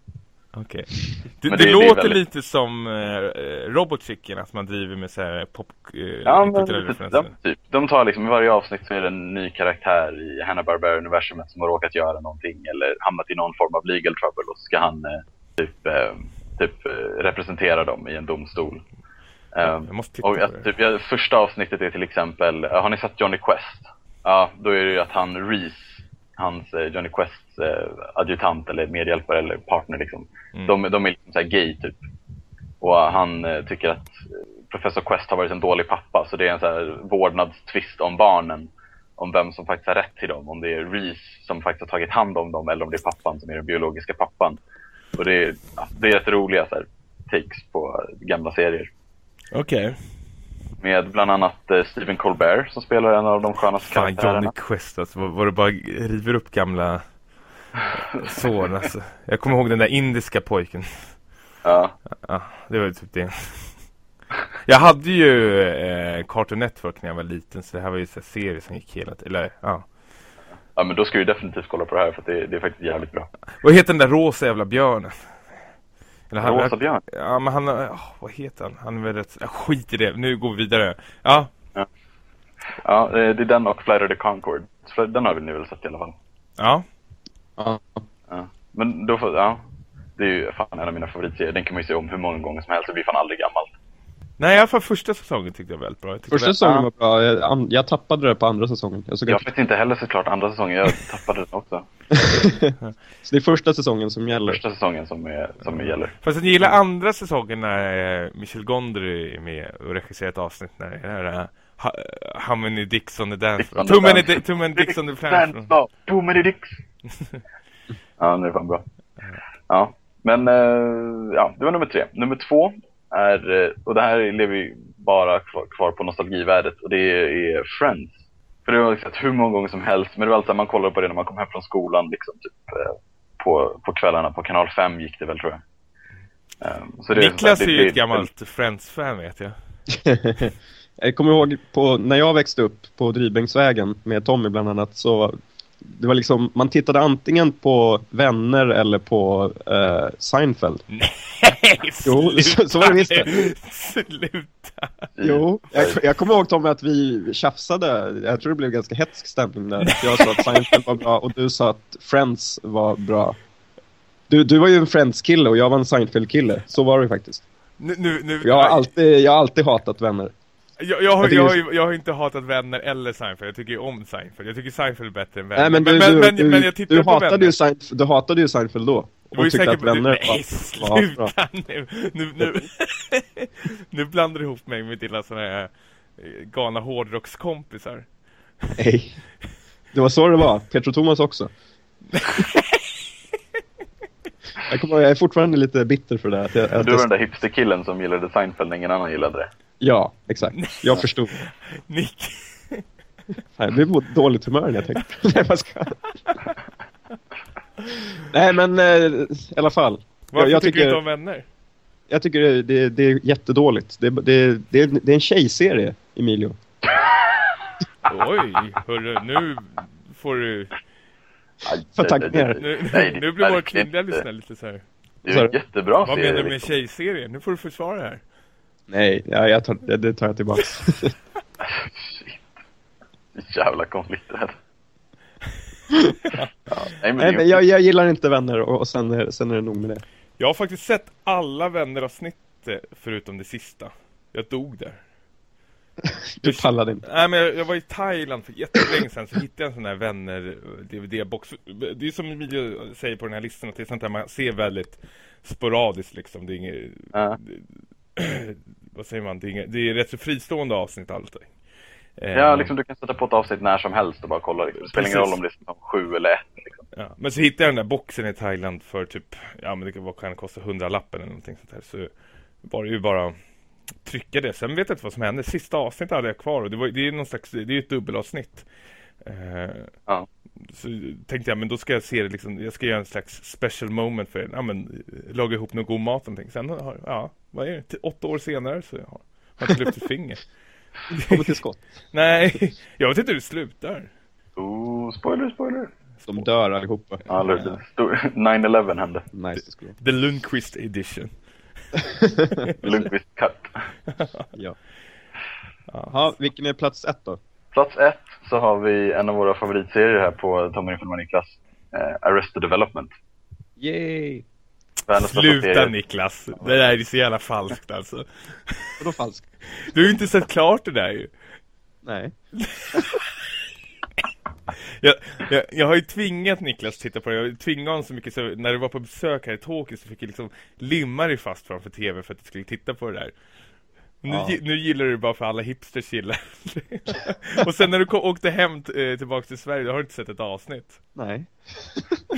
Okej. [LAUGHS] Det, det, det- låter väldigt- lite som eh, Robot Chicken, att man driver med så här pop... Eh, Ja, men de, typ. De tar liksom, i varje avsnitt så är det en ny karaktär i Hanna-Barbera-universumet som har råkat göra någonting eller hamnat i någon form av legal trouble och så ska han eh, typ, eh, typ eh, representera dem i en domstol. Eh, Jag måste titta och på det. typ, jag, första avsnittet är till exempel, eh, har ni sett Johnny Quest? Ja, då är det ju att han Reese, hans eh, Johnny Quests eh, adjutant eller medhjälpare eller partner liksom. Mm. De, de är liksom så här gay typ. Och han eh, tycker att professor Quest har varit en dålig pappa så det är en så här vårdnadstvist om barnen. Om vem som faktiskt har rätt till dem. Om det är Reese som faktiskt har tagit hand om dem eller om det är pappan som är den biologiska pappan. Och det är, det är rätt roliga så här, takes på gamla serier. Okej. Med bland annat eh, Stephen Colbert som spelar en av de skönaste Fan, Johnny karaktärerna. Quest alltså, vad, vad det bara river upp gamla sår alltså. Jag kommer ihåg den där indiska pojken. Ja. Ja, det var ju typ det. Jag hade ju eh, Cartoon Network när jag var liten så det här var ju här serier som gick hela tiden. Eller, ja. ja, men då ska du definitivt kolla på det här för det, det är faktiskt jävligt bra. Vad heter den där rosa jävla björnen? Eller han, Rosa björn. Ja, men han, oh, vad heter han? Han är väl rätt, skit i det, nu går vi vidare. Ja, Ja, det det är den och Flight of the Concord. Den har väl ni väl sett i alla fall? ja. Ja. Ja. Men då får, ja. Det är ju fan en av mina favoritserier. Den kan man ju se om hur många gånger som helst. Det blir fan aldrig gammalt. Nej, i alla fall första säsongen tyckte jag väldigt bra. Jag Första säsongen var bra. Jag, an- jag tappade det på andra säsongen. Jag såg Jag vet inte heller såklart andra säsongen, jag [LAUGHS] tappade den också. [LAUGHS] så det är första säsongen som gäller. Första säsongen som, är, som gäller. Fast jag gillar andra säsongen när eh, Michel Gondry är med och regisserar ett avsnitt när det är det här uh, How many dicks on the dance floor? Too many, di- too many dicks on the dance floor. Too many dicks. [LAUGHS] ja, det är fan bra. Ja, men eh, ja, det var nummer tre. Nummer två är, eh, och det här lever ju bara kvar, på nostalgivärdet, och det är Friends. För det har jag sett hur många gånger som helst, men det var alltid man kollade på det när man kom hem från skolan, liksom typ eh, på, på kvällarna. På kanal 5 gick det väl tror jag. Eh, så det Niklas så är här, ju det- ett gammalt Friends-fan vet jag. [LAUGHS] jag kommer ihåg på, när jag växte upp på Drivbänksvägen med Tommy bland annat så det var liksom, man tittade antingen på Vänner eller på eh, Seinfeld. Nej, [LAUGHS] Jo, så- så var det visst det. Sluta! Jo, jag, jag kommer ihåg Tommy att vi tjafsade. Jag tror det blev ganska hetsk stämning där. Jag sa att Seinfeld var bra och du sa att Friends var bra. Du, du var ju en Friends-kille och jag var en Seinfeld-kille. Så var det faktiskt. Nu, nu, nu, Jag har alltid, jag har alltid hatat Vänner. Jag, jag, har, Jag jag, jag har inte hatat Vänner eller Seinfeld. Jag tycker ju om Seinfeld. Jag tycker Seinfeld är bättre än Vänner. Nej men du, men, du, men, du, men jag tittar du, på hatade Vänner. ju Seinfeld, du hatade ju Seinfeld då. Det var ju Och tyckte säkert att Vänner Nej, var, var bra. sluta nu! Nu, nu, [LAUGHS] nu blandar du ihop mig med dina såna här eh, galna hårdrockskompisar. Nej. Det var så det var. Petro Thomas också. [LAUGHS] jag, kommer, jag är fortfarande lite bitter för det. Att jag, att Du var den jag, där hipsterkillen som gillade Seinfeld när ingen annan gillade det. Ja, exakt. Jag förstod. Nick, Jag blev på dåligt humör när jag tänkte. Nej, vad ska Nej, men eh, i alla fall. varför jag tycker du tycker- inte om Vänner? Jag tycker det, det, det är jättedåligt. Det, det, det, det är en tjejserie, Emilio. Oj, hörru, nu får du... För tack ner. Nu, nu är blir våra kvinnliga lyssnare lite så här. Det är en jättebra Vad serie. menar du med liksom. tjejserie? Nu får du försvara det här. Nej, ja, jag tar, det, det tar jag tillbaka. [LAUGHS] Shit. Jävla konflikträdd. [LAUGHS] ja, nej, men Nej, men jag, jag gillar inte vänner och, och sen, är, sen är det nog med det. Jag har faktiskt sett alla Vänner-avsnitt förutom det sista. Jag dog där. [LAUGHS] Du pallade inte. Nej men jag, jag var i Thailand för jättelänge sedan så hittade jag en sån här vänner DVD-box. Det är som Emilio säger på den här listan att det är sånt där man ser väldigt sporadiskt liksom. Det är inget, Ja. [CLEARS THROAT] vad säger man, det är, det är rätt så fristående avsnitt alltid. Eh, ja, liksom du kan sätta på ett avsnitt när som helst och bara kolla. Liksom. Det spelar ingen roll om det är som sju eller ett. Liksom. ja. Men så hittade jag den där boxen i Thailand för typ, ja men det kan, vad kan det kosta, 100 lappen eller någonting sånt här. Så var det ju bara trycka det. Sen vet jag inte vad som hände. Sista avsnittet hade jag kvar och det, var, det är någon slags, det är ett dubbelavsnitt. Eh, Ja. Så tänkte jag, men då ska jag se det liksom, jag ska göra en slags special moment för ja men, laga ihop någon god mat och någonting. Sen har, ja, vad är det? Åtta år senare så har har jag inte lyft ett finger. [LAUGHS] Kommer till skott. [LAUGHS] Nej, jag vet inte hur det slutar. Oh, spoiler, spoiler. De dör allihopa. Ja? Stor- 9-11 [LAUGHS] hände. Nice det skulle vara. The Lundqvist edition. Lundqvist cut. Ja. Jaha, vilken är plats ett då? Plats ett så har vi en av våra favoritserier här på Tommy Filmar Niklas. Eh, Arrested Development. Yay! Sluta. Niklas, det där är så jävla falskt alltså. Vadå falskt? Du har ju inte sett klart det där ju. Nej. [LAUGHS] Jag, jag, jag har ju tvingat Niklas titta på det. Jag har tvingat honom så mycket så när du var på besök här i Tokyo så fick jag liksom limma dig fast framför tv för att du skulle titta på det där. Nu, Ja. nu gillar du det bara för alla hipsters gillar [LAUGHS] Och sen när du kom, åkte hem eh, tillbaka till Sverige, då har du inte sett ett avsnitt. Nej.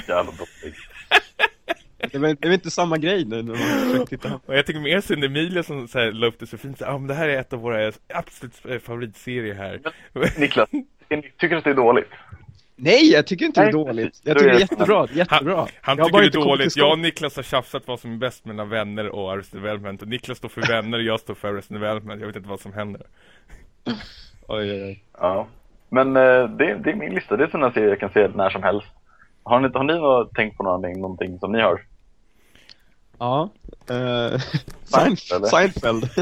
Jävla dålig. [LAUGHS] Det är, väl, det är väl inte samma grej nu när man försöker titta. Och jag tycker mer synd Emilia som så här, la upp det så fint. Så, ah, men det här är ett av våra absolut eh, favoritserier här. Niklas, tycker du att det är dåligt? Nej, jag tycker inte det är Nej, dåligt. Jag tycker det är jättebra. Jättebra. Han, han tycker bara det är dåligt. Jag och Niklas har tjafsat vad som är bäst mellan vänner och Arrested Development. Och Niklas står för vänner och jag står för Arrested Development. Jag vet inte vad som händer. Oj, oj, oj. Ja. Men eh, det, det är min lista. Det är sådana serier jag kan se när som helst. Har ni, har ni något, tänkt på någonting, någonting som ni har? Ja. Uh, Seinfeld, Seinfeld. [LAUGHS]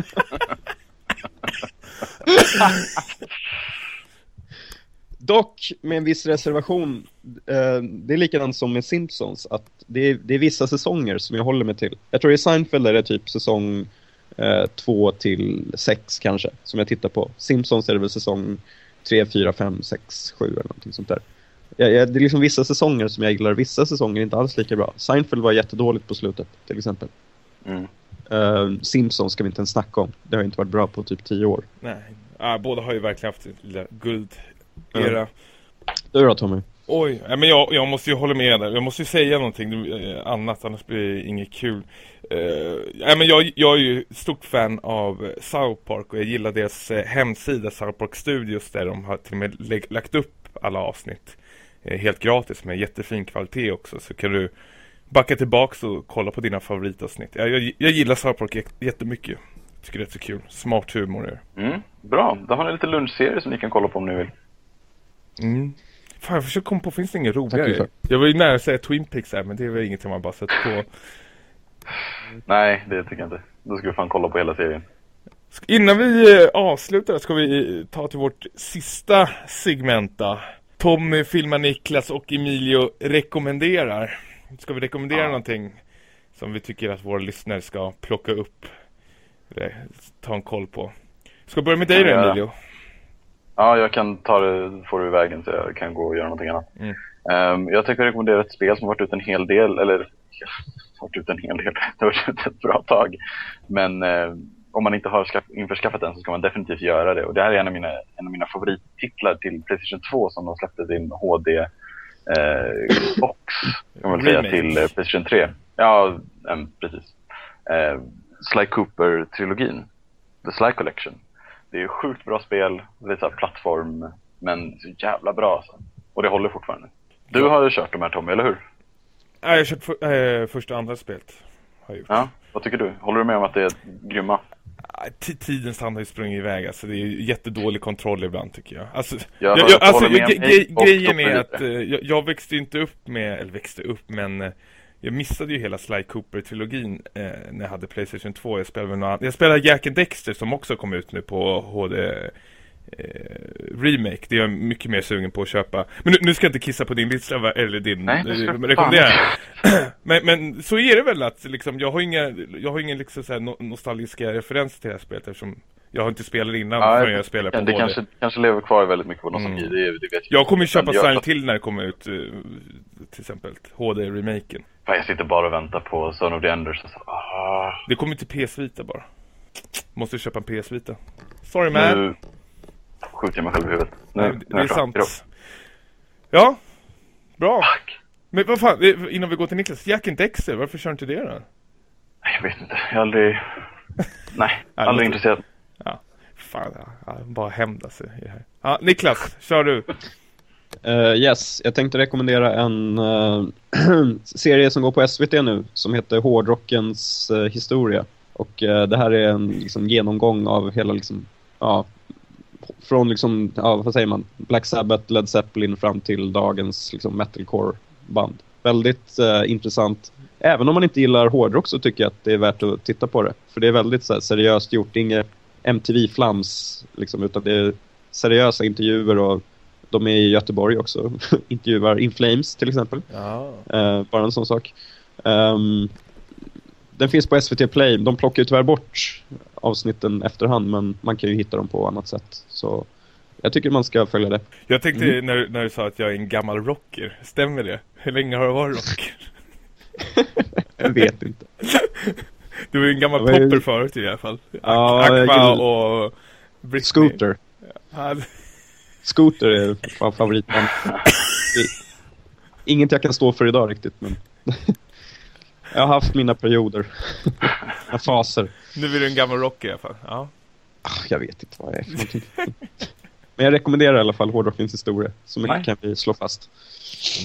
Dock med en viss reservation. eh, det är likadant som med Simpsons. Att det är, det är vissa säsonger som jag håller mig till. Jag tror i Seinfeld är det typ säsong eh, 2 till 6 kanske, som jag tittar på. Simpsons är det väl säsong 3, 4, 5, 6, 7 eller någonting sånt där. Jag, jag, det är liksom vissa säsonger som jag gillar, vissa säsonger inte alls lika bra. Seinfeld var jättedåligt på slutet, till exempel. Mm. Uh, Simpsons ska vi inte ens snacka om. Det har inte varit bra på typ 10 år. Nej, ah, båda har ju verkligen haft lilla guld-era. Du då Tommy? Oj, men jag, jag måste ju hålla med där. Jag måste ju säga någonting eh, annat, annars blir det inget kul. Uh, ja, men jag, jag är ju stort fan av South Park och jag gillar deras eh, hemsida South Park Studios där de har till och med lagt upp alla avsnitt helt gratis med jättefin kvalitet också. Så kan du backa tillbaks och kolla på dina favoritavsnitt. Jag, jag, jag gillar South Park jät- jättemycket. Tycker det är så kul. Smart humor är. Mm. Bra, då har ni lite lunchserie som ni kan kolla på om ni vill. Mm. Fan, jag försöker komma på, finns det inget Tack roligare? Jag var ju nära att säga Twin Peaks här, men det är väl inget man bara sett på. [SIGHS] Nej, det tycker jag inte. Då ska vi fan kolla på hela serien. Innan vi eh, avslutar ska vi eh, ta till vårt sista segment då. Tommy, filmar Niklas och Emilio rekommenderar. Ska vi rekommendera Ja. någonting som vi tycker att våra lyssnare ska plocka upp? Eller ta en koll på. Ska jag börja med dig då. Emilio? Ja, jag kan ta det, får du vägen så jag kan gå och göra någonting annat. Mm. Ehm, jag tänker rekommendera ett spel som har varit ute en hel del, eller [LAUGHS] varit ute en hel del, [LAUGHS] det har varit ute ett bra tag. Men eh, om man inte har skaff, införskaffat den så ska man definitivt göra det. Och det här är en av mina, en av mina favorittitlar till Playstation 2 som de släppte sin HD eh, box, kan man säga, till eh, Playstation 3. Ja, em, precis. Eh, Sly Cooper-trilogin. The Sly Collection. Det är sjukt bra spel, det är så plattform, men så jävla bra alltså. Och det håller fortfarande. Du har ju kört de här Tommy, eller hur? Nej, jag har kört för, eh, första och andra spelet. Ja, vad tycker du? Håller du med om att det är grymma? T- Tidens tand har ju sprungit iväg, alltså det är jättedålig kontroll ibland tycker jag. Alltså, Jag jag, jag, alltså med grejen är att eh, jag, jag växte inte upp med, eller växte upp, men eh, jag missade ju hela Sly Cooper-trilogin eh, när jag hade Playstation 2. Jag spelade något annat. Jag spelade Jack and Dexter som också kom ut nu på HD Remake. Det är jag mycket mer sugen på att köpa. Men nu, nu ska jag inte kissa på din lista, eller din Nej, det eh, rekommendera. [CLEARS THROAT] men, men så är det väl att liksom, jag har inga, jag har ingen liksom så här no nostalgiska referenser till det här spelet eftersom jag har inte spelat innan Ja, förrän jag spelar på det HD. kanske, kanske lever kvar väldigt mycket på nostalgi, Mm. det, det vet jag. Jag kommer ju köpa Silent Hill när det kommer ut, eh, till exempel HD-remaken. Jag sitter bara och väntar på Son of the Enders. Alltså. Ah, Det kommer till PS Vita bara. Måste köpa en PS Vita. Sorry man. nu skjuter jag mig själv i huvudet. Nu, Nej, nu det är. Hejdå. sant. Ja, bra. Fuck. Men vad fan, eh, innan vi går till Niklas. Jack and Dexter, varför kör du inte det då? Jag vet inte, jag har aldrig... [LAUGHS] Nej, aldrig låter- intresserad. Ja, fan, ja, ja, bara hämda sig i det här. Ja, Niklas, kör du. Eh, yes, jag tänkte rekommendera en eh, [CLEARS THROAT] serie som går på SVT nu som heter Hårdrockens eh, historia. Och det här är en liksom, genomgång av hela liksom, ja, från liksom, ja, vad säger man, Black Sabbath, Led Zeppelin fram till dagens liksom, metalcore-band. Väldigt eh, intressant. Även om man inte gillar hårdrock så tycker jag att det är värt att titta på det. För det är väldigt här, seriöst gjort, inget MTV-flams liksom, utan det är seriösa intervjuer och de är i Göteborg också. [LAUGHS] Intervjuar In Flames till exempel. Ja. Eh, bara en sån sak. Ehm, den finns på SVT Play. De plockar ju tyvärr bort avsnitten efterhand men man kan ju hitta dem på annat sätt. Så jag tycker man ska följa det. Jag tänkte Mm. när, när du sa att jag är en gammal rocker, stämmer det? Hur länge har du varit rocker? [LAUGHS] Jag vet inte. Du var ju en gammal är det? popper förut i alla fall. Ja, Aqua jag och Britney. Scooter. Ja, Scooter är fan favoritband. Är Inget jag kan stå för idag riktigt men jag har haft mina perioder. [LAUGHS] Mina faser. nu är du en gammal rocker i alla fall. Ja. Ah, Jag vet inte vad jag är för någonting. [LAUGHS] Men jag rekommenderar i alla fall Hårdrockens historia. Så mycket Nej. kan vi slå fast.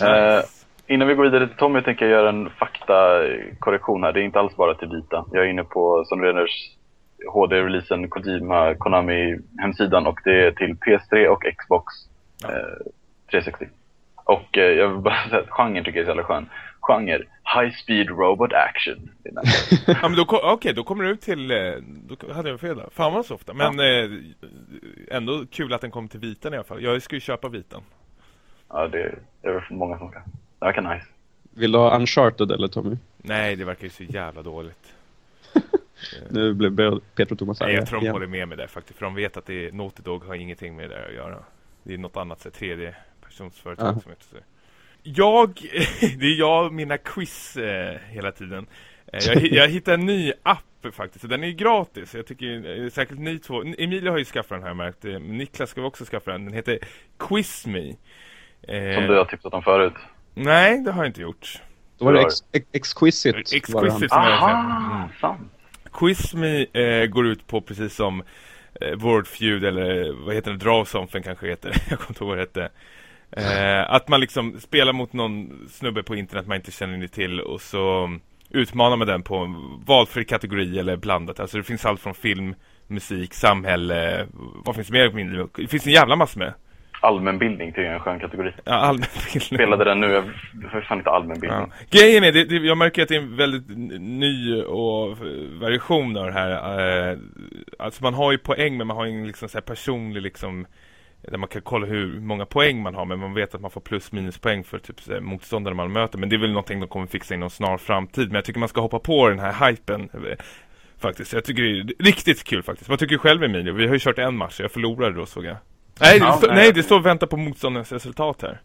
Eh, innan vi går vidare till Tommy tänker jag göra en faktakorrektion här. Det är inte alls bara till Vita. Jag är inne på Son Reners HD-releasen Kojima Konami-hemsidan och det är till PS3 och Xbox Ja. eh, 360. Och eh, jag vill bara säga att genren tycker jag är så jävla skön. Genre High Speed Robot Action. [LAUGHS] Ja men då, okej, då kommer du ut till, eh, då hade jag fel där. Fan vad så ofta. Men eh, ändå kul att den kom till vitan i alla fall. Jag ska ju köpa vitan. ja, det är, det är många som ska. Det verkar nice. Vill du ha Uncharted eller Tommy? Nej, det verkar ju så jävla dåligt. [LAUGHS] Nu blev Peter och Thomas Nej, jag tror de håller med mig där faktiskt. För de vet att det är, Naughty Dog har ingenting med det att göra. Det är något annat, så här, tredje personsföretag Aha. som heter så. Jag, [LAUGHS] det är jag och mina quiz eh, hela tiden. Eh, jag, jag hittade en ny app faktiskt, och den är gratis. Jag tycker, eh, säkert ni två, Emilia har ju skaffat den här märkt, eh, Niklas ska vi också skaffa den. Den heter Quizme. Eh, Som du har tipsat om förut. Nej, det har jag inte gjort. Då var det ex ex exquisite. Exquisite. var det han. som jag. Aha, Mm. Quizme eh, går ut på precis som eh, Word Feud eller vad heter det, Draw Something kanske heter, [LAUGHS] jag kommer inte ihåg vad det hette. Eh, att man liksom spelar mot någon snubbe på internet man inte känner till och så utmanar man den på en valfri kategori eller blandat. Alltså det finns allt från film, musik, samhälle, vad finns mer på min Det finns en jävla massa med. Allmänbildning är en skön kategori. Ja, allmän Spelade den nu, jag har fan inte allmänbildning. Ja. Grejen är, det, det, jag märker att det är en väldigt ny och variation av det här. Eh, alltså man har ju poäng men man har ju en liksom så personlig liksom där man kan kolla hur många poäng man har men man vet att man får plus minus poäng för typ här, motståndare man möter. Men det är väl någonting de kommer fixa inom snar framtid. Men jag tycker man ska hoppa på den här hypen. eh, Faktiskt. Jag tycker det är riktigt kul faktiskt. Vad tycker du själv Emilio? Vi har ju kört en match. Jag förlorade då såg jag. Nej, det Ja, står, nej. nej, det står vänta på motståndarens resultat här.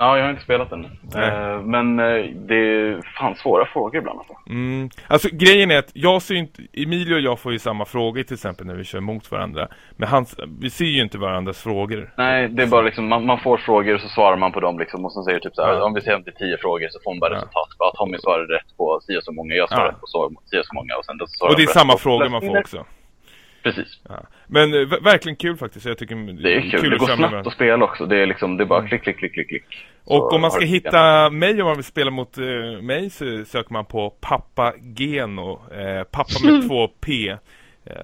Ja, jag har inte spelat den. Nej. Eh, men eh, det är fan svåra frågor ibland alltså. Mm. Alltså grejen är att jag ser inte, Emilio och jag får ju samma frågor till exempel när vi kör mot varandra. Men hans, vi ser ju inte varandras frågor. Nej, det är bara liksom, man, man får frågor och så svarar man på dem liksom och sen säger typ så här, Ja. om vi om det är tio frågor så får man bara Ja. resultat. Ja, Tommy svarade rätt på si och så många, jag svarade Ja. på så, si och så många och sen svarar Och det är samma på frågor man får också. Precis. Ja. Men eh, ver- verkligen kul faktiskt. Jag tycker Det är kul. Det att går med snabbt varandra. att spela också. Det är liksom, det är bara klick, klick, klick, klick, klick. Så Och om man ska har- hitta mig om man vill spela mot eh, mig så söker man på Papageno. Eh, pappa med [LAUGHS] två P. Eh,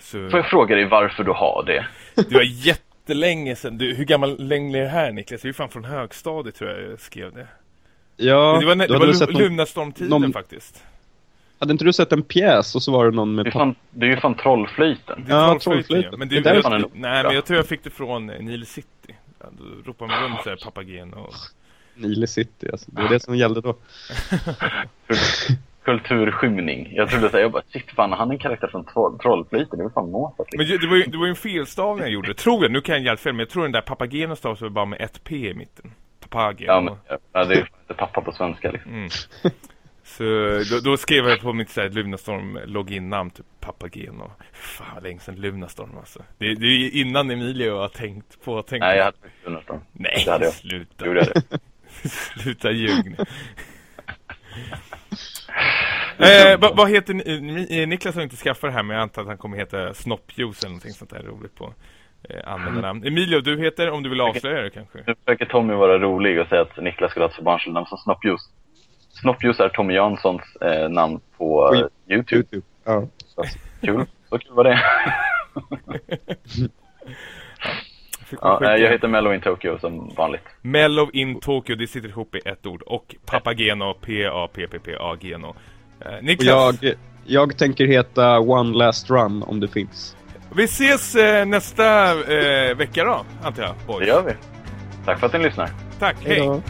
så Får jag fråga dig varför du har det? det var jättelänge sedan. Du, hur gammal länge är det här Niklas? Det är ju fan från högstadiet tror jag jag skrev det. Ja, det var, det var du sett Lu- någon, Lunarstorm-tiden någon- faktiskt. Hade inte du sett en pjäs och så var det någon med Det är, fan, det är ju fan trollflöjten. Det är Ja, trollflöjten. Men Det det, är jag, fan en- nej, men jag tror jag fick det från eh, Nile City. Ja, då ropar man runt såhär Papageno. Och... Nile City, alltså. Det var det som gällde då. Kul- [LAUGHS] Kulturskymning. Jag trodde såhär, jag bara shit fan, han är en karaktär från troll, trollflöjten. Det var fan Mozart Men liksom. ju- det var, ju, det var ju en felstavning jag gjorde, tror jag. Nu kan jag hjälpa fel, men jag tror den där Papageno stavas väl bara med ett P i mitten. Papageno. Ja, men ja, det är ju inte pappa på svenska liksom. Mm. [LAUGHS] Så då, då skrev jag på mitt så här, Lunarstorm login-namn, typ Papageno. Fan vad länge sedan Lunarstorm alltså. Det, det är innan Emilio har tänkt på, tänkt Nej, jag hade inte Lunarstorm. Nej, det hade jag. sluta. Jag det? [LAUGHS] sluta ljug eh, vad, vad heter ni, ni, Niklas har inte skaffat det här men jag antar att han kommer heta Snoppjuice eller någonting sånt där roligt på eh, användarnamn. Emilio, du heter, om du vill avslöja det kanske? Nu försöker Tommy vara rolig och säga att Niklas skulle ha ett så barnsligt namn som Snoppjuice. Snoppjuice är Tommy Janssons eh, namn på Oj. eh, Youtube. YouTube. Ja. Så kul. Så kul var det. [LAUGHS] Ja, eh, jag heter Mellow in Tokyo som vanligt. Mellow in Tokyo, det sitter ihop i ett ord. Och Papageno, P-A-P-P-P-A-Geno. Eh, Niklas, jag, jag tänker heta One Last Run om det finns. vi ses eh, nästa eh, vecka då, antar jag. Det Boys. gör vi. Tack för att ni lyssnar. Tack, Hej hej! då.